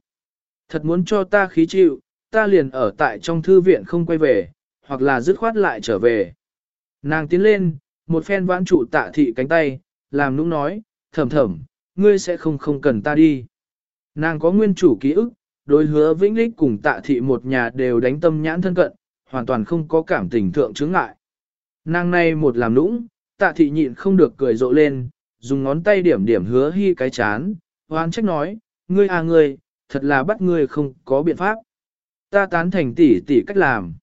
Thật muốn cho ta khí chịu, ta liền ở tại trong thư viện không quay về, hoặc là dứt khoát lại trở về. Nàng tiến lên, một phen vãn trụ tạ thị cánh tay, làm nũng nói, thầm thầm, ngươi sẽ không không cần ta đi. Nàng có nguyên chủ ký ức, đối hứa vĩnh lích cùng tạ thị một nhà đều đánh tâm nhãn thân cận, hoàn toàn không có cảm tình thượng chứng ngại. Nàng này một làm nũng, tạ thị nhịn không được cười rộ lên, dùng ngón tay điểm điểm hứa hy cái chán, hoan trách nói, ngươi à ngươi, thật là bắt ngươi không có biện pháp. Ta tán thành tỷ tỷ cách làm.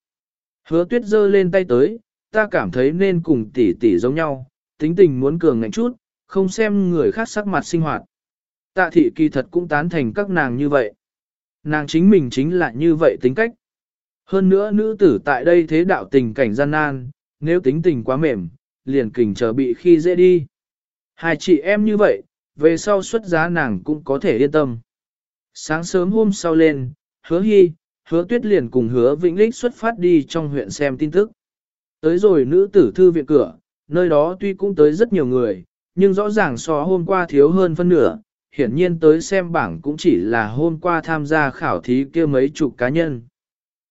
Hứa tuyết giơ lên tay tới, ta cảm thấy nên cùng tỷ tỷ giống nhau, tính tình muốn cường ngạnh chút, không xem người khác sắc mặt sinh hoạt. Tạ thị kỳ thật cũng tán thành các nàng như vậy. nàng chính mình chính là như vậy tính cách. Hơn nữa nữ tử tại đây thế đạo tình cảnh gian nan, nếu tính tình quá mềm, liền kình chờ bị khi dễ đi. Hai chị em như vậy, về sau xuất giá nàng cũng có thể yên tâm. Sáng sớm hôm sau lên, hứa hy, hứa tuyết liền cùng hứa vĩnh lích xuất phát đi trong huyện xem tin tức. Tới rồi nữ tử thư viện cửa, nơi đó tuy cũng tới rất nhiều người, nhưng rõ ràng so hôm qua thiếu hơn phân nửa, hiển nhiên tới xem bảng cũng chỉ là hôm qua tham gia khảo thí kia mấy chục cá nhân.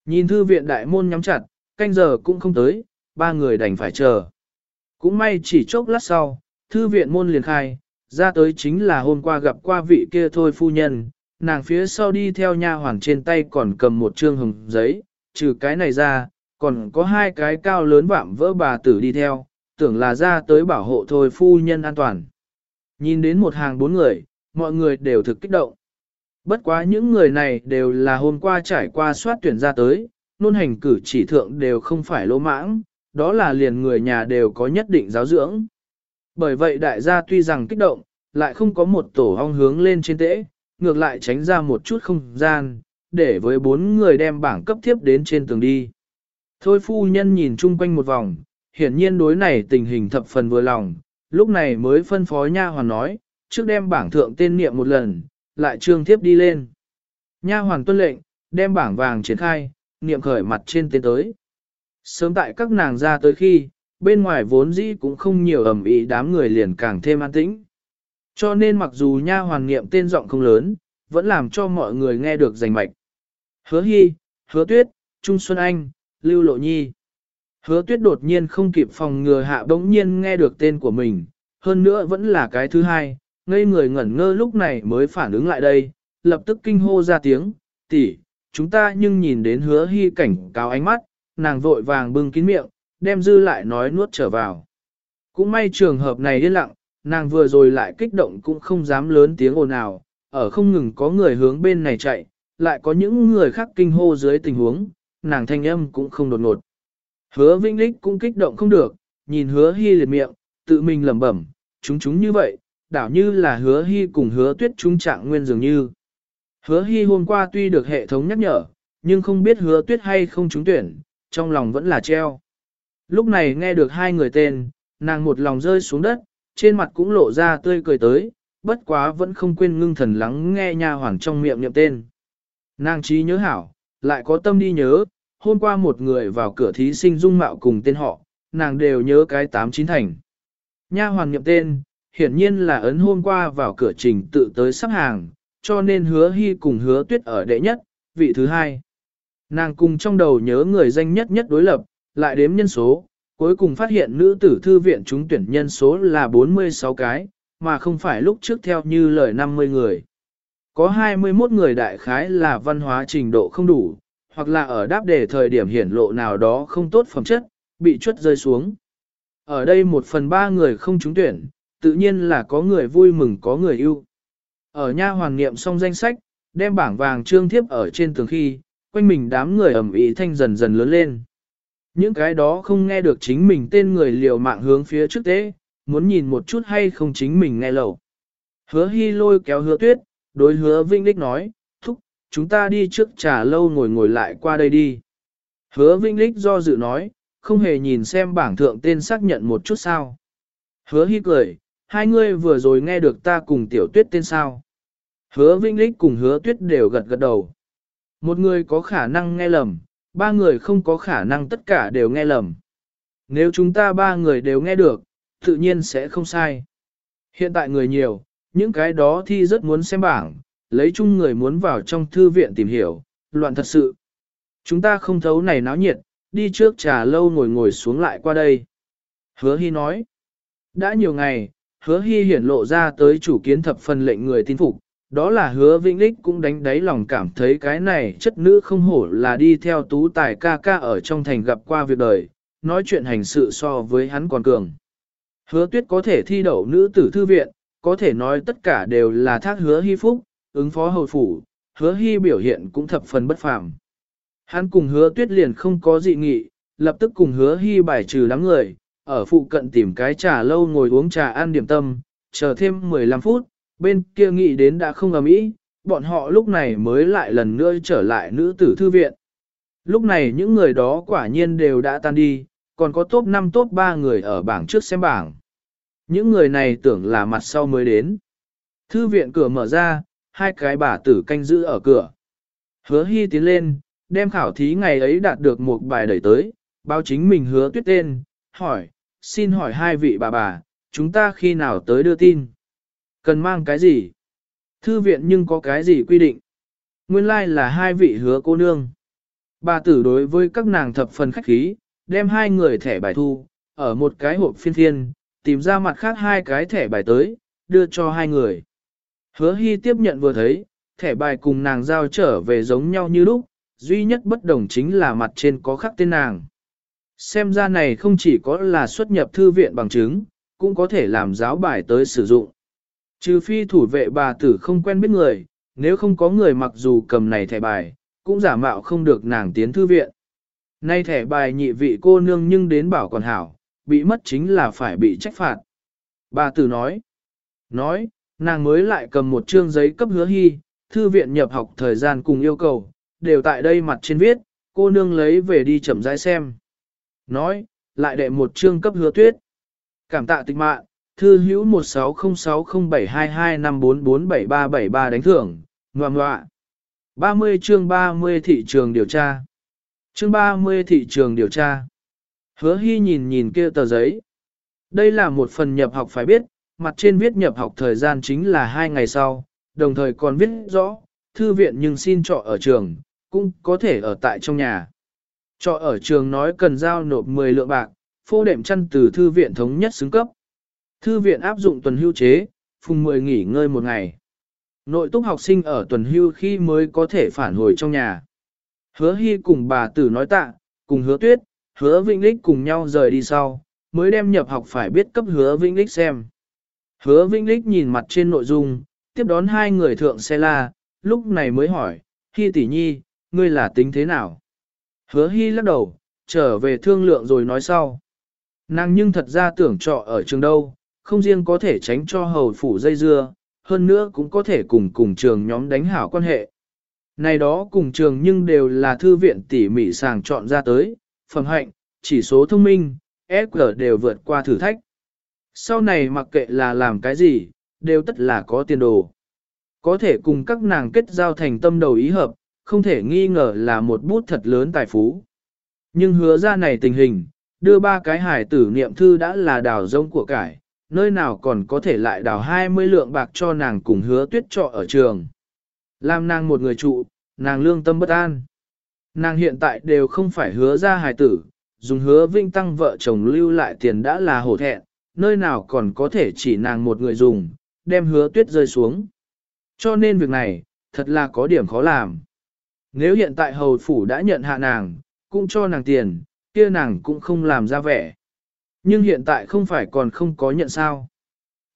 Nhìn thư viện đại môn nhắm chặt, canh giờ cũng không tới, ba người đành phải chờ. Cũng may chỉ chốc lát sau, thư viện môn liền khai, ra tới chính là hôm qua gặp qua vị kia thôi phu nhân, nàng phía sau đi theo nha hoàn trên tay còn cầm một trương hồng giấy, trừ cái này ra, còn có hai cái cao lớn vạm vỡ bà tử đi theo, tưởng là ra tới bảo hộ thôi phu nhân an toàn. Nhìn đến một hàng bốn người, mọi người đều thực kích động. Bất quá những người này đều là hôm qua trải qua soát tuyển ra tới, nôn hành cử chỉ thượng đều không phải lỗ mãng, đó là liền người nhà đều có nhất định giáo dưỡng. Bởi vậy đại gia tuy rằng kích động, lại không có một tổ ong hướng lên trên tễ, ngược lại tránh ra một chút không gian, để với bốn người đem bảng cấp tiếp đến trên tường đi. Thôi phu nhân nhìn chung quanh một vòng, hiển nhiên đối này tình hình thập phần vừa lòng, lúc này mới phân phó nha hoàn nói, trước đem bảng thượng tên niệm một lần, lại trương tiếp đi lên. Nha hoàn tuân lệnh, đem bảng vàng triển khai, niệm khởi mặt trên tên tới. Sớm tại các nàng ra tới khi, bên ngoài vốn dĩ cũng không nhiều ẩm ý đám người liền càng thêm an tĩnh. Cho nên mặc dù nha hoàn niệm tên giọng không lớn, vẫn làm cho mọi người nghe được rành mạch. Hứa Hy, Hứa Tuyết, Trung Xuân Anh, Lưu Lộ Nhi. Hứa Tuyết đột nhiên không kịp phòng ngừa hạ bỗng nhiên nghe được tên của mình, hơn nữa vẫn là cái thứ hai, ngây người ngẩn ngơ lúc này mới phản ứng lại đây, lập tức kinh hô ra tiếng, tỷ, chúng ta nhưng nhìn đến hứa hy cảnh cáo ánh mắt, nàng vội vàng bưng kín miệng, đem dư lại nói nuốt trở vào. Cũng may trường hợp này yên lặng, nàng vừa rồi lại kích động cũng không dám lớn tiếng ồn ào, ở không ngừng có người hướng bên này chạy, lại có những người khác kinh hô dưới tình huống, nàng thanh âm cũng không đột ngột. Hứa Vinh Lích cũng kích động không được, nhìn hứa hy liệt miệng, tự mình lẩm bẩm, chúng chúng như vậy, đảo như là hứa hy cùng hứa tuyết trung trạng nguyên dường như. Hứa hy hôm qua tuy được hệ thống nhắc nhở, nhưng không biết hứa tuyết hay không trúng tuyển, trong lòng vẫn là treo. Lúc này nghe được hai người tên, nàng một lòng rơi xuống đất, trên mặt cũng lộ ra tươi cười tới, bất quá vẫn không quên ngưng thần lắng nghe nha hoàn trong miệng niệm tên. Nàng trí nhớ hảo, lại có tâm đi nhớ, hôm qua một người vào cửa thí sinh dung mạo cùng tên họ, nàng đều nhớ cái tám chín thành. Nha hoàn niệm tên, hiển nhiên là ấn hôm qua vào cửa trình tự tới sắp hàng, cho nên hứa hy cùng hứa tuyết ở đệ nhất, vị thứ hai. Nàng cùng trong đầu nhớ người danh nhất nhất đối lập, lại đếm nhân số, cuối cùng phát hiện nữ tử thư viện trúng tuyển nhân số là 46 cái, mà không phải lúc trước theo như lời 50 người. Có 21 người đại khái là văn hóa trình độ không đủ, hoặc là ở đáp đề thời điểm hiển lộ nào đó không tốt phẩm chất, bị chuất rơi xuống. Ở đây một phần ba người không trúng tuyển, tự nhiên là có người vui mừng có người yêu. Ở nha hoàng niệm xong danh sách, đem bảng vàng trương thiếp ở trên tường khi, quanh mình đám người ẩm ý thanh dần dần lớn lên. Những cái đó không nghe được chính mình tên người liều mạng hướng phía trước tế, muốn nhìn một chút hay không chính mình nghe lầu. Hứa hy lôi kéo hứa tuyết, đối hứa Vinh Lích nói, thúc, chúng ta đi trước trà lâu ngồi ngồi lại qua đây đi. Hứa Vinh Lích do dự nói, không hề nhìn xem bảng thượng tên xác nhận một chút sao. Hứa hy cười, hai ngươi vừa rồi nghe được ta cùng tiểu tuyết tên sao. Hứa Vinh Lích cùng hứa tuyết đều gật gật đầu. Một người có khả năng nghe lầm, ba người không có khả năng tất cả đều nghe lầm. Nếu chúng ta ba người đều nghe được, tự nhiên sẽ không sai. Hiện tại người nhiều, những cái đó thi rất muốn xem bảng, lấy chung người muốn vào trong thư viện tìm hiểu, loạn thật sự. Chúng ta không thấu này náo nhiệt, đi trước trà lâu ngồi ngồi xuống lại qua đây. Hứa Hy nói, đã nhiều ngày, hứa Hy hiển lộ ra tới chủ kiến thập phần lệnh người tin phục, đó là hứa Vĩnh Lích cũng đánh đáy lòng cảm thấy cái này chất nữ không hổ là đi theo tú tài ca ca ở trong thành gặp qua việc đời, nói chuyện hành sự so với hắn còn cường. Hứa tuyết có thể thi đậu nữ tử thư viện, có thể nói tất cả đều là thác hứa hy phúc, ứng phó hầu phủ, hứa hy biểu hiện cũng thập phần bất phàm. Hắn cùng hứa tuyết liền không có dị nghị, lập tức cùng hứa hy bài trừ đám người, ở phụ cận tìm cái trà lâu ngồi uống trà ăn điểm tâm, chờ thêm 15 phút, bên kia nghĩ đến đã không ầm ĩ, bọn họ lúc này mới lại lần nữa trở lại nữ tử thư viện. Lúc này những người đó quả nhiên đều đã tan đi, còn có top 5 top 3 người ở bảng trước xem bảng. Những người này tưởng là mặt sau mới đến. Thư viện cửa mở ra, hai cái bà tử canh giữ ở cửa. Hứa hy tiến lên, đem khảo thí ngày ấy đạt được một bài đẩy tới, báo chính mình hứa tuyết tên, hỏi, xin hỏi hai vị bà bà, chúng ta khi nào tới đưa tin? Cần mang cái gì? Thư viện nhưng có cái gì quy định? Nguyên lai like là hai vị hứa cô nương. Bà tử đối với các nàng thập phần khách khí, đem hai người thẻ bài thu, ở một cái hộp phiên thiên tìm ra mặt khác hai cái thẻ bài tới, đưa cho hai người. Hứa hy tiếp nhận vừa thấy, thẻ bài cùng nàng giao trở về giống nhau như lúc, duy nhất bất đồng chính là mặt trên có khắc tên nàng. Xem ra này không chỉ có là xuất nhập thư viện bằng chứng, cũng có thể làm giáo bài tới sử dụng. Trừ phi thủ vệ bà tử không quen biết người, nếu không có người mặc dù cầm này thẻ bài, cũng giả mạo không được nàng tiến thư viện. Nay thẻ bài nhị vị cô nương nhưng đến bảo còn hảo, bị mất chính là phải bị trách phạt. Bà tử nói, nói, nàng mới lại cầm một chương giấy cấp hứa hy, thư viện nhập học thời gian cùng yêu cầu, đều tại đây mặt trên viết, cô nương lấy về đi chậm rãi xem. Nói, lại đệ một chương cấp hứa tuyết. Cảm tạ tịch mạng, thư hữu 1606072254473373 đánh thưởng, ngoạm ngoạ. 30 chương 30 thị trường điều tra. Chương 30 thị trường điều tra. Hứa hy nhìn nhìn kia tờ giấy. Đây là một phần nhập học phải biết, mặt trên viết nhập học thời gian chính là hai ngày sau, đồng thời còn viết rõ, thư viện nhưng xin trọ ở trường, cũng có thể ở tại trong nhà. Trọ ở trường nói cần giao nộp 10 lượng bạc, phô đệm chăn từ thư viện thống nhất xứng cấp. Thư viện áp dụng tuần hưu chế, phùng 10 nghỉ ngơi một ngày. Nội túc học sinh ở tuần hưu khi mới có thể phản hồi trong nhà. Hứa hy cùng bà tử nói tạ, cùng hứa tuyết, hứa vĩnh lích cùng nhau rời đi sau, mới đem nhập học phải biết cấp hứa vĩnh lích xem. Hứa vĩnh lích nhìn mặt trên nội dung, tiếp đón hai người thượng xe la, lúc này mới hỏi, hy tỷ nhi, ngươi là tính thế nào? Hứa hy lắc đầu, trở về thương lượng rồi nói sau. Nàng nhưng thật ra tưởng trọ ở trường đâu, không riêng có thể tránh cho hầu phủ dây dưa, hơn nữa cũng có thể cùng cùng trường nhóm đánh hảo quan hệ. Này đó cùng trường nhưng đều là thư viện tỉ mỉ sàng chọn ra tới, phẩm hạnh, chỉ số thông minh, SQ đều vượt qua thử thách. Sau này mặc kệ là làm cái gì, đều tất là có tiền đồ. Có thể cùng các nàng kết giao thành tâm đầu ý hợp, không thể nghi ngờ là một bút thật lớn tài phú. Nhưng hứa ra này tình hình, đưa ba cái hải tử niệm thư đã là đào rông của cải, nơi nào còn có thể lại đào 20 lượng bạc cho nàng cùng hứa tuyết trọ ở trường. Làm nàng một người trụ, nàng lương tâm bất an. Nàng hiện tại đều không phải hứa ra hài tử, dùng hứa vinh tăng vợ chồng lưu lại tiền đã là hổ thẹn, nơi nào còn có thể chỉ nàng một người dùng, đem hứa tuyết rơi xuống. Cho nên việc này, thật là có điểm khó làm. Nếu hiện tại hầu phủ đã nhận hạ nàng, cũng cho nàng tiền, kia nàng cũng không làm ra vẻ. Nhưng hiện tại không phải còn không có nhận sao.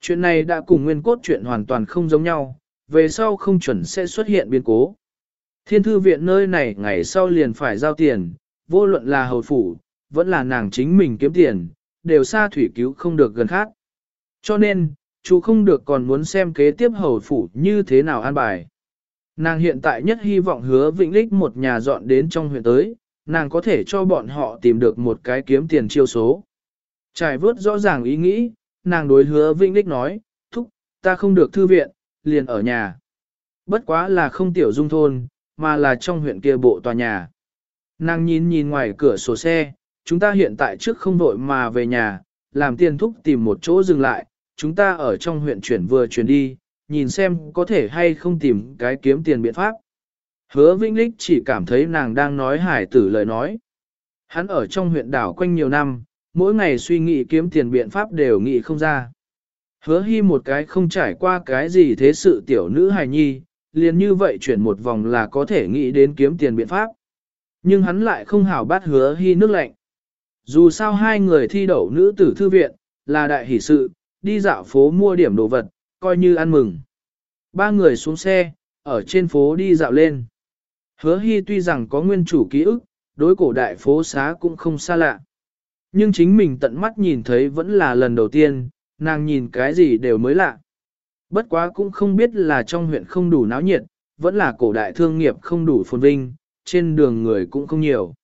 Chuyện này đã cùng nguyên cốt chuyện hoàn toàn không giống nhau, về sau không chuẩn sẽ xuất hiện biến cố. Thiên thư viện nơi này ngày sau liền phải giao tiền, vô luận là hầu phủ, vẫn là nàng chính mình kiếm tiền, đều xa thủy cứu không được gần khác. Cho nên, chú không được còn muốn xem kế tiếp hầu phủ như thế nào an bài. Nàng hiện tại nhất hy vọng hứa Vĩnh Lích một nhà dọn đến trong huyện tới, nàng có thể cho bọn họ tìm được một cái kiếm tiền chiêu số. Trải vớt rõ ràng ý nghĩ, nàng đối hứa Vĩnh Lích nói, thúc, ta không được thư viện, liền ở nhà. Bất quá là không tiểu dung thôn, mà là trong huyện kia bộ tòa nhà. Nàng nhìn nhìn ngoài cửa sổ xe, chúng ta hiện tại trước không vội mà về nhà, làm tiền thúc tìm một chỗ dừng lại, chúng ta ở trong huyện chuyển vừa chuyển đi, nhìn xem có thể hay không tìm cái kiếm tiền biện pháp. Hứa Vĩnh Lích chỉ cảm thấy nàng đang nói hải tử lời nói. Hắn ở trong huyện đảo quanh nhiều năm, mỗi ngày suy nghĩ kiếm tiền biện pháp đều nghĩ không ra. Hứa hy một cái không trải qua cái gì thế sự tiểu nữ hài nhi, liền như vậy chuyển một vòng là có thể nghĩ đến kiếm tiền biện pháp. Nhưng hắn lại không hảo bắt hứa hy nước lạnh. Dù sao hai người thi đậu nữ tử thư viện, là đại hỷ sự, đi dạo phố mua điểm đồ vật, coi như ăn mừng. Ba người xuống xe, ở trên phố đi dạo lên. Hứa hy tuy rằng có nguyên chủ ký ức, đối cổ đại phố xá cũng không xa lạ. Nhưng chính mình tận mắt nhìn thấy vẫn là lần đầu tiên, nàng nhìn cái gì đều mới lạ. Bất quá cũng không biết là trong huyện không đủ náo nhiệt, vẫn là cổ đại thương nghiệp không đủ phồn vinh, trên đường người cũng không nhiều.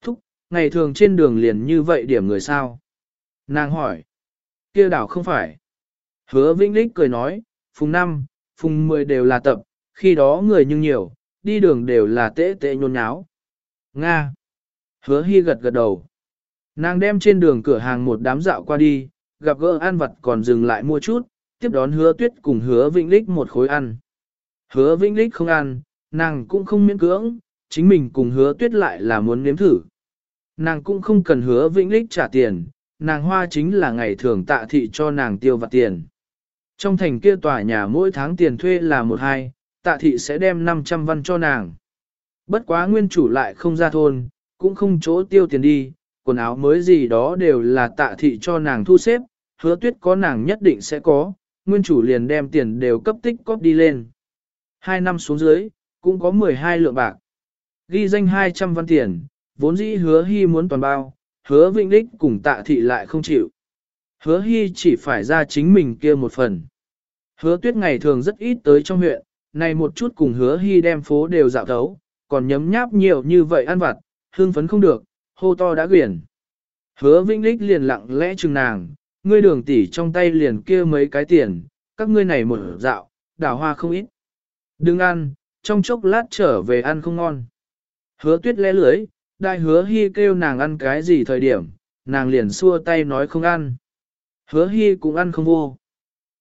Thúc, ngày thường trên đường liền như vậy điểm người sao? Nàng hỏi. kia đảo không phải. Hứa Vĩnh Lích cười nói, phùng năm, phùng mười đều là tập, khi đó người nhưng nhiều, đi đường đều là tễ tễ nhôn nháo. Nga. Hứa Hy gật gật đầu. Nàng đem trên đường cửa hàng một đám dạo qua đi, gặp gỡ ăn vật còn dừng lại mua chút, tiếp đón hứa tuyết cùng hứa Vĩnh Lích một khối ăn. Hứa Vĩnh Lích không ăn, nàng cũng không miễn cưỡng, chính mình cùng hứa tuyết lại là muốn nếm thử. Nàng cũng không cần hứa Vĩnh Lích trả tiền, nàng hoa chính là ngày thường tạ thị cho nàng tiêu vặt tiền. Trong thành kia tòa nhà mỗi tháng tiền thuê là một hai, tạ thị sẽ đem 500 văn cho nàng. Bất quá nguyên chủ lại không ra thôn, cũng không chỗ tiêu tiền đi, quần áo mới gì đó đều là tạ thị cho nàng thu xếp, hứa tuyết có nàng nhất định sẽ có, nguyên chủ liền đem tiền đều cấp tích cóp đi lên. Hai năm xuống dưới, cũng có 12 lượng bạc. Ghi danh 200 văn tiền, vốn dĩ hứa hy muốn toàn bao, hứa vĩnh đích cùng tạ thị lại không chịu. Hứa hy chỉ phải ra chính mình kia một phần. Hứa tuyết ngày thường rất ít tới trong huyện, này một chút cùng hứa hy đem phố đều dạo thấu, còn nhấm nháp nhiều như vậy ăn vặt, hương phấn không được, hô to đã quyển. Hứa Vĩnh Lích liền lặng lẽ chừng nàng, ngươi đường tỷ trong tay liền kia mấy cái tiền, các ngươi này một dạo, đào hoa không ít. Đừng ăn, trong chốc lát trở về ăn không ngon. Hứa tuyết lẽ lưới, đại hứa hy kêu nàng ăn cái gì thời điểm, nàng liền xua tay nói không ăn. Hứa hy cũng ăn không vô.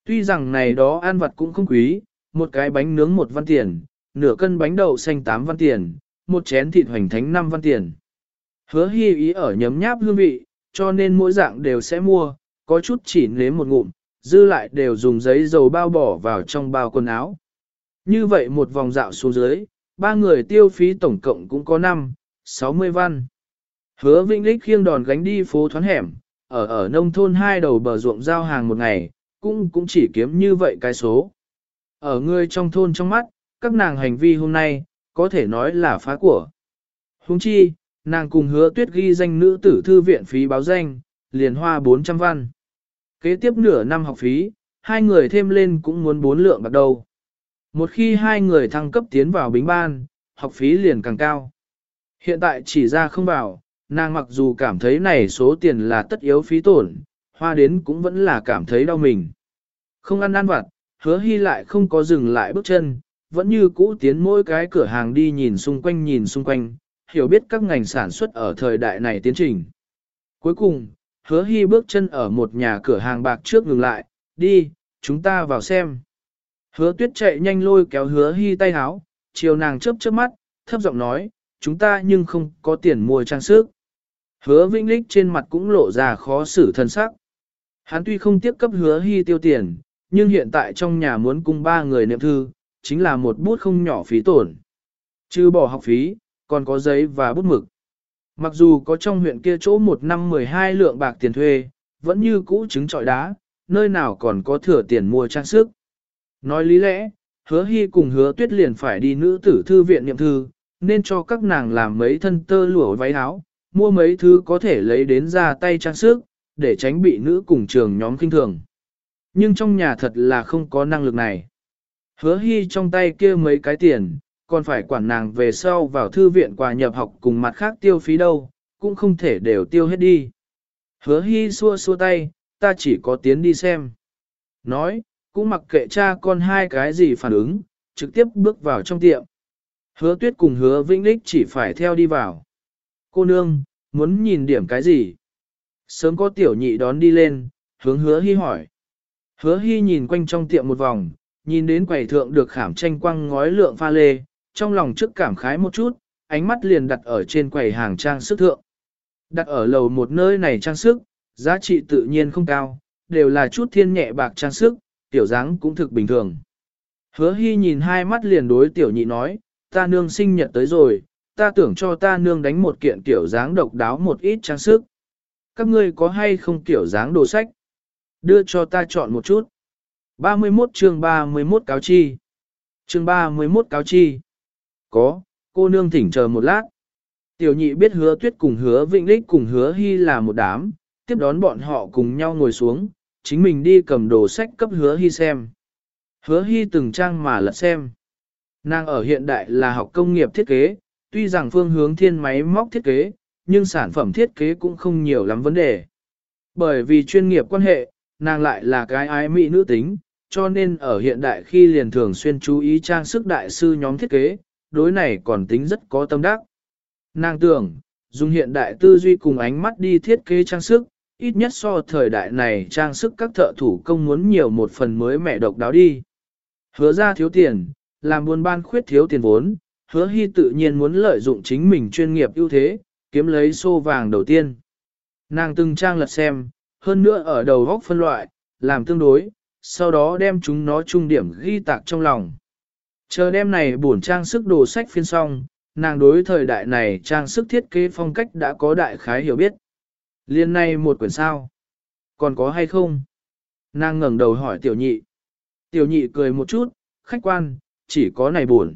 Tuy rằng này đó ăn vặt cũng không quý, một cái bánh nướng một văn tiền, nửa cân bánh đậu xanh tám văn tiền, một chén thịt hoành thánh năm văn tiền. Hứa hy ý ở nhấm nháp hương vị, cho nên mỗi dạng đều sẽ mua, có chút chỉ nếm một ngụm, dư lại đều dùng giấy dầu bao bỏ vào trong bao quần áo. Như vậy một vòng dạo xuống dưới, ba người tiêu phí tổng cộng cũng có 5, 60 văn. Hứa Vĩnh Lích khiêng đòn gánh đi phố thoán hẻm, ở ở nông thôn hai đầu bờ ruộng giao hàng một ngày, cũng cũng chỉ kiếm như vậy cái số. Ở người trong thôn trong mắt, các nàng hành vi hôm nay, có thể nói là phá của. Huống chi, nàng cùng hứa tuyết ghi danh nữ tử thư viện phí báo danh, liền hoa 400 văn. Kế tiếp nửa năm học phí, hai người thêm lên cũng muốn bốn lượng bạc đầu. Một khi hai người thăng cấp tiến vào bính ban, học phí liền càng cao. Hiện tại chỉ ra không bảo, nàng mặc dù cảm thấy này số tiền là tất yếu phí tổn, hoa đến cũng vẫn là cảm thấy đau mình. Không ăn ăn vặt, hứa hy lại không có dừng lại bước chân, vẫn như cũ tiến mỗi cái cửa hàng đi nhìn xung quanh nhìn xung quanh, hiểu biết các ngành sản xuất ở thời đại này tiến trình. Cuối cùng, hứa hy bước chân ở một nhà cửa hàng bạc trước ngừng lại, đi, chúng ta vào xem. Hứa tuyết chạy nhanh lôi kéo hứa hy tay háo, chiều nàng chớp chớp mắt, thấp giọng nói, chúng ta nhưng không có tiền mua trang sức. Hứa vinh lích trên mặt cũng lộ ra khó xử thân sắc. Hắn tuy không tiếp cấp hứa hy tiêu tiền, nhưng hiện tại trong nhà muốn cung ba người niệm thư, chính là một bút không nhỏ phí tổn. Chứ bỏ học phí, còn có giấy và bút mực. Mặc dù có trong huyện kia chỗ một năm 12 lượng bạc tiền thuê, vẫn như cũ trứng trọi đá, nơi nào còn có thừa tiền mua trang sức. Nói lý lẽ, hứa hy cùng hứa tuyết liền phải đi nữ tử thư viện niệm thư, nên cho các nàng làm mấy thân tơ lụa váy áo, mua mấy thứ có thể lấy đến ra tay trang sức, để tránh bị nữ cùng trường nhóm kinh thường. Nhưng trong nhà thật là không có năng lực này. Hứa hy trong tay kia mấy cái tiền, còn phải quản nàng về sau vào thư viện quà nhập học cùng mặt khác tiêu phí đâu, cũng không thể đều tiêu hết đi. Hứa hy xua xua tay, ta chỉ có tiến đi xem. Nói, cũng mặc kệ cha con hai cái gì phản ứng, trực tiếp bước vào trong tiệm. Hứa tuyết cùng hứa vĩnh lích chỉ phải theo đi vào. Cô nương, muốn nhìn điểm cái gì? Sớm có tiểu nhị đón đi lên, hướng hứa hy hỏi. Hứa hy nhìn quanh trong tiệm một vòng, nhìn đến quầy thượng được khảm tranh quăng ngói lượng pha lê, trong lòng trước cảm khái một chút, ánh mắt liền đặt ở trên quầy hàng trang sức thượng. Đặt ở lầu một nơi này trang sức, giá trị tự nhiên không cao, đều là chút thiên nhẹ bạc trang sức, tiểu dáng cũng thực bình thường. Hứa hy nhìn hai mắt liền đối tiểu nhị nói, ta nương sinh nhật tới rồi, ta tưởng cho ta nương đánh một kiện tiểu dáng độc đáo một ít trang sức. Các ngươi có hay không tiểu dáng đồ sách? Đưa cho ta chọn một chút. 31 chương 31 cáo chi. Chương 31 cáo chi. Có, cô nương thỉnh chờ một lát. Tiểu nhị biết hứa tuyết cùng hứa vĩnh lích cùng hứa hy là một đám, tiếp đón bọn họ cùng nhau ngồi xuống, chính mình đi cầm đồ sách cấp hứa hy xem. Hứa hy từng trang mà lật xem. Nàng ở hiện đại là học công nghiệp thiết kế, tuy rằng phương hướng thiên máy móc thiết kế, nhưng sản phẩm thiết kế cũng không nhiều lắm vấn đề. Bởi vì chuyên nghiệp quan hệ, nàng lại là cái ái mỹ nữ tính, cho nên ở hiện đại khi liền thường xuyên chú ý trang sức đại sư nhóm thiết kế, đối này còn tính rất có tâm đắc. Nàng tưởng, dùng hiện đại tư duy cùng ánh mắt đi thiết kế trang sức, ít nhất so thời đại này trang sức các thợ thủ công muốn nhiều một phần mới mẹ độc đáo đi. Hứa ra thiếu tiền, làm buôn ban khuyết thiếu tiền vốn, hứa hy tự nhiên muốn lợi dụng chính mình chuyên nghiệp ưu thế, kiếm lấy xô vàng đầu tiên. Nàng từng trang lật xem, hơn nữa ở đầu góc phân loại, làm tương đối, sau đó đem chúng nó trung điểm ghi tạc trong lòng. Chờ đêm này bổn trang sức đồ sách phiên xong, nàng đối thời đại này trang sức thiết kế phong cách đã có đại khái hiểu biết. Liên này một quyển sao? Còn có hay không? Nàng ngẩng đầu hỏi tiểu nhị. Tiểu nhị cười một chút, khách quan, chỉ có này buồn.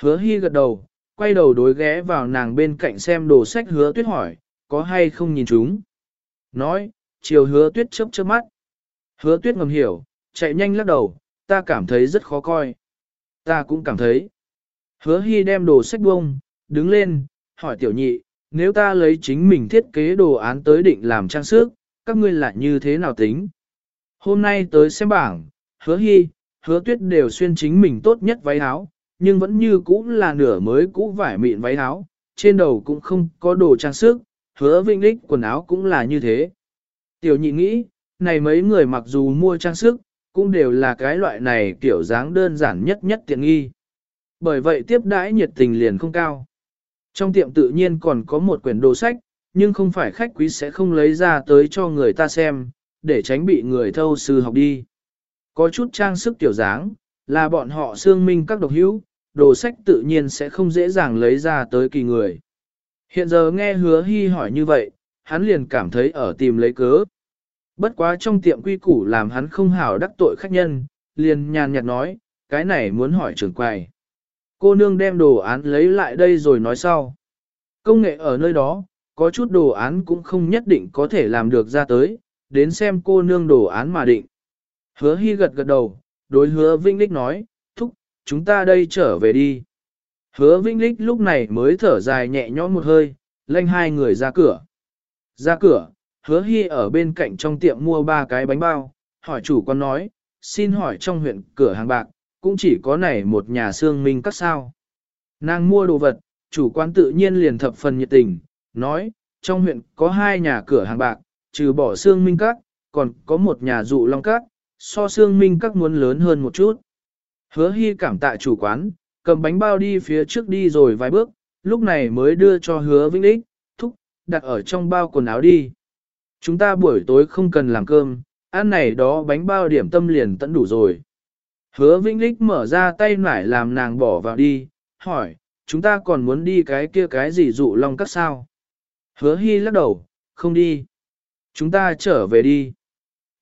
Hứa hy gật đầu, quay đầu đối ghé vào nàng bên cạnh xem đồ sách hứa tuyết hỏi, có hay không nhìn chúng? Nói, chiều hứa tuyết chớp chớp mắt. Hứa tuyết ngầm hiểu, chạy nhanh lắc đầu, ta cảm thấy rất khó coi. Ta cũng cảm thấy. Hứa hy đem đồ sách bông, đứng lên, hỏi tiểu nhị, nếu ta lấy chính mình thiết kế đồ án tới định làm trang sức, các ngươi lại như thế nào tính? Hôm nay tới xem bảng, hứa hy, hứa tuyết đều xuyên chính mình tốt nhất váy áo, nhưng vẫn như cũ là nửa mới cũ vải mịn váy áo, trên đầu cũng không có đồ trang sức, hứa vinh lích quần áo cũng là như thế. Tiểu nhị nghĩ, này mấy người mặc dù mua trang sức, cũng đều là cái loại này kiểu dáng đơn giản nhất nhất tiện nghi. Bởi vậy tiếp đãi nhiệt tình liền không cao. Trong tiệm tự nhiên còn có một quyển đồ sách, nhưng không phải khách quý sẽ không lấy ra tới cho người ta xem, để tránh bị người thâu sư học đi. Có chút trang sức tiểu dáng, là bọn họ xương minh các độc hữu, đồ sách tự nhiên sẽ không dễ dàng lấy ra tới kỳ người. Hiện giờ nghe hứa hy hỏi như vậy, hắn liền cảm thấy ở tìm lấy cớ. Bất quá trong tiệm quy củ làm hắn không hảo đắc tội khách nhân, liền nhàn nhạt nói, cái này muốn hỏi trưởng quầy. Cô nương đem đồ án lấy lại đây rồi nói sau. Công nghệ ở nơi đó, có chút đồ án cũng không nhất định có thể làm được ra tới, đến xem cô nương đồ án mà định. Hứa hy gật gật đầu, đối hứa Vinh Lích nói, thúc, chúng ta đây trở về đi. Hứa Vinh Lích lúc này mới thở dài nhẹ nhõm một hơi, lanh hai người ra cửa. Ra cửa, hứa hy ở bên cạnh trong tiệm mua ba cái bánh bao, hỏi chủ con nói, xin hỏi trong huyện cửa hàng bạc, cũng chỉ có này một nhà xương minh các sao. Nàng mua đồ vật, chủ quán tự nhiên liền thập phần nhiệt tình, nói, trong huyện có hai nhà cửa hàng bạc, trừ bỏ xương minh các, còn có một nhà dụ long các, so xương minh các muốn lớn hơn một chút. Hứa hy cảm tạ chủ quán, cầm bánh bao đi phía trước đi rồi vài bước, lúc này mới đưa cho hứa vĩnh ích, thúc, đặt ở trong bao quần áo đi. Chúng ta buổi tối không cần làm cơm, ăn này đó bánh bao điểm tâm liền tận đủ rồi. Hứa Vĩnh Lích mở ra tay nải làm nàng bỏ vào đi, hỏi, chúng ta còn muốn đi cái kia cái gì dụ long các sao? Hứa Hy lắc đầu, không đi. Chúng ta trở về đi.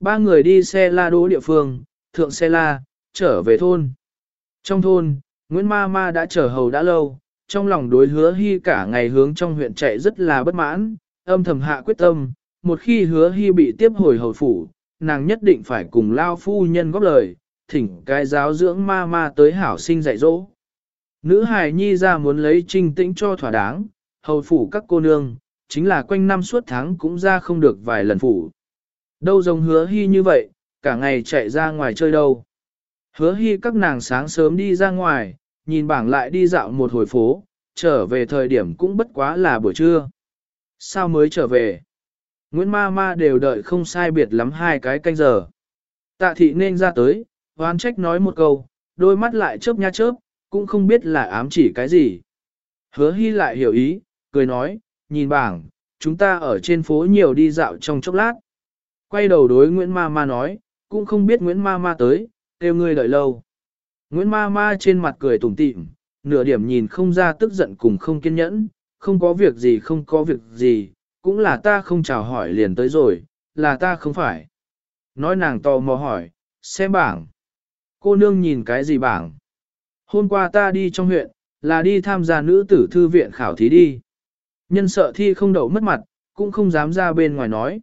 Ba người đi xe la đỗ địa phương, thượng xe la, trở về thôn. Trong thôn, Nguyễn Ma Ma đã chờ hầu đã lâu, trong lòng đối hứa Hy cả ngày hướng trong huyện chạy rất là bất mãn, âm thầm hạ quyết tâm, một khi hứa Hy bị tiếp hồi hầu phủ, nàng nhất định phải cùng lao phu nhân góp lời, thỉnh cái giáo dưỡng ma ma tới hảo sinh dạy dỗ. Nữ hài nhi ra muốn lấy trinh tĩnh cho thỏa đáng, hầu phủ các cô nương, chính là quanh năm suốt tháng cũng ra không được vài lần phủ. Đâu giống hứa hy như vậy, cả ngày chạy ra ngoài chơi đâu. Hứa hy các nàng sáng sớm đi ra ngoài, nhìn bảng lại đi dạo một hồi phố, trở về thời điểm cũng bất quá là buổi trưa. Sao mới trở về? Nguyễn ma ma đều đợi không sai biệt lắm hai cái canh giờ. Tạ thị nên ra tới, hoán trách nói một câu, đôi mắt lại chớp nha chớp, cũng không biết là ám chỉ cái gì. Hứa hy lại hiểu ý, cười nói, nhìn bảng, chúng ta ở trên phố nhiều đi dạo trong chốc lát. Quay đầu đối Nguyễn Ma Ma nói, cũng không biết Nguyễn Ma Ma tới, kêu ngươi đợi lâu. Nguyễn Ma Ma trên mặt cười tủm tỉm, nửa điểm nhìn không ra tức giận cùng không kiên nhẫn, không có việc gì không có việc gì, cũng là ta không chào hỏi liền tới rồi, là ta không phải. Nói nàng tò mò hỏi, xem bảng. Cô nương nhìn cái gì bảng? Hôm qua ta đi trong huyện, là đi tham gia nữ tử thư viện khảo thí đi. Nhân sợ thi không đậu mất mặt, cũng không dám ra bên ngoài nói.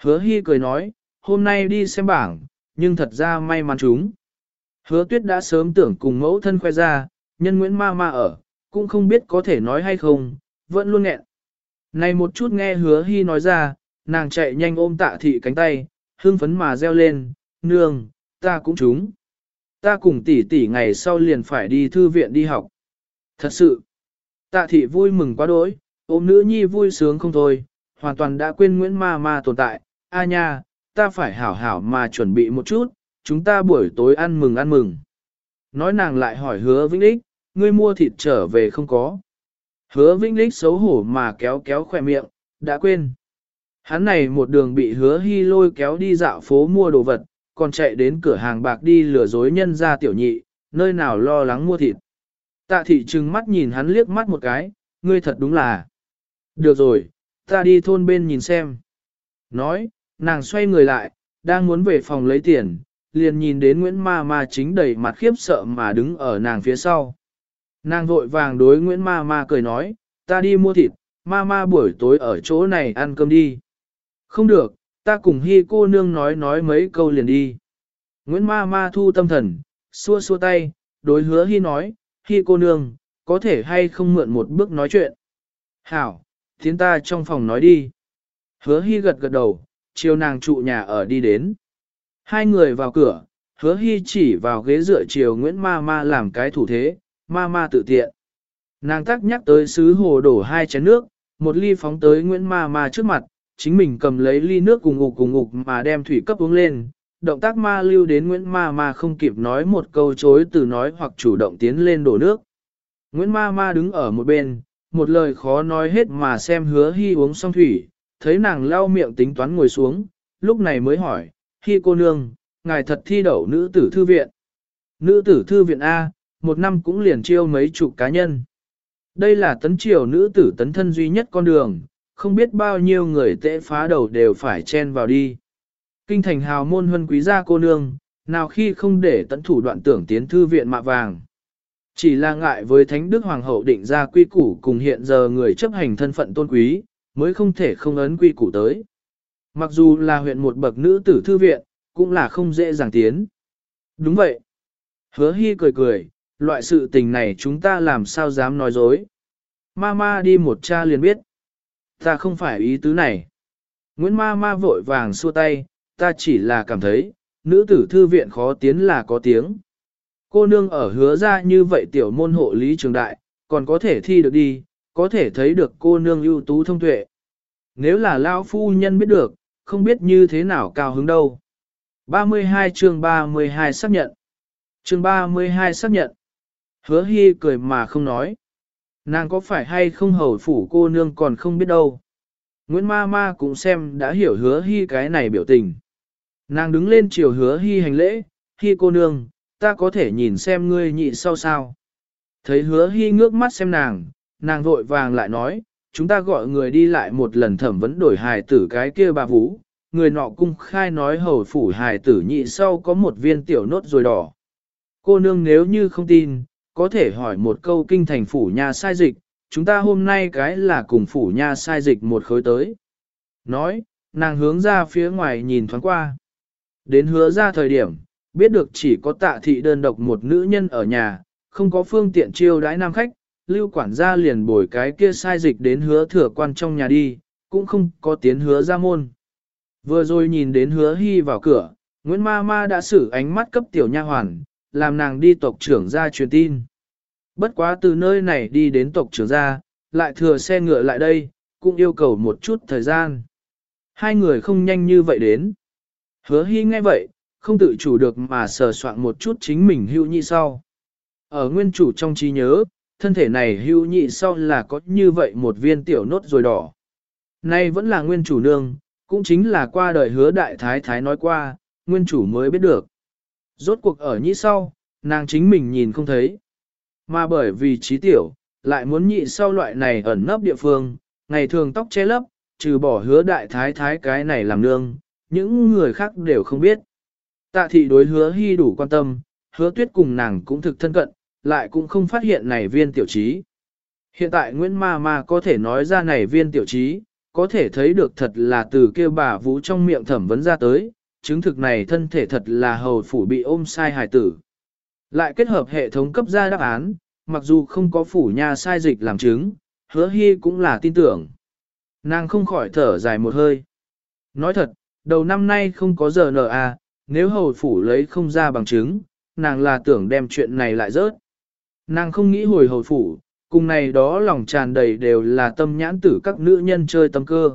Hứa hy cười nói, hôm nay đi xem bảng, nhưng thật ra may mắn chúng. Hứa tuyết đã sớm tưởng cùng mẫu thân khoe ra, nhân Nguyễn Ma Ma ở, cũng không biết có thể nói hay không, vẫn luôn nghẹn. Này một chút nghe hứa hy nói ra, nàng chạy nhanh ôm tạ thị cánh tay, hương phấn mà reo lên, nương, ta cũng trúng. Ta cùng tỷ tỷ ngày sau liền phải đi thư viện đi học. Thật sự, tạ thị vui mừng quá đỗi, ôm nữ nhi vui sướng không thôi, hoàn toàn đã quên Nguyễn Ma Ma tồn tại. A nha, ta phải hảo hảo mà chuẩn bị một chút, chúng ta buổi tối ăn mừng ăn mừng. Nói nàng lại hỏi hứa Vĩnh Lích, ngươi mua thịt trở về không có. Hứa Vĩnh Lích xấu hổ mà kéo kéo khỏe miệng, đã quên. Hắn này một đường bị hứa hy lôi kéo đi dạo phố mua đồ vật, còn chạy đến cửa hàng bạc đi lừa dối nhân ra tiểu nhị, nơi nào lo lắng mua thịt. Tạ thị trừng mắt nhìn hắn liếc mắt một cái, ngươi thật đúng là. Được rồi, ta đi thôn bên nhìn xem. Nói, nàng xoay người lại, đang muốn về phòng lấy tiền, liền nhìn đến Nguyễn Ma Ma chính đầy mặt khiếp sợ mà đứng ở nàng phía sau. Nàng vội vàng đối Nguyễn Ma Ma cười nói, ta đi mua thịt, Ma Ma buổi tối ở chỗ này ăn cơm đi. Không được, ta cùng Hi cô nương nói nói mấy câu liền đi. Nguyễn Ma Ma thu tâm thần, xua xua tay, đối hứa Hi nói, Hi cô nương, có thể hay không mượn một bước nói chuyện. Hảo, tiến ta trong phòng nói đi. Hứa Hi gật gật đầu, chiều nàng trụ nhà ở đi đến. Hai người vào cửa, hứa Hi chỉ vào ghế dựa chiều Nguyễn Ma Ma làm cái thủ thế, Ma Ma tự tiện. Nàng tắc nhắc tới sứ hồ đổ hai chén nước, một ly phóng tới Nguyễn Ma Ma trước mặt, chính mình cầm lấy ly nước cùng ngục cùng ngục mà đem thủy cấp uống lên. Động tác ma lưu đến Nguyễn Ma Ma không kịp nói một câu chối từ nói hoặc chủ động tiến lên đổ nước. Nguyễn Ma Ma đứng ở một bên, một lời khó nói hết mà xem hứa hy uống xong thủy, thấy nàng lau miệng tính toán ngồi xuống, lúc này mới hỏi, hy cô nương, ngài thật thi đậu nữ tử thư viện. Nữ tử thư viện A, một năm cũng liền chiêu mấy chục cá nhân. Đây là tấn triều nữ tử tấn thân duy nhất con đường, không biết bao nhiêu người tệ phá đầu đều phải chen vào đi. Kinh thành hào môn huân quý gia cô nương, nào khi không để tấn thủ đoạn tưởng tiến thư viện mạ vàng. Chỉ là ngại với Thánh Đức Hoàng hậu định ra quy củ cùng hiện giờ người chấp hành thân phận tôn quý, mới không thể không ấn quy củ tới. Mặc dù là huyện một bậc nữ tử thư viện, cũng là không dễ dàng tiến. Đúng vậy. Hứa hy cười cười, loại sự tình này chúng ta làm sao dám nói dối. Ma ma đi một cha liền biết. Ta không phải ý tứ này. Nguyễn ma ma vội vàng xua tay, ta chỉ là cảm thấy, nữ tử thư viện khó tiến là có tiếng. Cô nương ở hứa ra như vậy tiểu môn hộ lý trường đại, còn có thể thi được đi, có thể thấy được cô nương ưu tú thông tuệ. Nếu là lão phu nhân biết được, không biết như thế nào cao hứng đâu. 32 chương 32 xác nhận. Chương 32 xác nhận. Hứa hy cười mà không nói. Nàng có phải hay không hầu phủ cô nương còn không biết đâu. Nguyễn ma ma cũng xem đã hiểu hứa hy cái này biểu tình. Nàng đứng lên chiều hứa hy hành lễ, hy cô nương, ta có thể nhìn xem ngươi nhị sau sao. Thấy hứa hy ngước mắt xem nàng, nàng vội vàng lại nói, chúng ta gọi người đi lại một lần thẩm vấn đổi hài tử cái kia bà vũ, người nọ cung khai nói hầu phủ hài tử nhị sau có một viên tiểu nốt rồi đỏ. Cô nương nếu như không tin, có thể hỏi một câu kinh thành phủ nhà sai dịch, chúng ta hôm nay cái là cùng phủ nha sai dịch một khối tới. Nói, nàng hướng ra phía ngoài nhìn thoáng qua. Đến hứa ra thời điểm, biết được chỉ có tạ thị đơn độc một nữ nhân ở nhà, không có phương tiện chiêu đãi nam khách, lưu quản gia liền bồi cái kia sai dịch đến hứa thừa quan trong nhà đi, cũng không có tiến hứa ra môn. Vừa rồi nhìn đến hứa hy vào cửa, Nguyễn Ma Ma đã xử ánh mắt cấp tiểu nha hoàn, làm nàng đi tộc trưởng ra truyền tin. Bất quá từ nơi này đi đến tộc trưởng ra, lại thừa xe ngựa lại đây, cũng yêu cầu một chút thời gian. Hai người không nhanh như vậy đến. Hứa hy nghe vậy, không tự chủ được mà sờ soạn một chút chính mình hưu nhị sau. Ở nguyên chủ trong trí nhớ, thân thể này hưu nhị sau là có như vậy một viên tiểu nốt rồi đỏ. Nay vẫn là nguyên chủ nương, cũng chính là qua đời hứa đại thái thái nói qua, nguyên chủ mới biết được. Rốt cuộc ở nhị sau, nàng chính mình nhìn không thấy. Mà bởi vì trí tiểu, lại muốn nhị sau loại này ẩn nấp địa phương, ngày thường tóc che lấp, trừ bỏ hứa đại thái thái cái này làm nương, những người khác đều không biết. Tạ thị đối hứa hy đủ quan tâm, hứa tuyết cùng nàng cũng thực thân cận, lại cũng không phát hiện này viên tiểu trí. Hiện tại Nguyễn Ma Ma có thể nói ra này viên tiểu trí, có thể thấy được thật là từ kêu bà vũ trong miệng thẩm vấn ra tới, chứng thực này thân thể thật là hầu phủ bị ôm sai hài tử. Lại kết hợp hệ thống cấp ra đáp án, mặc dù không có phủ nha sai dịch làm chứng, hứa hy cũng là tin tưởng. Nàng không khỏi thở dài một hơi. Nói thật, đầu năm nay không có giờ nợ à, nếu hầu phủ lấy không ra bằng chứng, nàng là tưởng đem chuyện này lại rớt. Nàng không nghĩ hồi hầu phủ, cùng này đó lòng tràn đầy đều là tâm nhãn tử các nữ nhân chơi tâm cơ.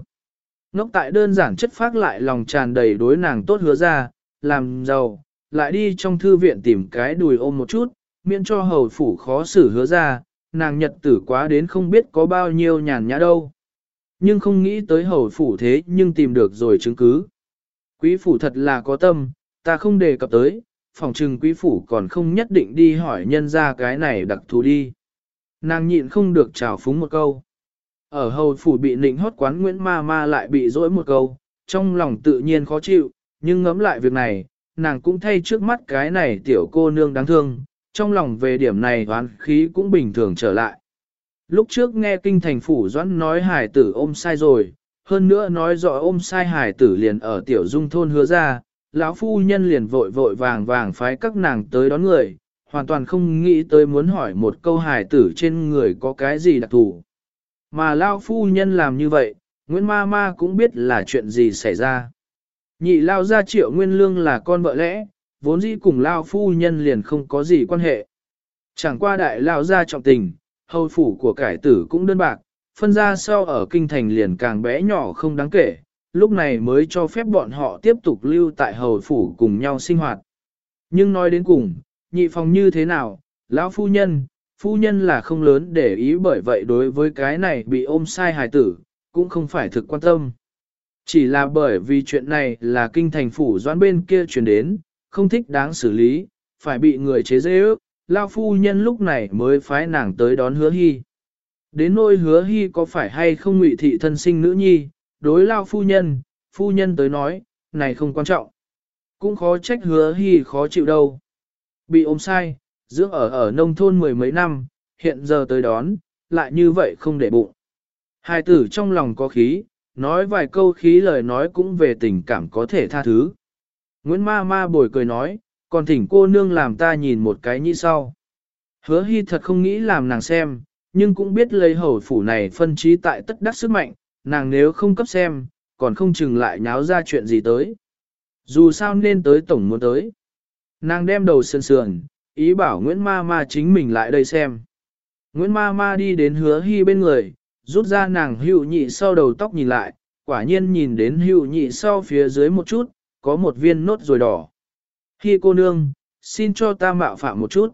Ngốc tại đơn giản chất phác lại lòng tràn đầy đối nàng tốt hứa ra, làm giàu, lại đi trong thư viện tìm cái đùi ôm một chút, miễn cho hầu phủ khó xử hứa ra, nàng nhật tử quá đến không biết có bao nhiêu nhàn nhã đâu. Nhưng không nghĩ tới hầu phủ thế nhưng tìm được rồi chứng cứ. Quý phủ thật là có tâm, ta không đề cập tới, phòng trừng quý phủ còn không nhất định đi hỏi nhân ra cái này đặc thù đi. Nàng nhịn không được trào phúng một câu. Ở hầu phủ bị nịnh hót quán Nguyễn Ma Ma lại bị dỗi một câu, trong lòng tự nhiên khó chịu, nhưng ngẫm lại việc này, nàng cũng thay trước mắt cái này tiểu cô nương đáng thương, trong lòng về điểm này hoán khí cũng bình thường trở lại. Lúc trước nghe kinh thành phủ doãn nói hải tử ôm sai rồi, hơn nữa nói rõ ôm sai hải tử liền ở tiểu dung thôn hứa ra, lão phu nhân liền vội vội vàng vàng phái các nàng tới đón người, hoàn toàn không nghĩ tới muốn hỏi một câu hải tử trên người có cái gì đặc thù. Mà lão phu nhân làm như vậy, Nguyễn Ma Ma cũng biết là chuyện gì xảy ra. Nhị lao gia triệu nguyên lương là con vợ lẽ, vốn dĩ cùng lao phu nhân liền không có gì quan hệ. Chẳng qua đại lao gia trọng tình, hầu phủ của cải tử cũng đơn bạc, phân ra sau ở kinh thành liền càng bé nhỏ không đáng kể, lúc này mới cho phép bọn họ tiếp tục lưu tại hầu phủ cùng nhau sinh hoạt. Nhưng nói đến cùng, nhị phòng như thế nào, lão phu nhân, phu nhân là không lớn để ý bởi vậy đối với cái này bị ôm sai hài tử, cũng không phải thực quan tâm. Chỉ là bởi vì chuyện này là kinh thành phủ doãn bên kia truyền đến, không thích đáng xử lý, phải bị người chế dễ ước, lao phu nhân lúc này mới phái nàng tới đón hứa hy. Đến nôi hứa hy có phải hay không ngụy thị thân sinh nữ nhi, đối lao phu nhân, phu nhân tới nói, này không quan trọng. Cũng khó trách hứa hy khó chịu đâu. Bị ôm sai, dưỡng ở ở nông thôn mười mấy năm, hiện giờ tới đón, lại như vậy không để bụng. Hai tử trong lòng có khí, nói vài câu khí lời nói cũng về tình cảm có thể tha thứ. Nguyễn ma ma bồi cười nói, còn thỉnh cô nương làm ta nhìn một cái như sau. Hứa hy thật không nghĩ làm nàng xem, nhưng cũng biết lấy hầu phủ này phân trí tại tất đắc sức mạnh, nàng nếu không cấp xem, còn không chừng lại nháo ra chuyện gì tới. Dù sao nên tới tổng muốn tới. Nàng đem đầu sườn sườn, ý bảo Nguyễn Ma Ma chính mình lại đây xem. Nguyễn Ma Ma đi đến hứa hy bên người, rút ra nàng hữu nhị sau đầu tóc nhìn lại, quả nhiên nhìn đến hữu nhị sau phía dưới một chút, có một viên nốt rồi đỏ. Hi cô nương, xin cho ta mạo phạm một chút.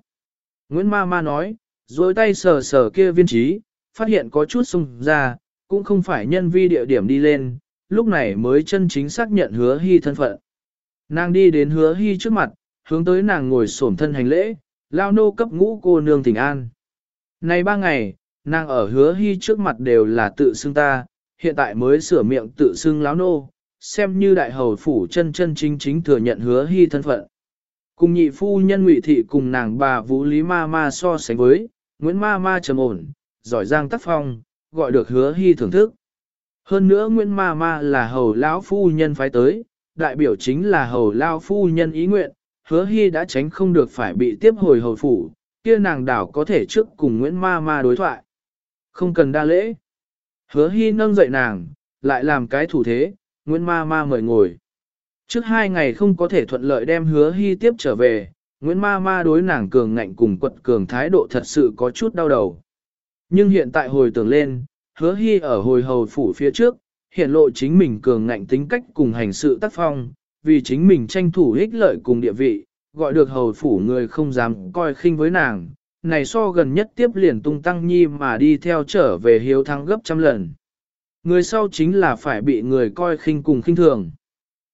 Nguyễn Ma Ma nói, rồi tay sờ sờ kia viên trí, phát hiện có chút sung ra, cũng không phải nhân vi địa điểm đi lên, lúc này mới chân chính xác nhận hứa hy thân phận. Nàng đi đến hứa hy trước mặt, hướng tới nàng ngồi xổm thân hành lễ, lao nô cấp ngũ cô nương thỉnh an. Này ba ngày, nàng ở hứa hy trước mặt đều là tự xưng ta, hiện tại mới sửa miệng tự xưng lão nô, xem như đại hầu phủ chân chân chính chính thừa nhận hứa hy thân phận. Cùng nhị phu nhân ngụy thị cùng nàng bà Vũ Lý Ma Ma so sánh với, Nguyễn Ma Ma trầm ổn, giỏi giang tác phong, gọi được hứa hy thưởng thức. Hơn nữa Nguyễn Ma Ma là hầu lão phu nhân phái tới, đại biểu chính là hầu lão phu nhân ý nguyện, hứa hy đã tránh không được phải bị tiếp hồi hồi phủ, kia nàng đảo có thể trước cùng Nguyễn Ma Ma đối thoại. Không cần đa lễ. Hứa hy nâng dậy nàng, lại làm cái thủ thế, Nguyễn Ma Ma mời ngồi. Trước hai ngày không có thể thuận lợi đem hứa hy tiếp trở về, Nguyễn Ma Ma đối nàng cường ngạnh cùng quật cường thái độ thật sự có chút đau đầu. Nhưng hiện tại hồi tưởng lên, hứa hy ở hồi hầu phủ phía trước, hiện lộ chính mình cường ngạnh tính cách cùng hành sự tác phong, vì chính mình tranh thủ ích lợi cùng địa vị, gọi được hầu phủ người không dám coi khinh với nàng, này so gần nhất tiếp liền tung tăng nhi mà đi theo trở về hiếu thắng gấp trăm lần. Người sau chính là phải bị người coi khinh cùng khinh thường.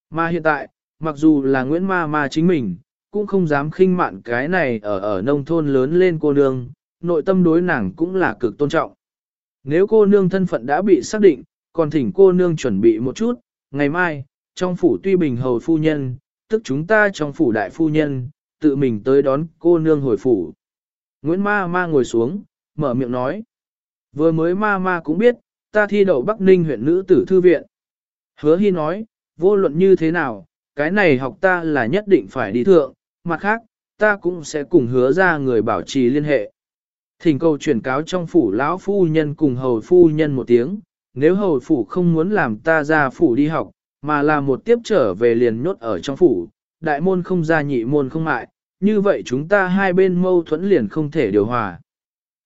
Mà hiện tại, mặc dù là Nguyễn Ma Ma chính mình, cũng không dám khinh mạn cái này ở ở nông thôn lớn lên cô nương, nội tâm đối nàng cũng là cực tôn trọng. Nếu cô nương thân phận đã bị xác định, còn thỉnh cô nương chuẩn bị một chút, ngày mai, trong phủ tuy bình hầu phu nhân, tức chúng ta trong phủ đại phu nhân, tự mình tới đón cô nương hồi phủ. Nguyễn Ma Ma ngồi xuống, mở miệng nói. Vừa mới Ma Ma cũng biết, ta thi đậu Bắc Ninh huyện nữ tử thư viện. Hứa Hy nói, vô luận như thế nào, cái này học ta là nhất định phải đi thượng, mặt khác, ta cũng sẽ cùng hứa ra người bảo trì liên hệ. Thỉnh cầu chuyển cáo trong phủ lão phu nhân cùng hầu phu nhân một tiếng, nếu hầu phủ không muốn làm ta ra phủ đi học, mà là một tiếp trở về liền nhốt ở trong phủ, đại môn không ra nhị môn không mại, như vậy chúng ta hai bên mâu thuẫn liền không thể điều hòa.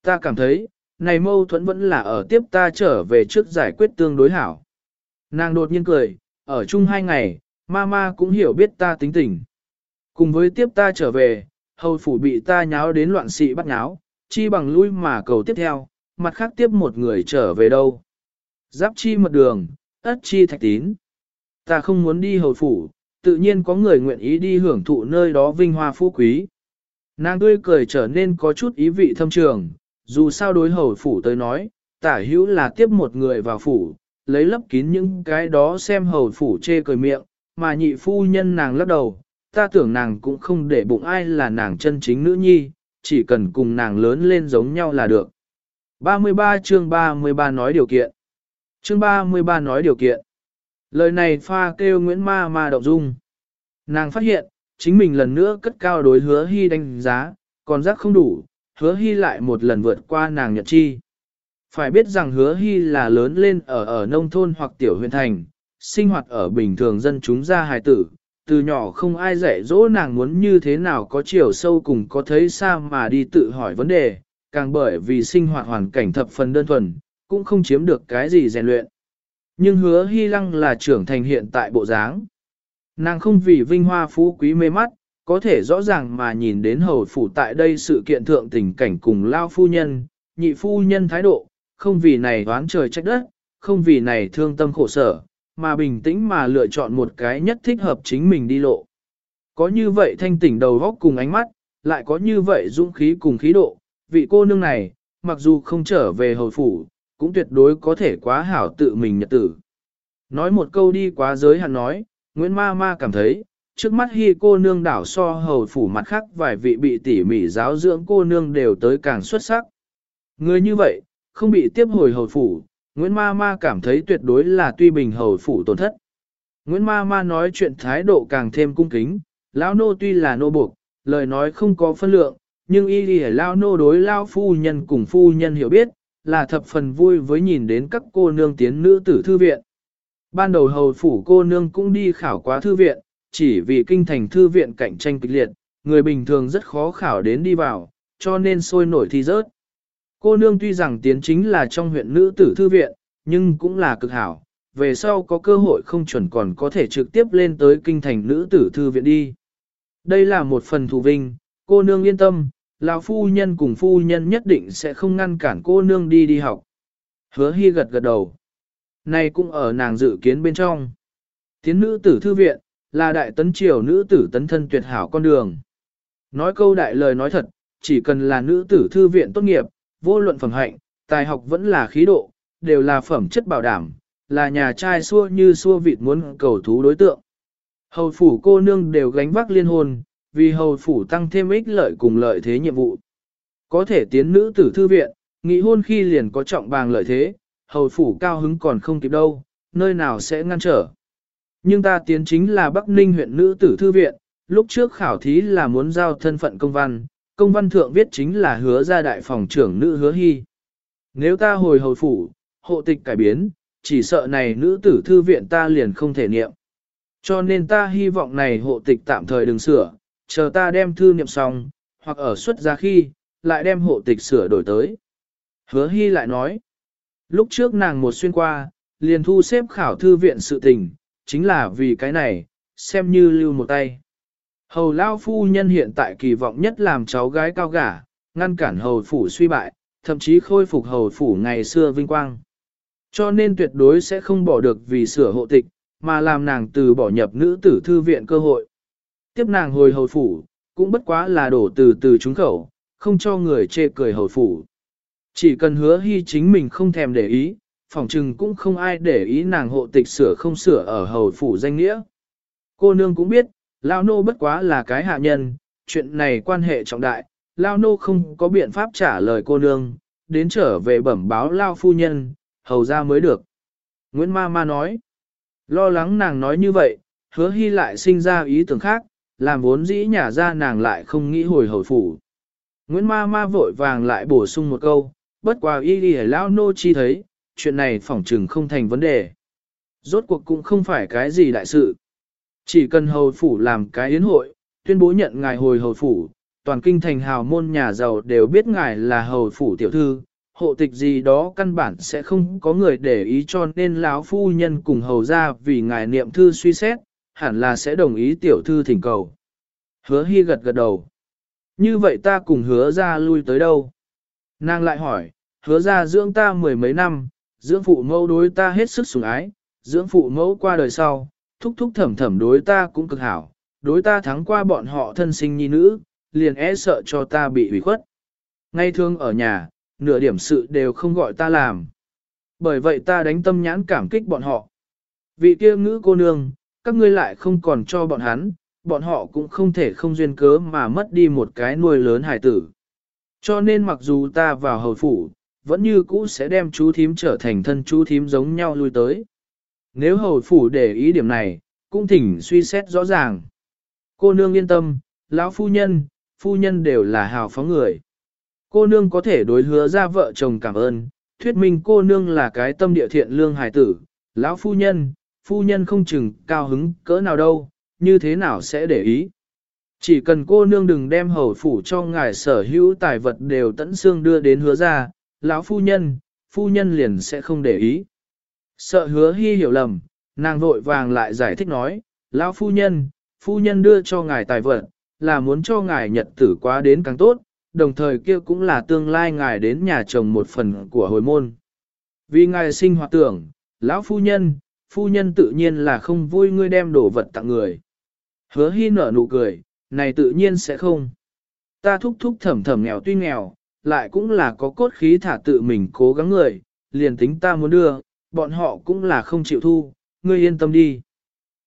Ta cảm thấy, này mâu thuẫn vẫn là ở tiếp ta trở về trước giải quyết tương đối hảo. Nàng đột nhiên cười, ở chung hai ngày, mama cũng hiểu biết ta tính tình. Cùng với tiếp ta trở về, hầu phủ bị ta nháo đến loạn sĩ bắt nháo, chi bằng lui mà cầu tiếp theo, mặt khác tiếp một người trở về đâu. Giáp chi mật đường, ất chi thạch tín. Ta không muốn đi hầu phủ, tự nhiên có người nguyện ý đi hưởng thụ nơi đó vinh hoa phú quý. Nàng tươi cười trở nên có chút ý vị thâm trường, dù sao đối hầu phủ tới nói, tả hữu là tiếp một người vào phủ, lấy lấp kín những cái đó xem hầu phủ chê cười miệng, mà nhị phu nhân nàng lắc đầu, ta tưởng nàng cũng không để bụng ai là nàng chân chính nữ nhi, chỉ cần cùng nàng lớn lên giống nhau là được. 33 chương 33 nói điều kiện. Chương 33 nói điều kiện. Lời này pha kêu Nguyễn Ma Ma động dung. Nàng phát hiện, chính mình lần nữa cất cao đối hứa hy đánh giá, còn giác không đủ, hứa hy lại một lần vượt qua nàng nhật chi. Phải biết rằng hứa hy là lớn lên ở ở nông thôn hoặc tiểu huyện thành, sinh hoạt ở bình thường dân chúng gia hài tử, từ nhỏ không ai dạy dỗ nàng muốn như thế nào có chiều sâu cùng có thấy xa mà đi tự hỏi vấn đề, càng bởi vì sinh hoạt hoàn cảnh thập phần đơn thuần, cũng không chiếm được cái gì rèn luyện. Nhưng hứa hy lăng là trưởng thành hiện tại bộ dáng. Nàng không vì vinh hoa phú quý mê mắt, có thể rõ ràng mà nhìn đến hầu phủ tại đây sự kiện thượng tình cảnh cùng lao phu nhân, nhị phu nhân thái độ, không vì này đoán trời trách đất, không vì này thương tâm khổ sở, mà bình tĩnh mà lựa chọn một cái nhất thích hợp chính mình đi lộ. Có như vậy thanh tỉnh đầu góc cùng ánh mắt, lại có như vậy dũng khí cùng khí độ, vị cô nương này, mặc dù không trở về hồi phủ, cũng tuyệt đối có thể quá hảo tự mình nhật tử. Nói một câu đi quá giới hạn nói, Nguyễn Ma Ma cảm thấy, trước mắt hi cô nương đảo so hầu phủ mặt khác vài vị bị tỉ mỉ giáo dưỡng cô nương đều tới càng xuất sắc. Người như vậy, không bị tiếp hồi hầu phủ, Nguyễn Ma Ma cảm thấy tuyệt đối là tuy bình hầu phủ tổn thất. Nguyễn Ma Ma nói chuyện thái độ càng thêm cung kính, lão nô tuy là nô buộc, lời nói không có phân lượng, nhưng y lì lao nô đối lao phu nhân cùng phu nhân hiểu biết, là thập phần vui với nhìn đến các cô nương tiến nữ tử thư viện. Ban đầu hầu phủ cô nương cũng đi khảo quá thư viện, chỉ vì kinh thành thư viện cạnh tranh kịch liệt, người bình thường rất khó khảo đến đi vào, cho nên sôi nổi thi rớt. Cô nương tuy rằng tiến chính là trong huyện nữ tử thư viện, nhưng cũng là cực hảo, về sau có cơ hội không chuẩn còn có thể trực tiếp lên tới kinh thành nữ tử thư viện đi. Đây là một phần thù vinh, cô nương yên tâm, lão phu nhân cùng phu nhân nhất định sẽ không ngăn cản cô nương đi đi học. Hứa hy gật gật đầu. Này cũng ở nàng dự kiến bên trong. Tiến nữ tử thư viện, là đại tấn triều nữ tử tấn thân tuyệt hảo con đường. Nói câu đại lời nói thật, chỉ cần là nữ tử thư viện tốt nghiệp, vô luận phẩm hạnh, tài học vẫn là khí độ, đều là phẩm chất bảo đảm, là nhà trai xua như xua vịt muốn cầu thú đối tượng. Hầu phủ cô nương đều gánh vác liên hôn, vì hầu phủ tăng thêm ích lợi cùng lợi thế nhiệm vụ. Có thể tiến nữ tử thư viện, nghị hôn khi liền có trọng bàng lợi thế, hầu phủ cao hứng còn không kịp đâu, nơi nào sẽ ngăn trở. Nhưng ta tiến chính là Bắc Ninh huyện nữ tử thư viện, lúc trước khảo thí là muốn giao thân phận công văn, công văn thượng viết chính là hứa ra đại phòng trưởng nữ hứa hy. Nếu ta hồi hầu phủ, hộ tịch cải biến, chỉ sợ này nữ tử thư viện ta liền không thể niệm. Cho nên ta hy vọng này hộ tịch tạm thời đừng sửa, chờ ta đem thư niệm xong, hoặc ở xuất ra khi, lại đem hộ tịch sửa đổi tới. Hứa hy lại nói, lúc trước nàng một xuyên qua, liền thu xếp khảo thư viện sự tình, chính là vì cái này, xem như lưu một tay. Hầu Lao Phu Nhân hiện tại kỳ vọng nhất làm cháu gái cao gả, ngăn cản hầu phủ suy bại, thậm chí khôi phục hầu phủ ngày xưa vinh quang. Cho nên tuyệt đối sẽ không bỏ được vì sửa hộ tịch, mà làm nàng từ bỏ nhập nữ tử thư viện cơ hội. Tiếp nàng hồi hầu phủ, cũng bất quá là đổ từ từ trúng khẩu, không cho người chê cười hầu phủ. Chỉ cần hứa hy chính mình không thèm để ý, phỏng chừng cũng không ai để ý nàng hộ tịch sửa không sửa ở hầu phủ danh nghĩa. Cô nương cũng biết, Lao nô bất quá là cái hạ nhân, chuyện này quan hệ trọng đại, Lao nô không có biện pháp trả lời cô nương, đến trở về bẩm báo Lao phu nhân, hầu ra mới được. Nguyễn Ma Ma nói, lo lắng nàng nói như vậy, hứa hy lại sinh ra ý tưởng khác, làm vốn dĩ nhà ra nàng lại không nghĩ hồi hồi phủ. Nguyễn ma ma vội vàng lại bổ sung một câu, bất quá y đi lão nô chi thấy, chuyện này phỏng trừng không thành vấn đề. Rốt cuộc cũng không phải cái gì đại sự. Chỉ cần hầu phủ làm cái yến hội, tuyên bố nhận ngài hồi hầu phủ, toàn kinh thành hào môn nhà giàu đều biết ngài là hầu phủ tiểu thư, hộ tịch gì đó căn bản sẽ không có người để ý cho nên lão phu nhân cùng hầu ra vì ngài niệm thư suy xét, hẳn là sẽ đồng ý tiểu thư thỉnh cầu. Hứa hy gật gật đầu. Như vậy ta cùng hứa ra lui tới đâu? Nàng lại hỏi, hứa ra dưỡng ta mười mấy năm, dưỡng phụ mẫu đối ta hết sức sủng ái, dưỡng phụ mẫu qua đời sau, thúc thúc thẩm thẩm đối ta cũng cực hảo, đối ta thắng qua bọn họ thân sinh nhi nữ, liền e sợ cho ta bị hủy khuất. Ngay thương ở nhà, nửa điểm sự đều không gọi ta làm. Bởi vậy ta đánh tâm nhãn cảm kích bọn họ. Vị kia ngữ cô nương, các ngươi lại không còn cho bọn hắn, bọn họ cũng không thể không duyên cớ mà mất đi một cái nuôi lớn hải tử. Cho nên mặc dù ta vào hầu phủ, vẫn như cũ sẽ đem chú thím trở thành thân chú thím giống nhau lui tới. Nếu hầu phủ để ý điểm này, cũng thỉnh suy xét rõ ràng. Cô nương yên tâm, lão phu nhân, phu nhân đều là hào phóng người. Cô nương có thể đối hứa ra vợ chồng cảm ơn, thuyết minh cô nương là cái tâm địa thiện lương hài tử, lão phu nhân, phu nhân không chừng cao hứng cỡ nào đâu, như thế nào sẽ để ý. Chỉ cần cô nương đừng đem hầu phủ cho ngài sở hữu tài vật đều tận xương đưa đến hứa ra, lão phu nhân, phu nhân liền sẽ không để ý. Sợ hứa hy hiểu lầm, nàng vội vàng lại giải thích nói, lão phu nhân, phu nhân đưa cho ngài tài vật, là muốn cho ngài nhật tử quá đến càng tốt, đồng thời kia cũng là tương lai ngài đến nhà chồng một phần của hồi môn. Vì ngài sinh hoạt tưởng, lão phu nhân, phu nhân tự nhiên là không vui ngươi đem đồ vật tặng người. Hứa hy nở nụ cười, này tự nhiên sẽ không. Ta thúc thúc thẩm thẩm nghèo tuy nghèo, lại cũng là có cốt khí thả tự mình cố gắng người, liền tính ta muốn đưa, bọn họ cũng là không chịu thu, ngươi yên tâm đi.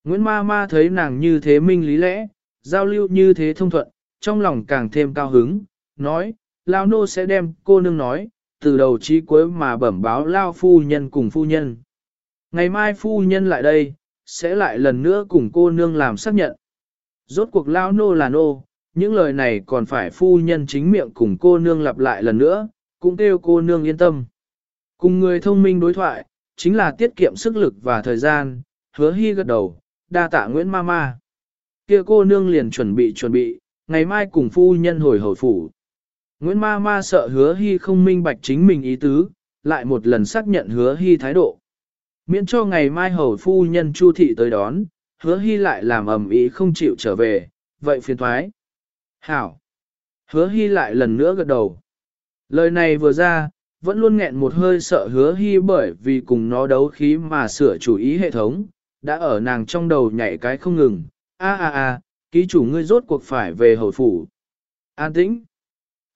Nguyễn ma ma thấy nàng như thế minh lý lẽ, giao lưu như thế thông thuận, trong lòng càng thêm cao hứng, nói, Lao nô sẽ đem cô nương nói, từ đầu chí cuối mà bẩm báo Lao phu nhân cùng phu nhân. Ngày mai phu nhân lại đây, sẽ lại lần nữa cùng cô nương làm xác nhận. Rốt cuộc Lao nô là nô, những lời này còn phải phu nhân chính miệng cùng cô nương lặp lại lần nữa, cũng kêu cô nương yên tâm. Cùng người thông minh đối thoại, chính là tiết kiệm sức lực và thời gian, hứa hy gật đầu, đa tạ Nguyễn Mama. Kia cô nương liền chuẩn bị chuẩn bị, ngày mai cùng phu nhân hồi hồi phủ. Nguyễn Ma Ma sợ hứa hy không minh bạch chính mình ý tứ, lại một lần xác nhận hứa hy thái độ. Miễn cho ngày mai hầu phu nhân chu thị tới đón, hứa hy lại làm ầm ý không chịu trở về, vậy phiền thoái. Hảo! Hứa hy lại lần nữa gật đầu. Lời này vừa ra, vẫn luôn nghẹn một hơi sợ hứa hy bởi vì cùng nó đấu khí mà sửa chủ ý hệ thống, đã ở nàng trong đầu nhảy cái không ngừng. A a a, ký chủ ngươi rốt cuộc phải về hầu phủ. An tĩnh!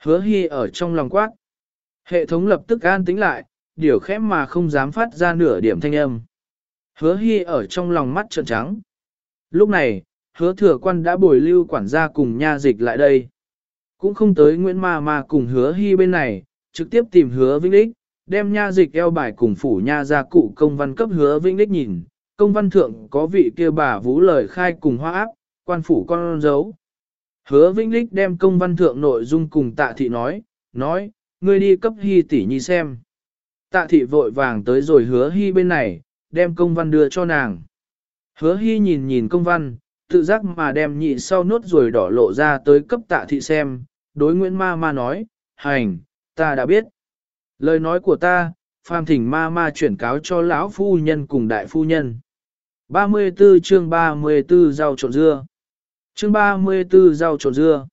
Hứa hy ở trong lòng quát. Hệ thống lập tức an tĩnh lại, điều khẽ mà không dám phát ra nửa điểm thanh âm. Hứa hy ở trong lòng mắt trợn trắng. Lúc này, hứa thừa quan đã bồi lưu quản gia cùng nha dịch lại đây. Cũng không tới Nguyễn Ma Ma cùng hứa hy bên này, trực tiếp tìm hứa Vĩnh Lích, đem nha dịch eo bài cùng phủ nha ra cụ công văn cấp hứa Vĩnh Lích nhìn. Công văn thượng có vị kia bà vũ lời khai cùng hoa áp, quan phủ con dấu. Hứa Vĩnh Lích đem công văn thượng nội dung cùng tạ thị nói, nói, ngươi đi cấp hy tỷ nhi xem. Tạ thị vội vàng tới rồi hứa hy bên này, đem công văn đưa cho nàng. Hứa hy nhìn nhìn công văn, tự giác mà đem nhị sau nốt rồi đỏ lộ ra tới cấp tạ thị xem, đối Nguyễn Ma Ma nói, hành, ta đã biết. Lời nói của ta, phàm thỉnh Ma Ma chuyển cáo cho lão phu nhân cùng đại phu nhân. 34 chương 34 rau trộn dưa. Chương 34 rau trộn dưa.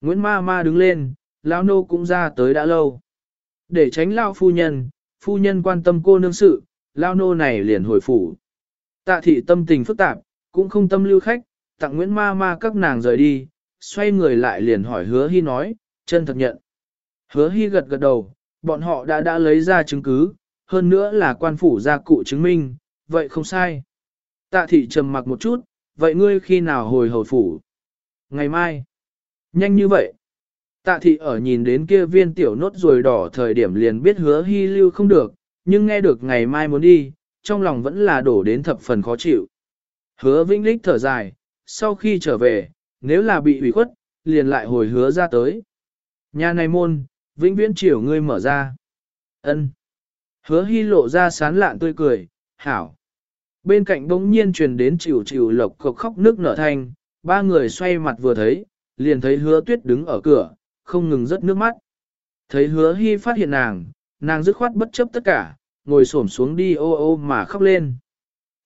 Nguyễn Ma Ma đứng lên, lão nô cũng ra tới đã lâu. Để tránh lão phu nhân, phu nhân quan tâm cô nương sự, Lao nô này liền hồi phủ. Tạ thị tâm tình phức tạp, cũng không tâm lưu khách, tặng Nguyễn Ma Ma các nàng rời đi, xoay người lại liền hỏi hứa hy nói, chân thật nhận. Hứa hy gật gật đầu, bọn họ đã đã lấy ra chứng cứ, hơn nữa là quan phủ gia cụ chứng minh, vậy không sai. Tạ thị trầm mặc một chút, vậy ngươi khi nào hồi hồi phủ? Ngày mai. Nhanh như vậy. Tạ thị ở nhìn đến kia viên tiểu nốt rồi đỏ thời điểm liền biết hứa hy lưu không được, nhưng nghe được ngày mai muốn đi, trong lòng vẫn là đổ đến thập phần khó chịu. Hứa vĩnh lích thở dài, sau khi trở về, nếu là bị ủy khuất, liền lại hồi hứa ra tới. Nhà này môn, vĩnh viễn chiều ngươi mở ra. ân Hứa hy lộ ra sán lạn tươi cười, hảo. Bên cạnh bỗng nhiên truyền đến chịu chịu lộc cộc khóc nước nở thanh, ba người xoay mặt vừa thấy, liền thấy hứa tuyết đứng ở cửa, không ngừng rớt nước mắt. Thấy hứa hy phát hiện nàng, nàng dứt khoát bất chấp tất cả, ngồi xổm xuống đi ô ô mà khóc lên.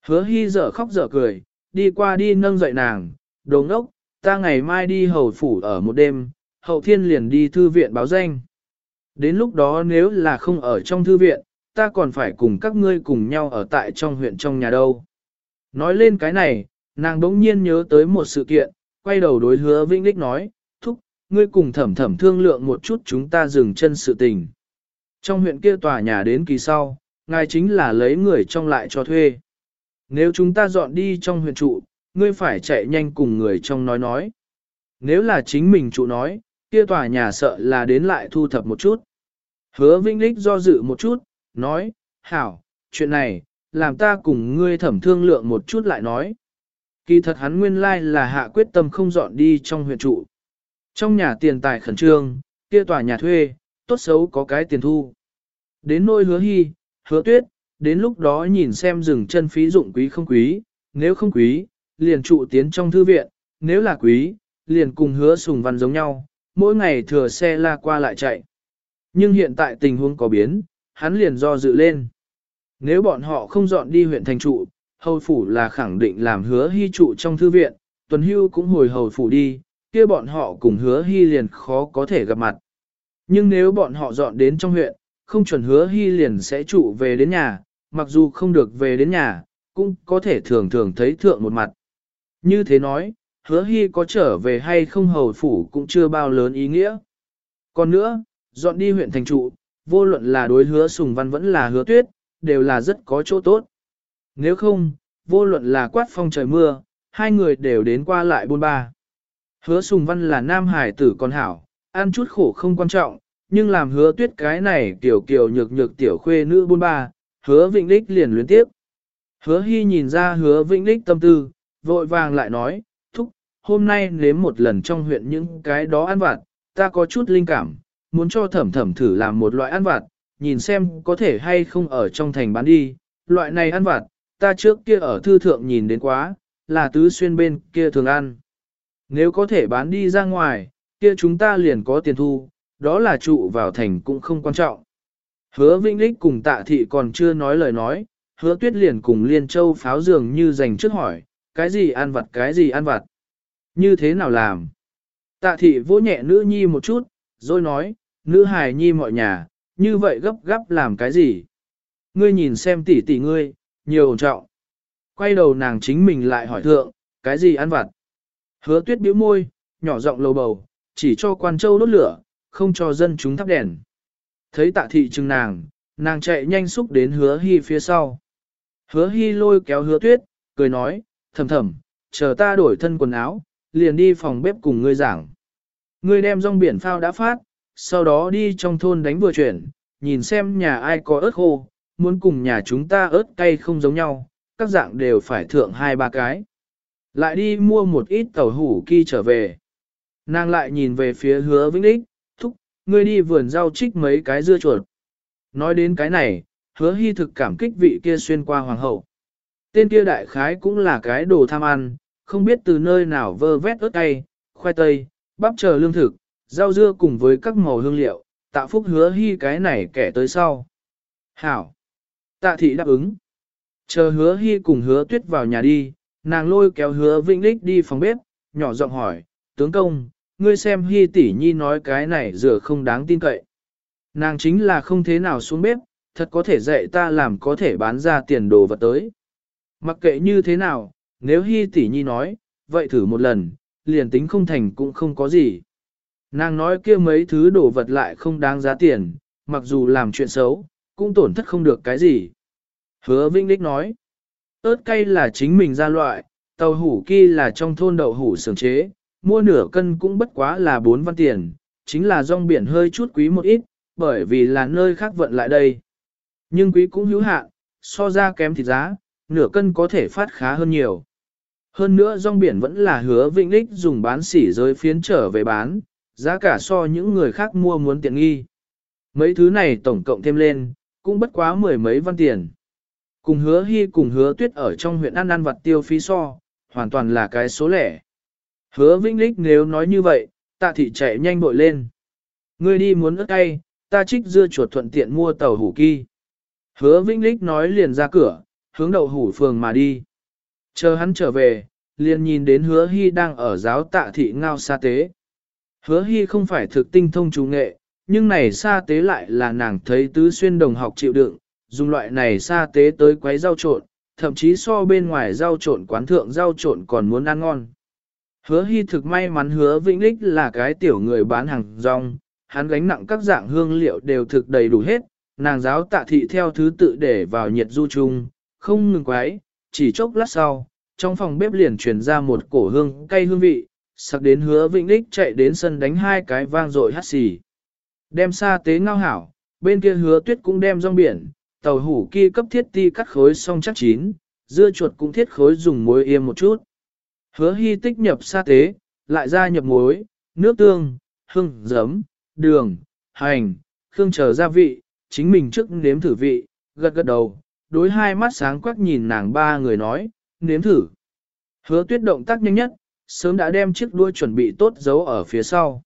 Hứa hy dở khóc dở cười, đi qua đi nâng dậy nàng, đồ ngốc, ta ngày mai đi hầu phủ ở một đêm, hậu thiên liền đi thư viện báo danh. Đến lúc đó nếu là không ở trong thư viện, ta còn phải cùng các ngươi cùng nhau ở tại trong huyện trong nhà đâu. Nói lên cái này, nàng đống nhiên nhớ tới một sự kiện, quay đầu đối hứa Vĩnh Lích nói, ngươi cùng thẩm thẩm thương lượng một chút chúng ta dừng chân sự tình. Trong huyện kia tòa nhà đến kỳ sau, ngài chính là lấy người trong lại cho thuê. Nếu chúng ta dọn đi trong huyện trụ, ngươi phải chạy nhanh cùng người trong nói nói. Nếu là chính mình trụ nói, kia tòa nhà sợ là đến lại thu thập một chút. Hứa Vĩnh Lích do dự một chút, nói, hảo, chuyện này, làm ta cùng ngươi thẩm thương lượng một chút lại nói. Kỳ thật hắn nguyên lai là hạ quyết tâm không dọn đi trong huyện trụ. Trong nhà tiền tài khẩn trương, kia tòa nhà thuê, tốt xấu có cái tiền thu. Đến nôi hứa hy, hứa tuyết, đến lúc đó nhìn xem rừng chân phí dụng quý không quý, nếu không quý, liền trụ tiến trong thư viện, nếu là quý, liền cùng hứa sùng văn giống nhau, mỗi ngày thừa xe la qua lại chạy. Nhưng hiện tại tình huống có biến, hắn liền do dự lên. Nếu bọn họ không dọn đi huyện thành trụ, hầu phủ là khẳng định làm hứa hy trụ trong thư viện, tuần hưu cũng hồi hầu phủ đi, kia bọn họ cùng hứa hy liền khó có thể gặp mặt. Nhưng nếu bọn họ dọn đến trong huyện, không chuẩn hứa hy liền sẽ trụ về đến nhà, mặc dù không được về đến nhà, cũng có thể thường thường thấy thượng một mặt. Như thế nói, hứa hy có trở về hay không hầu phủ cũng chưa bao lớn ý nghĩa. Còn nữa, dọn đi huyện thành trụ, vô luận là đối hứa sùng văn vẫn là hứa tuyết, đều là rất có chỗ tốt. Nếu không, vô luận là quát phong trời mưa, hai người đều đến qua lại buôn ba. Hứa sùng văn là nam hải tử con hảo, ăn chút khổ không quan trọng, nhưng làm hứa tuyết cái này tiểu kiều nhược nhược tiểu khuê nữ buôn ba, hứa vĩnh lích liền luyến tiếp. Hứa hy nhìn ra hứa vĩnh lích tâm tư, vội vàng lại nói, thúc, hôm nay nếm một lần trong huyện những cái đó ăn vặt, ta có chút linh cảm, muốn cho thẩm thẩm thử làm một loại ăn vặt, nhìn xem có thể hay không ở trong thành bán đi, loại này ăn vặt, ta trước kia ở thư thượng nhìn đến quá, là tứ xuyên bên kia thường ăn. Nếu có thể bán đi ra ngoài, kia chúng ta liền có tiền thu, đó là trụ vào thành cũng không quan trọng. Hứa Vĩnh Lích cùng tạ thị còn chưa nói lời nói, hứa tuyết liền cùng liên châu pháo dường như dành trước hỏi, cái gì ăn vặt cái gì ăn vặt, như thế nào làm. Tạ thị vỗ nhẹ nữ nhi một chút, rồi nói, nữ hài nhi mọi nhà, như vậy gấp gấp làm cái gì? Ngươi nhìn xem tỷ tỷ ngươi, nhiều ổn trọng. Quay đầu nàng chính mình lại hỏi thượng, cái gì ăn vặt? Hứa tuyết bĩu môi, nhỏ giọng lầu bầu, chỉ cho quan châu đốt lửa, không cho dân chúng thắp đèn. Thấy tạ thị trừng nàng, nàng chạy nhanh xúc đến hứa hy phía sau. Hứa hy lôi kéo hứa tuyết, cười nói, thầm thầm, chờ ta đổi thân quần áo, liền đi phòng bếp cùng ngươi giảng. Ngươi đem rong biển phao đã phát, sau đó đi trong thôn đánh vừa chuyển, nhìn xem nhà ai có ớt khô, muốn cùng nhà chúng ta ớt cay không giống nhau, các dạng đều phải thượng hai ba cái. Lại đi mua một ít tàu hủ kỳ trở về. Nàng lại nhìn về phía hứa vĩnh đích, thúc, ngươi đi vườn rau trích mấy cái dưa chuột. Nói đến cái này, hứa hy thực cảm kích vị kia xuyên qua hoàng hậu. Tên kia đại khái cũng là cái đồ tham ăn, không biết từ nơi nào vơ vét ớt tay, khoai tây, bắp chờ lương thực, rau dưa cùng với các màu hương liệu, tạ phúc hứa hy cái này kẻ tới sau. Hảo! Tạ thị đáp ứng. Chờ hứa hy cùng hứa tuyết vào nhà đi, nàng lôi kéo hứa vĩnh lích đi phòng bếp, nhỏ giọng hỏi, tướng công, ngươi xem hy tỷ nhi nói cái này rửa không đáng tin cậy. Nàng chính là không thế nào xuống bếp, thật có thể dạy ta làm có thể bán ra tiền đồ vật tới. Mặc kệ như thế nào, nếu hy tỷ nhi nói, vậy thử một lần, liền tính không thành cũng không có gì. Nàng nói kia mấy thứ đồ vật lại không đáng giá tiền, mặc dù làm chuyện xấu, cũng tổn thất không được cái gì. Hứa Vinh Đích nói, ớt cay là chính mình ra loại, tàu hủ kia là trong thôn đậu hủ sưởng chế, mua nửa cân cũng bất quá là 4 văn tiền, chính là rong biển hơi chút quý một ít, bởi vì là nơi khác vận lại đây. Nhưng quý cũng hữu hạn, so ra kém thịt giá, nửa cân có thể phát khá hơn nhiều. Hơn nữa rong biển vẫn là hứa Vĩnh Lích dùng bán sỉ giới phiến trở về bán, giá cả so những người khác mua muốn tiện nghi. Mấy thứ này tổng cộng thêm lên, cũng bất quá mười mấy văn tiền. Cùng hứa hy cùng hứa tuyết ở trong huyện ăn ăn vặt tiêu phí so, hoàn toàn là cái số lẻ. Hứa Vĩnh Lích nếu nói như vậy, tạ thị chạy nhanh bội lên. Ngươi đi muốn ớt cay, ta trích dưa chuột thuận tiện mua tàu hủ kỳ. Hứa Vĩnh Lích nói liền ra cửa, hướng đậu hủ phường mà đi. Chờ hắn trở về, liền nhìn đến hứa hy đang ở giáo tạ thị ngao sa tế. Hứa hy không phải thực tinh thông chú nghệ, nhưng này sa tế lại là nàng thấy tứ xuyên đồng học chịu đựng, dùng loại này sa tế tới quấy rau trộn, thậm chí so bên ngoài rau trộn quán thượng rau trộn còn muốn ăn ngon. Hứa hy thực may mắn hứa vĩnh lích là cái tiểu người bán hàng rong, hắn gánh nặng các dạng hương liệu đều thực đầy đủ hết, nàng giáo tạ thị theo thứ tự để vào nhiệt du chung, không ngừng quấy, chỉ chốc lát sau, trong phòng bếp liền truyền ra một cổ hương cay hương vị, sặc đến hứa vĩnh lích chạy đến sân đánh hai cái vang rồi hắt xì. Đem sa tế ngao hảo, bên kia hứa tuyết cũng đem rong biển, tàu hủ kia cấp thiết ti cắt khối xong chắc chín, dưa chuột cũng thiết khối dùng muối yêm một chút. Hứa hy tích nhập sa tế, lại ra nhập muối, nước tương, hương, giấm, đường, hành, khương chờ gia vị, chính mình trước nếm thử vị, gật gật đầu, đối hai mắt sáng quắc nhìn nàng ba người nói, nếm thử. Hứa tuyết động tác nhanh nhất, sớm đã đem chiếc đuôi chuẩn bị tốt giấu ở phía sau.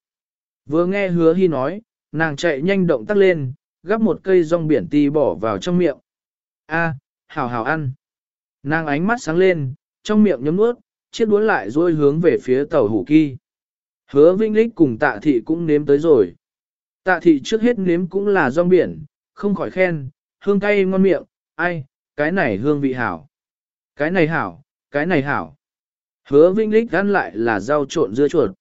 Vừa nghe hứa hy nói, nàng chạy nhanh động tác lên, gắp một cây rong biển ti bỏ vào trong miệng. A, hào hào ăn. Nàng ánh mắt sáng lên, trong miệng nhấm nuốt, chiếc đuối lại rôi hướng về phía tàu hủ kỳ. Hứa Vinh Lích cùng tạ thị cũng nếm tới rồi. Tạ thị trước hết nếm cũng là rong biển, không khỏi khen, hương cay ngon miệng, ai, cái này hương vị hảo. Cái này hảo, cái này hảo. Hứa Vinh Lích ăn lại là rau trộn dưa chuột.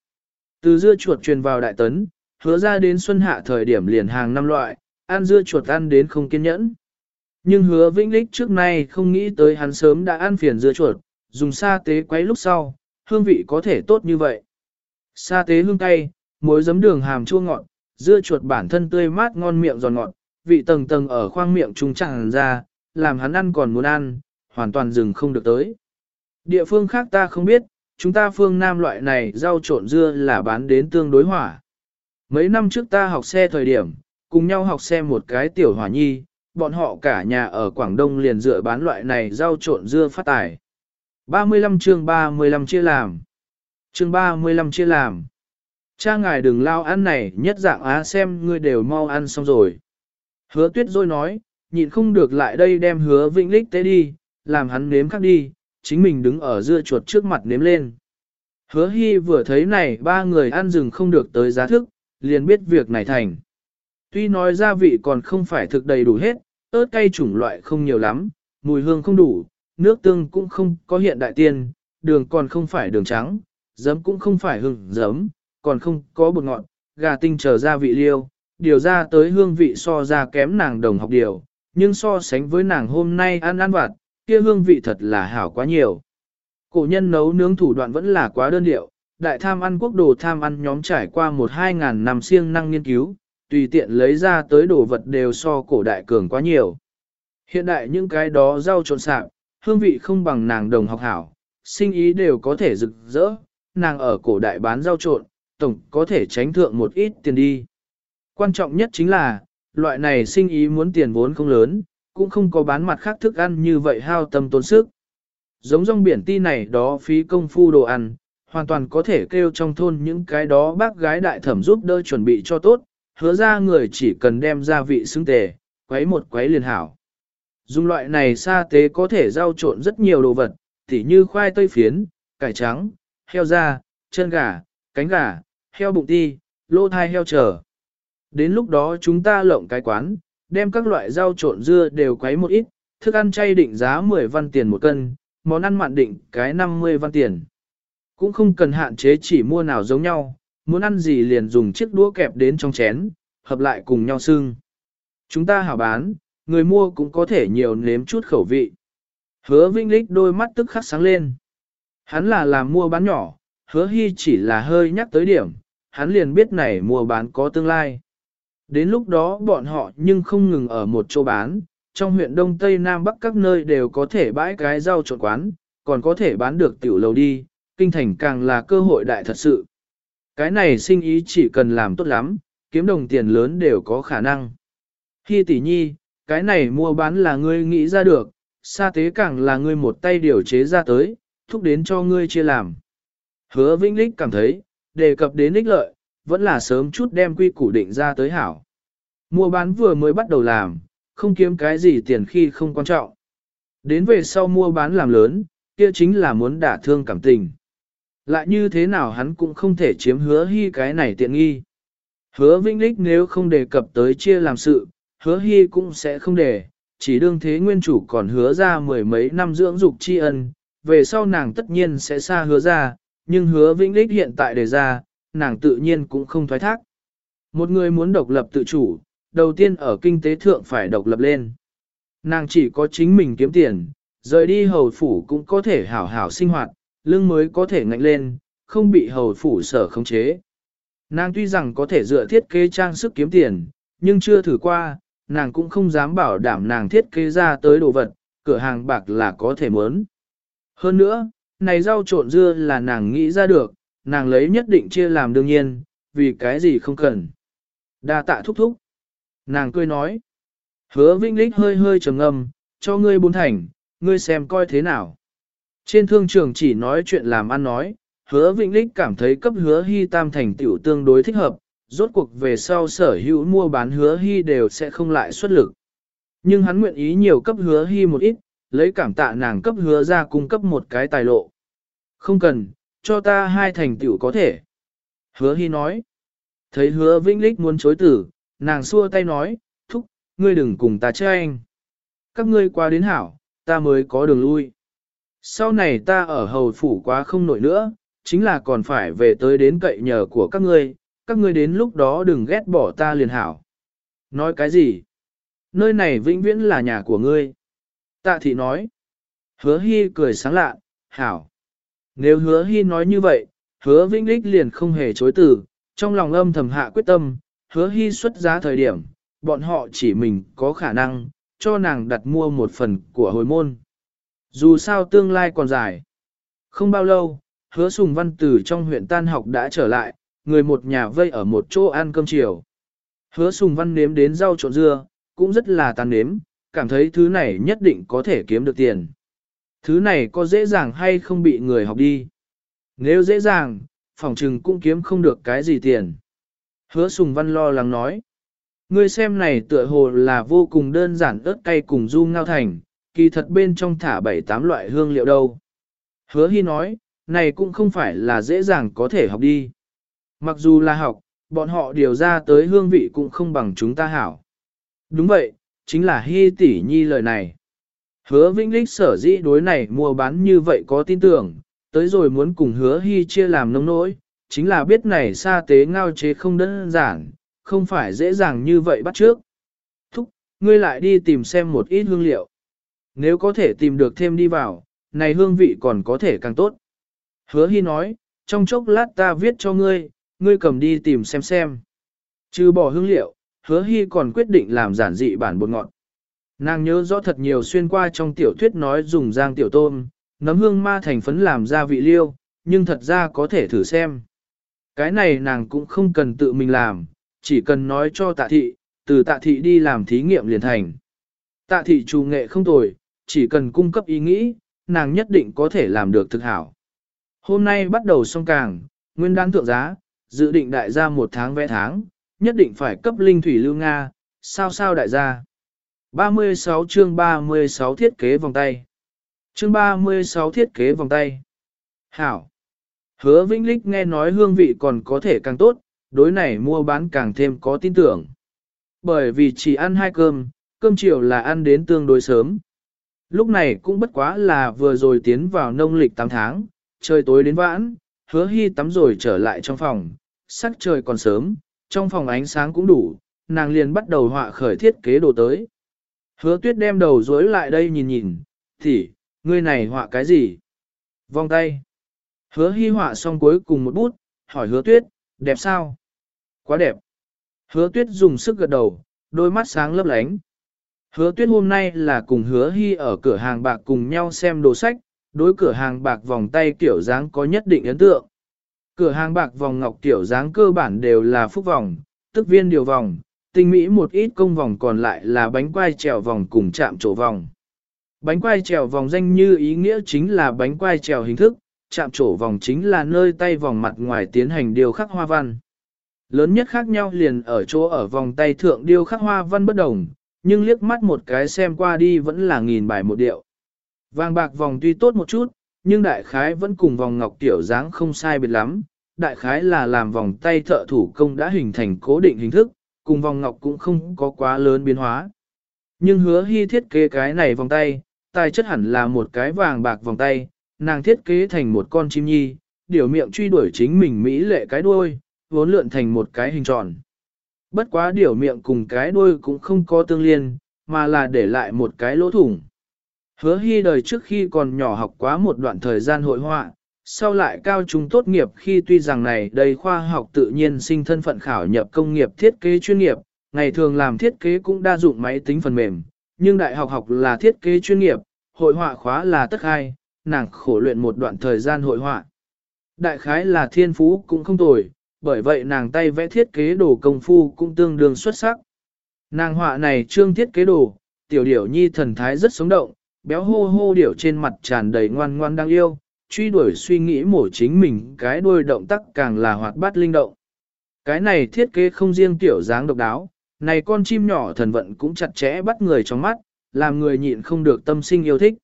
Từ dưa chuột truyền vào đại tấn, hứa ra đến xuân hạ thời điểm liền hàng năm loại, ăn dưa chuột ăn đến không kiên nhẫn. Nhưng hứa Vĩnh Lích trước nay không nghĩ tới hắn sớm đã ăn phiền dưa chuột, dùng sa tế quấy lúc sau, hương vị có thể tốt như vậy. Sa tế hương cay, muối giấm đường hàm chua ngọt, dưa chuột bản thân tươi mát ngon miệng giòn ngọt, vị tầng tầng ở khoang miệng trùng chẳng ra, làm hắn ăn còn muốn ăn, hoàn toàn dừng không được tới. Địa phương khác ta không biết, chúng ta phương Nam loại này rau trộn dưa là bán đến tương đối hỏa. Mấy năm trước ta học xe thời điểm, cùng nhau học xem một cái tiểu hỏa nhi, bọn họ cả nhà ở Quảng Đông liền dựa bán loại này rau trộn dưa phát tài. 35 chương 35 chia làm. Chương 35 chia làm. Cha ngài đừng lao ăn này, nhất dạng á xem ngươi đều mau ăn xong rồi. Hứa tuyết rồi nói, nhịn không được lại đây đem hứa vĩnh lích tế đi, làm hắn nếm khác đi, chính mình đứng ở dưa chuột trước mặt nếm lên. Hứa hy vừa thấy này ba người ăn rừng không được tới giá thức, liền biết việc này thành. Tuy nói gia vị còn không phải thực đầy đủ hết, ớt cay chủng loại không nhiều lắm, mùi hương không đủ, nước tương cũng không có hiện đại tiên, đường còn không phải đường trắng, giấm cũng không phải hương giấm, còn không có bột ngọt, gà tinh trở gia vị liêu, điều ra tới hương vị so ra kém nàng đồng học điều, nhưng so sánh với nàng hôm nay ăn ăn vặt, kia hương vị thật là hảo quá nhiều. Cổ nhân nấu nướng thủ đoạn vẫn là quá đơn điệu, đại tham ăn quốc đồ tham ăn nhóm trải qua một hai ngàn năm siêng năng nghiên cứu, tùy tiện lấy ra tới đồ vật đều so cổ đại cường quá nhiều. Hiện đại những cái đó rau trộn sạp, hương vị không bằng nàng đồng học hảo, sinh ý đều có thể rực rỡ, nàng ở cổ đại bán rau trộn, tổng có thể tránh thượng một ít tiền đi. Quan trọng nhất chính là, loại này sinh ý muốn tiền vốn không lớn, cũng không có bán mặt khác thức ăn như vậy hao tâm tốn sức. Giống rong biển ti này đó phí công phu đồ ăn, hoàn toàn có thể kêu trong thôn những cái đó bác gái đại thẩm giúp đỡ chuẩn bị cho tốt, hứa ra người chỉ cần đem gia vị xứng tề, quấy một quấy liền hảo. Dùng loại này sa tế có thể rau trộn rất nhiều đồ vật, tỉ như khoai tây phiến, cải trắng, heo da, chân gà, cánh gà, heo bụng ti, lô thai heo trở. Đến lúc đó chúng ta lộng cái quán, đem các loại rau trộn dưa đều quấy một ít, thức ăn chay định giá 10 văn tiền một cân, món ăn mặn định cái 50 văn tiền. Cũng không cần hạn chế chỉ mua nào giống nhau, muốn ăn gì liền dùng chiếc đũa kẹp đến trong chén, hợp lại cùng nhau xưng. Chúng ta hảo bán, người mua cũng có thể nhiều nếm chút khẩu vị. Hứa Vinh Lích đôi mắt tức khắc sáng lên. Hắn là làm mua bán nhỏ, hứa hy chỉ là hơi nhắc tới điểm, hắn liền biết này mua bán có tương lai. Đến lúc đó bọn họ nhưng không ngừng ở một chỗ bán, trong huyện Đông Tây Nam Bắc các nơi đều có thể bãi cái rau trộn quán, còn có thể bán được tiểu lầu đi, kinh thành càng là cơ hội đại thật sự. Cái này sinh ý chỉ cần làm tốt lắm, kiếm đồng tiền lớn đều có khả năng. Khi tỷ nhi, cái này mua bán là ngươi nghĩ ra được, sa tế càng là ngươi một tay điều chế ra tới, thúc đến cho ngươi chia làm. Hứa Vĩnh Lích cảm thấy, đề cập đến ích lợi, vẫn là sớm chút đem quy củ định ra tới hảo. Mua bán vừa mới bắt đầu làm, không kiếm cái gì tiền khi không quan trọng. Đến về sau mua bán làm lớn, kia chính là muốn đả thương cảm tình. Lại như thế nào hắn cũng không thể chiếm hứa hy cái này tiện nghi. Hứa Vĩnh Lích nếu không đề cập tới chia làm sự, hứa hy cũng sẽ không để, chỉ đương thế nguyên chủ còn hứa ra mười mấy năm dưỡng dục tri ân, về sau nàng tất nhiên sẽ xa hứa ra, nhưng hứa Vĩnh Lích hiện tại đề ra, nàng tự nhiên cũng không thoái thác. Một người muốn độc lập tự chủ, đầu tiên ở kinh tế thượng phải độc lập lên. Nàng chỉ có chính mình kiếm tiền, rời đi hầu phủ cũng có thể hảo hảo sinh hoạt, lưng mới có thể ngạnh lên, không bị hầu phủ sở khống chế. Nàng tuy rằng có thể dựa thiết kế trang sức kiếm tiền, nhưng chưa thử qua, nàng cũng không dám bảo đảm nàng thiết kế ra tới đồ vật, cửa hàng bạc là có thể mớn. Hơn nữa, này rau trộn dưa là nàng nghĩ ra được, nàng lấy nhất định chia làm đương nhiên, vì cái gì không cần. Đa tạ thúc thúc. Nàng cười nói. Hứa Vĩnh Lích hơi hơi trầm ngâm, cho ngươi bốn thành, ngươi xem coi thế nào. Trên thương trường chỉ nói chuyện làm ăn nói, hứa Vĩnh Lích cảm thấy cấp hứa hy tam thành tiểu tương đối thích hợp, rốt cuộc về sau sở hữu mua bán hứa hy đều sẽ không lại xuất lực. Nhưng hắn nguyện ý nhiều cấp hứa hy một ít, lấy cảm tạ nàng cấp hứa ra cung cấp một cái tài lộ. Không cần, cho ta hai thành tiểu có thể. Hứa hy nói. Thấy hứa Vĩnh Lích muốn chối tử, nàng xua tay nói, thúc, ngươi đừng cùng ta chơi anh. Các ngươi qua đến hảo, ta mới có đường lui. Sau này ta ở hầu phủ quá không nổi nữa, chính là còn phải về tới đến cậy nhờ của các ngươi, các ngươi đến lúc đó đừng ghét bỏ ta liền hảo. Nói cái gì? Nơi này vĩnh viễn là nhà của ngươi. Tạ thị nói. Hứa hy cười sáng lạ, hảo. Nếu hứa hy nói như vậy, hứa vĩnh lích liền không hề chối từ, trong lòng âm thầm hạ quyết tâm, hứa hy xuất giá thời điểm, bọn họ chỉ mình có khả năng, cho nàng đặt mua một phần của hồi môn. Dù sao tương lai còn dài. Không bao lâu, hứa sùng văn từ trong huyện tan học đã trở lại, người một nhà vây ở một chỗ ăn cơm chiều. Hứa sùng văn nếm đến rau trộn dưa, cũng rất là tàn nếm, cảm thấy thứ này nhất định có thể kiếm được tiền. Thứ này có dễ dàng hay không bị người học đi. Nếu dễ dàng, phòng trừng cũng kiếm không được cái gì tiền. Hứa sùng văn lo lắng nói. Ngươi xem này tựa hồ là vô cùng đơn giản ớt cay cùng du ngao thành, kỳ thật bên trong thả bảy tám loại hương liệu đâu. Hứa hy nói, này cũng không phải là dễ dàng có thể học đi. Mặc dù là học, bọn họ điều ra tới hương vị cũng không bằng chúng ta hảo. Đúng vậy, chính là hy tỷ nhi lời này. Hứa Vĩnh Lích sở dĩ đối này mua bán như vậy có tin tưởng, tới rồi muốn cùng hứa hy chia làm nông nỗi, chính là biết này sa tế ngao chế không đơn giản, không phải dễ dàng như vậy bắt trước. Thúc, ngươi lại đi tìm xem một ít hương liệu. Nếu có thể tìm được thêm đi vào, này hương vị còn có thể càng tốt. Hứa hy nói, trong chốc lát ta viết cho ngươi, ngươi cầm đi tìm xem xem. Trừ bỏ hương liệu, hứa hy còn quyết định làm giản dị bản bột ngọt. Nàng nhớ rõ thật nhiều xuyên qua trong tiểu thuyết nói dùng giang tiểu tôm, nấm hương ma thành phấn làm ra vị liêu, nhưng thật ra có thể thử xem. Cái này nàng cũng không cần tự mình làm, chỉ cần nói cho tạ thị, từ tạ thị đi làm thí nghiệm liền thành. Tạ thị trù nghệ không tồi, chỉ cần cung cấp ý nghĩ, nàng nhất định có thể làm được thực hảo. Hôm nay bắt đầu xong càng, nguyên đan thượng giá, dự định đại gia một tháng vẽ tháng, nhất định phải cấp linh thủy lưu Nga, sao sao đại gia. 36 chương 36 thiết kế vòng tay. Chương 36 thiết kế vòng tay. Hảo. Hứa Vĩnh Lích nghe nói hương vị còn có thể càng tốt, đối này mua bán càng thêm có tin tưởng. Bởi vì chỉ ăn hai cơm, cơm chiều là ăn đến tương đối sớm. Lúc này cũng bất quá là vừa rồi tiến vào nông lịch 8 tháng, trời tối đến vãn, hứa hy tắm rồi trở lại trong phòng, sắc trời còn sớm, trong phòng ánh sáng cũng đủ, nàng liền bắt đầu họa khởi thiết kế đồ tới. Hứa tuyết đem đầu dối lại đây nhìn nhìn, thì, ngươi này họa cái gì? Vòng tay. Hứa hy họa xong cuối cùng một bút, hỏi hứa tuyết, đẹp sao? Quá đẹp. Hứa tuyết dùng sức gật đầu, đôi mắt sáng lấp lánh. Hứa tuyết hôm nay là cùng hứa hy ở cửa hàng bạc cùng nhau xem đồ sách, đối cửa hàng bạc vòng tay kiểu dáng có nhất định ấn tượng. Cửa hàng bạc vòng ngọc kiểu dáng cơ bản đều là phúc vòng, tức viên điều vòng, tinh mỹ một ít công vòng còn lại là bánh quai trèo vòng cùng chạm trổ vòng. Bánh quai trèo vòng danh như ý nghĩa chính là bánh quai trèo hình thức, chạm trổ vòng chính là nơi tay vòng mặt ngoài tiến hành điều khắc hoa văn. Lớn nhất khác nhau liền ở chỗ ở vòng tay thượng điêu khắc hoa văn bất đồng, nhưng liếc mắt một cái xem qua đi vẫn là nghìn bài một điệu. Vàng bạc vòng tuy tốt một chút, nhưng đại khái vẫn cùng vòng ngọc tiểu dáng không sai biệt lắm. Đại khái là làm vòng tay thợ thủ công đã hình thành cố định hình thức, cùng vòng ngọc cũng không có quá lớn biến hóa. Nhưng hứa hy thiết kế cái này vòng tay, tài chất hẳn là một cái vàng bạc vòng tay, nàng thiết kế thành một con chim nhi, điều miệng truy đuổi chính mình mỹ lệ cái đuôi, vốn lượn thành một cái hình tròn. Bất quá điều miệng cùng cái đuôi cũng không có tương liên, mà là để lại một cái lỗ thủng. Hứa hy đời trước khi còn nhỏ học quá một đoạn thời gian hội họa, sau lại cao trung tốt nghiệp khi tuy rằng này đây khoa học tự nhiên sinh thân phận khảo nhập công nghiệp thiết kế chuyên nghiệp, ngày thường làm thiết kế cũng đa dụng máy tính phần mềm, nhưng đại học học là thiết kế chuyên nghiệp, hội họa khóa là tất hai, nàng khổ luyện một đoạn thời gian hội họa. Đại khái là thiên phú cũng không tồi, bởi vậy nàng tay vẽ thiết kế đồ công phu cũng tương đương xuất sắc. Nàng họa này trương thiết kế đồ, tiểu điểu nhi thần thái rất sống động, béo hô hô điểu trên mặt tràn đầy ngoan ngoan đang yêu, truy đuổi suy nghĩ mổ chính mình cái đuôi động tác càng là hoạt bát linh động. Cái này thiết kế không riêng tiểu dáng độc đáo, này con chim nhỏ thần vận cũng chặt chẽ bắt người trong mắt, làm người nhịn không được tâm sinh yêu thích.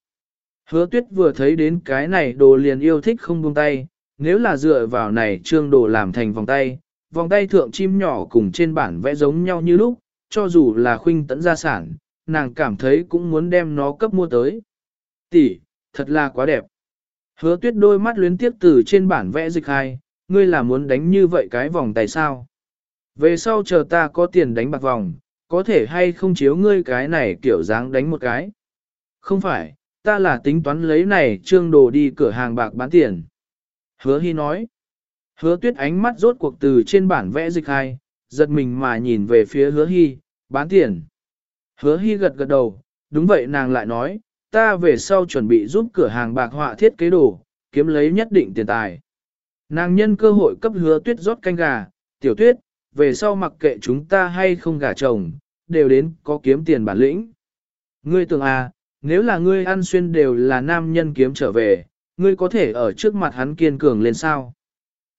Hứa tuyết vừa thấy đến cái này đồ liền yêu thích không buông tay, nếu là dựa vào này trương đồ làm thành vòng tay, vòng tay thượng chim nhỏ cùng trên bản vẽ giống nhau như lúc, cho dù là khuynh tẫn gia sản, nàng cảm thấy cũng muốn đem nó cấp mua tới. Tỷ, thật là quá đẹp. Hứa tuyết đôi mắt luyến tiếp từ trên bản vẽ dịch hai, ngươi là muốn đánh như vậy cái vòng tay sao? Về sau chờ ta có tiền đánh bạc vòng, có thể hay không chiếu ngươi cái này kiểu dáng đánh một cái? Không phải, ta là tính toán lấy này trương đồ đi cửa hàng bạc bán tiền. Hứa Hy nói. Hứa tuyết ánh mắt rốt cuộc từ trên bản vẽ dịch hai, giật mình mà nhìn về phía hứa Hy, bán tiền. Hứa Hy gật gật đầu, đúng vậy nàng lại nói, ta về sau chuẩn bị giúp cửa hàng bạc họa thiết kế đồ, kiếm lấy nhất định tiền tài. Nàng nhân cơ hội cấp hứa tuyết rót canh gà, tiểu tuyết, về sau mặc kệ chúng ta hay không gả chồng, đều đến có kiếm tiền bản lĩnh. Ngươi tưởng à, nếu là ngươi ăn xuyên đều là nam nhân kiếm trở về, ngươi có thể ở trước mặt hắn kiên cường lên sao.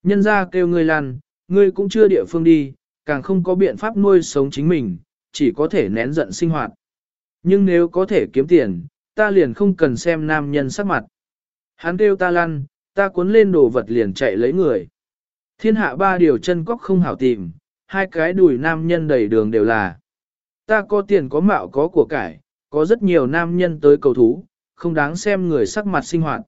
Nhân ra kêu ngươi lăn, ngươi cũng chưa địa phương đi, càng không có biện pháp nuôi sống chính mình, chỉ có thể nén giận sinh hoạt. Nhưng nếu có thể kiếm tiền, ta liền không cần xem nam nhân sắc mặt. Hắn kêu ta lăn, ta cuốn lên đồ vật liền chạy lấy người. Thiên hạ ba điều chân cóc không hảo tìm, hai cái đùi nam nhân đầy đường đều là. Ta có tiền có mạo có của cải, có rất nhiều nam nhân tới cầu thú, không đáng xem người sắc mặt sinh hoạt.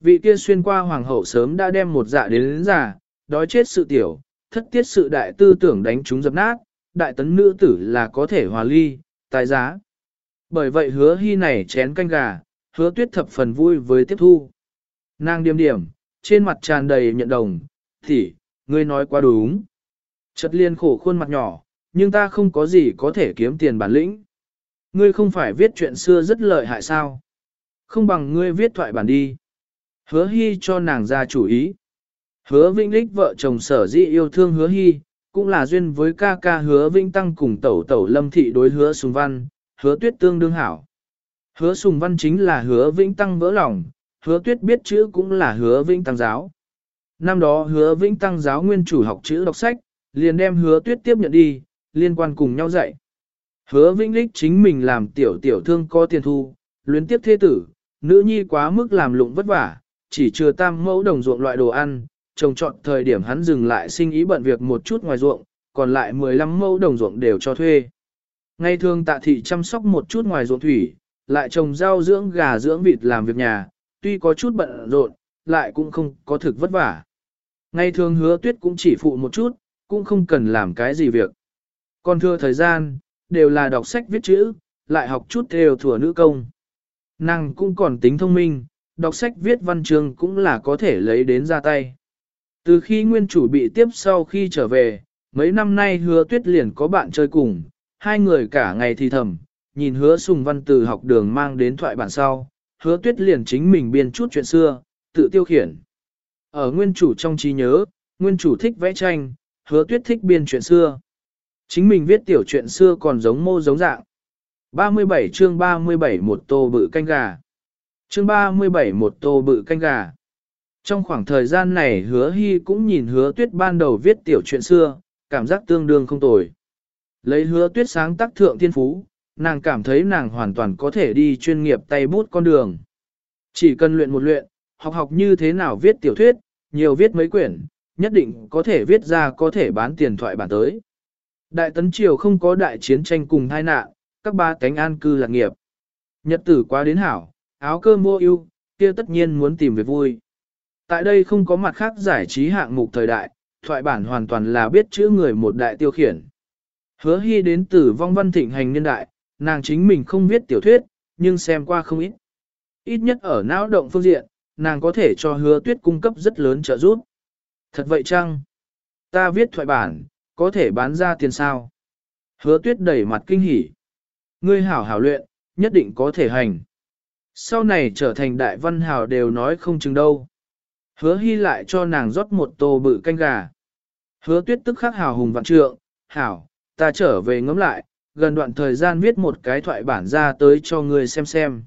Vị kia xuyên qua hoàng hậu sớm đã đem một dạ đến đến già, đói chết sự tiểu, thất tiết sự đại tư tưởng đánh chúng dập nát, đại tấn nữ tử là có thể hòa ly, tài giá. Bởi vậy hứa hy này chén canh gà, hứa tuyết thập phần vui với tiếp thu. Nàng điềm điểm, trên mặt tràn đầy nhận đồng, thì, ngươi nói quá đúng. Chật liên khổ khuôn mặt nhỏ, nhưng ta không có gì có thể kiếm tiền bản lĩnh. Ngươi không phải viết chuyện xưa rất lợi hại sao? Không bằng ngươi viết thoại bản đi. Hứa hy cho nàng ra chủ ý. Hứa Vĩnh Lích vợ chồng sở dĩ yêu thương hứa hy, cũng là duyên với ca ca hứa Vĩnh Tăng cùng tẩu tẩu lâm thị đối hứa sùng văn, hứa tuyết tương đương hảo. Hứa sùng văn chính là hứa Vĩnh Tăng vỡ lòng, hứa tuyết biết chữ cũng là hứa Vĩnh Tăng giáo. Năm đó hứa Vĩnh Tăng giáo nguyên chủ học chữ đọc sách, liền đem hứa tuyết tiếp nhận đi, liên quan cùng nhau dạy. Hứa Vĩnh Lích chính mình làm tiểu tiểu thương có tiền thu, luyến tiếp thế tử, nữ nhi quá mức làm lụng vất vả, chỉ chưa tam mẫu đồng ruộng loại đồ ăn, trồng trọt thời điểm hắn dừng lại sinh ý bận việc một chút ngoài ruộng, còn lại 15 mẫu đồng ruộng đều cho thuê. Ngày thường tạ thị chăm sóc một chút ngoài ruộng thủy, lại trồng rau dưỡng gà dưỡng vịt làm việc nhà, tuy có chút bận rộn, lại cũng không có thực vất vả. Ngày thường hứa tuyết cũng chỉ phụ một chút, cũng không cần làm cái gì việc. Còn thưa thời gian, đều là đọc sách viết chữ, lại học chút theo thừa nữ công. Nàng cũng còn tính thông minh, đọc sách viết văn chương cũng là có thể lấy đến ra tay. Từ khi nguyên chủ bị tiếp sau khi trở về, mấy năm nay hứa tuyết liền có bạn chơi cùng, hai người cả ngày thì thầm, nhìn hứa sùng văn từ học đường mang đến thoại bản sau, hứa tuyết liền chính mình biên chút chuyện xưa, tự tiêu khiển. Ở nguyên chủ trong trí nhớ, nguyên chủ thích vẽ tranh, hứa tuyết thích biên chuyện xưa. Chính mình viết tiểu chuyện xưa còn giống mô giống dạng. 37 chương 37 một tô bự canh gà. Chương 37 một tô bự canh gà. Trong khoảng thời gian này hứa hy cũng nhìn hứa tuyết ban đầu viết tiểu chuyện xưa, cảm giác tương đương không tồi. Lấy hứa tuyết sáng tác thượng thiên phú, nàng cảm thấy nàng hoàn toàn có thể đi chuyên nghiệp tay bút con đường. Chỉ cần luyện một luyện, học học như thế nào viết tiểu thuyết, nhiều viết mấy quyển, nhất định có thể viết ra có thể bán tiền thoại bản tới. Đại tấn triều không có đại chiến tranh cùng tai nạn, các ba cánh an cư lạc nghiệp. Nhật tử quá đến hảo, áo cơm mua ưu, kia tất nhiên muốn tìm về vui. Tại đây không có mặt khác giải trí hạng mục thời đại, thoại bản hoàn toàn là biết chữ người một đại tiêu khiển. Hứa hy đến từ vong văn thịnh hành niên đại, nàng chính mình không viết tiểu thuyết, nhưng xem qua không ít. Ít nhất ở não động phương diện, nàng có thể cho hứa tuyết cung cấp rất lớn trợ giúp. Thật vậy chăng? Ta viết thoại bản, có thể bán ra tiền sao? Hứa tuyết đẩy mặt kinh hỉ. Ngươi hảo hảo luyện, nhất định có thể hành. Sau này trở thành đại văn hào đều nói không chừng đâu. Hứa hy lại cho nàng rót một tô bự canh gà. Hứa tuyết tức khắc hào hùng vạn trượng, hảo, ta trở về ngẫm lại, gần đoạn thời gian viết một cái thoại bản ra tới cho người xem xem.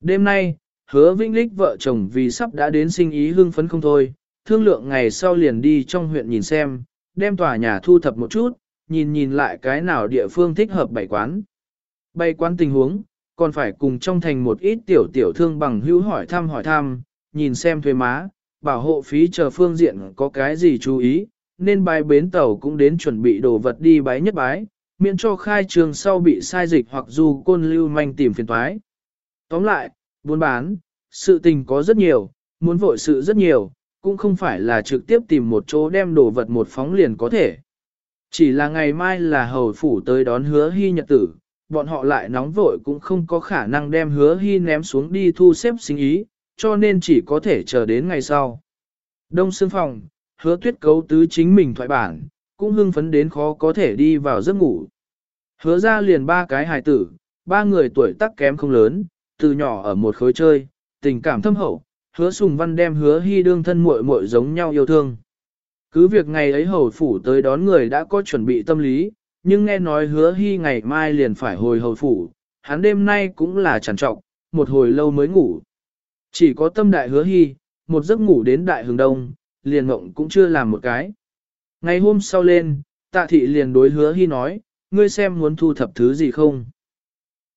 Đêm nay, hứa vĩnh lích vợ chồng vì sắp đã đến sinh ý hưng phấn không thôi, thương lượng ngày sau liền đi trong huyện nhìn xem, đem tòa nhà thu thập một chút, nhìn nhìn lại cái nào địa phương thích hợp bày quán. Bày quán tình huống, còn phải cùng trong thành một ít tiểu tiểu thương bằng hữu hỏi thăm hỏi thăm, nhìn xem thuê má, bảo hộ phí chờ phương diện có cái gì chú ý, nên bài bến tàu cũng đến chuẩn bị đồ vật đi bái nhất bái, miễn cho khai trường sau bị sai dịch hoặc dù côn lưu manh tìm phiền toái. Tóm lại, buôn bán, sự tình có rất nhiều, muốn vội sự rất nhiều, cũng không phải là trực tiếp tìm một chỗ đem đồ vật một phóng liền có thể. Chỉ là ngày mai là hầu phủ tới đón hứa hy nhật tử, bọn họ lại nóng vội cũng không có khả năng đem hứa hy ném xuống đi thu xếp sinh ý, cho nên chỉ có thể chờ đến ngày sau. Đông xương phòng, hứa tuyết cấu tứ chính mình thoại bản, cũng hưng phấn đến khó có thể đi vào giấc ngủ. Hứa ra liền ba cái hài tử, ba người tuổi tác kém không lớn, từ nhỏ ở một khối chơi, tình cảm thâm hậu, hứa sùng văn đem hứa hy đương thân muội muội giống nhau yêu thương. Cứ việc ngày ấy hầu phủ tới đón người đã có chuẩn bị tâm lý, nhưng nghe nói hứa hy ngày mai liền phải hồi hầu phủ, hắn đêm nay cũng là chẳng trọng, một hồi lâu mới ngủ. Chỉ có tâm đại hứa hy, một giấc ngủ đến đại hướng đông, liền mộng cũng chưa làm một cái. Ngày hôm sau lên, tạ thị liền đối hứa hy nói, ngươi xem muốn thu thập thứ gì không?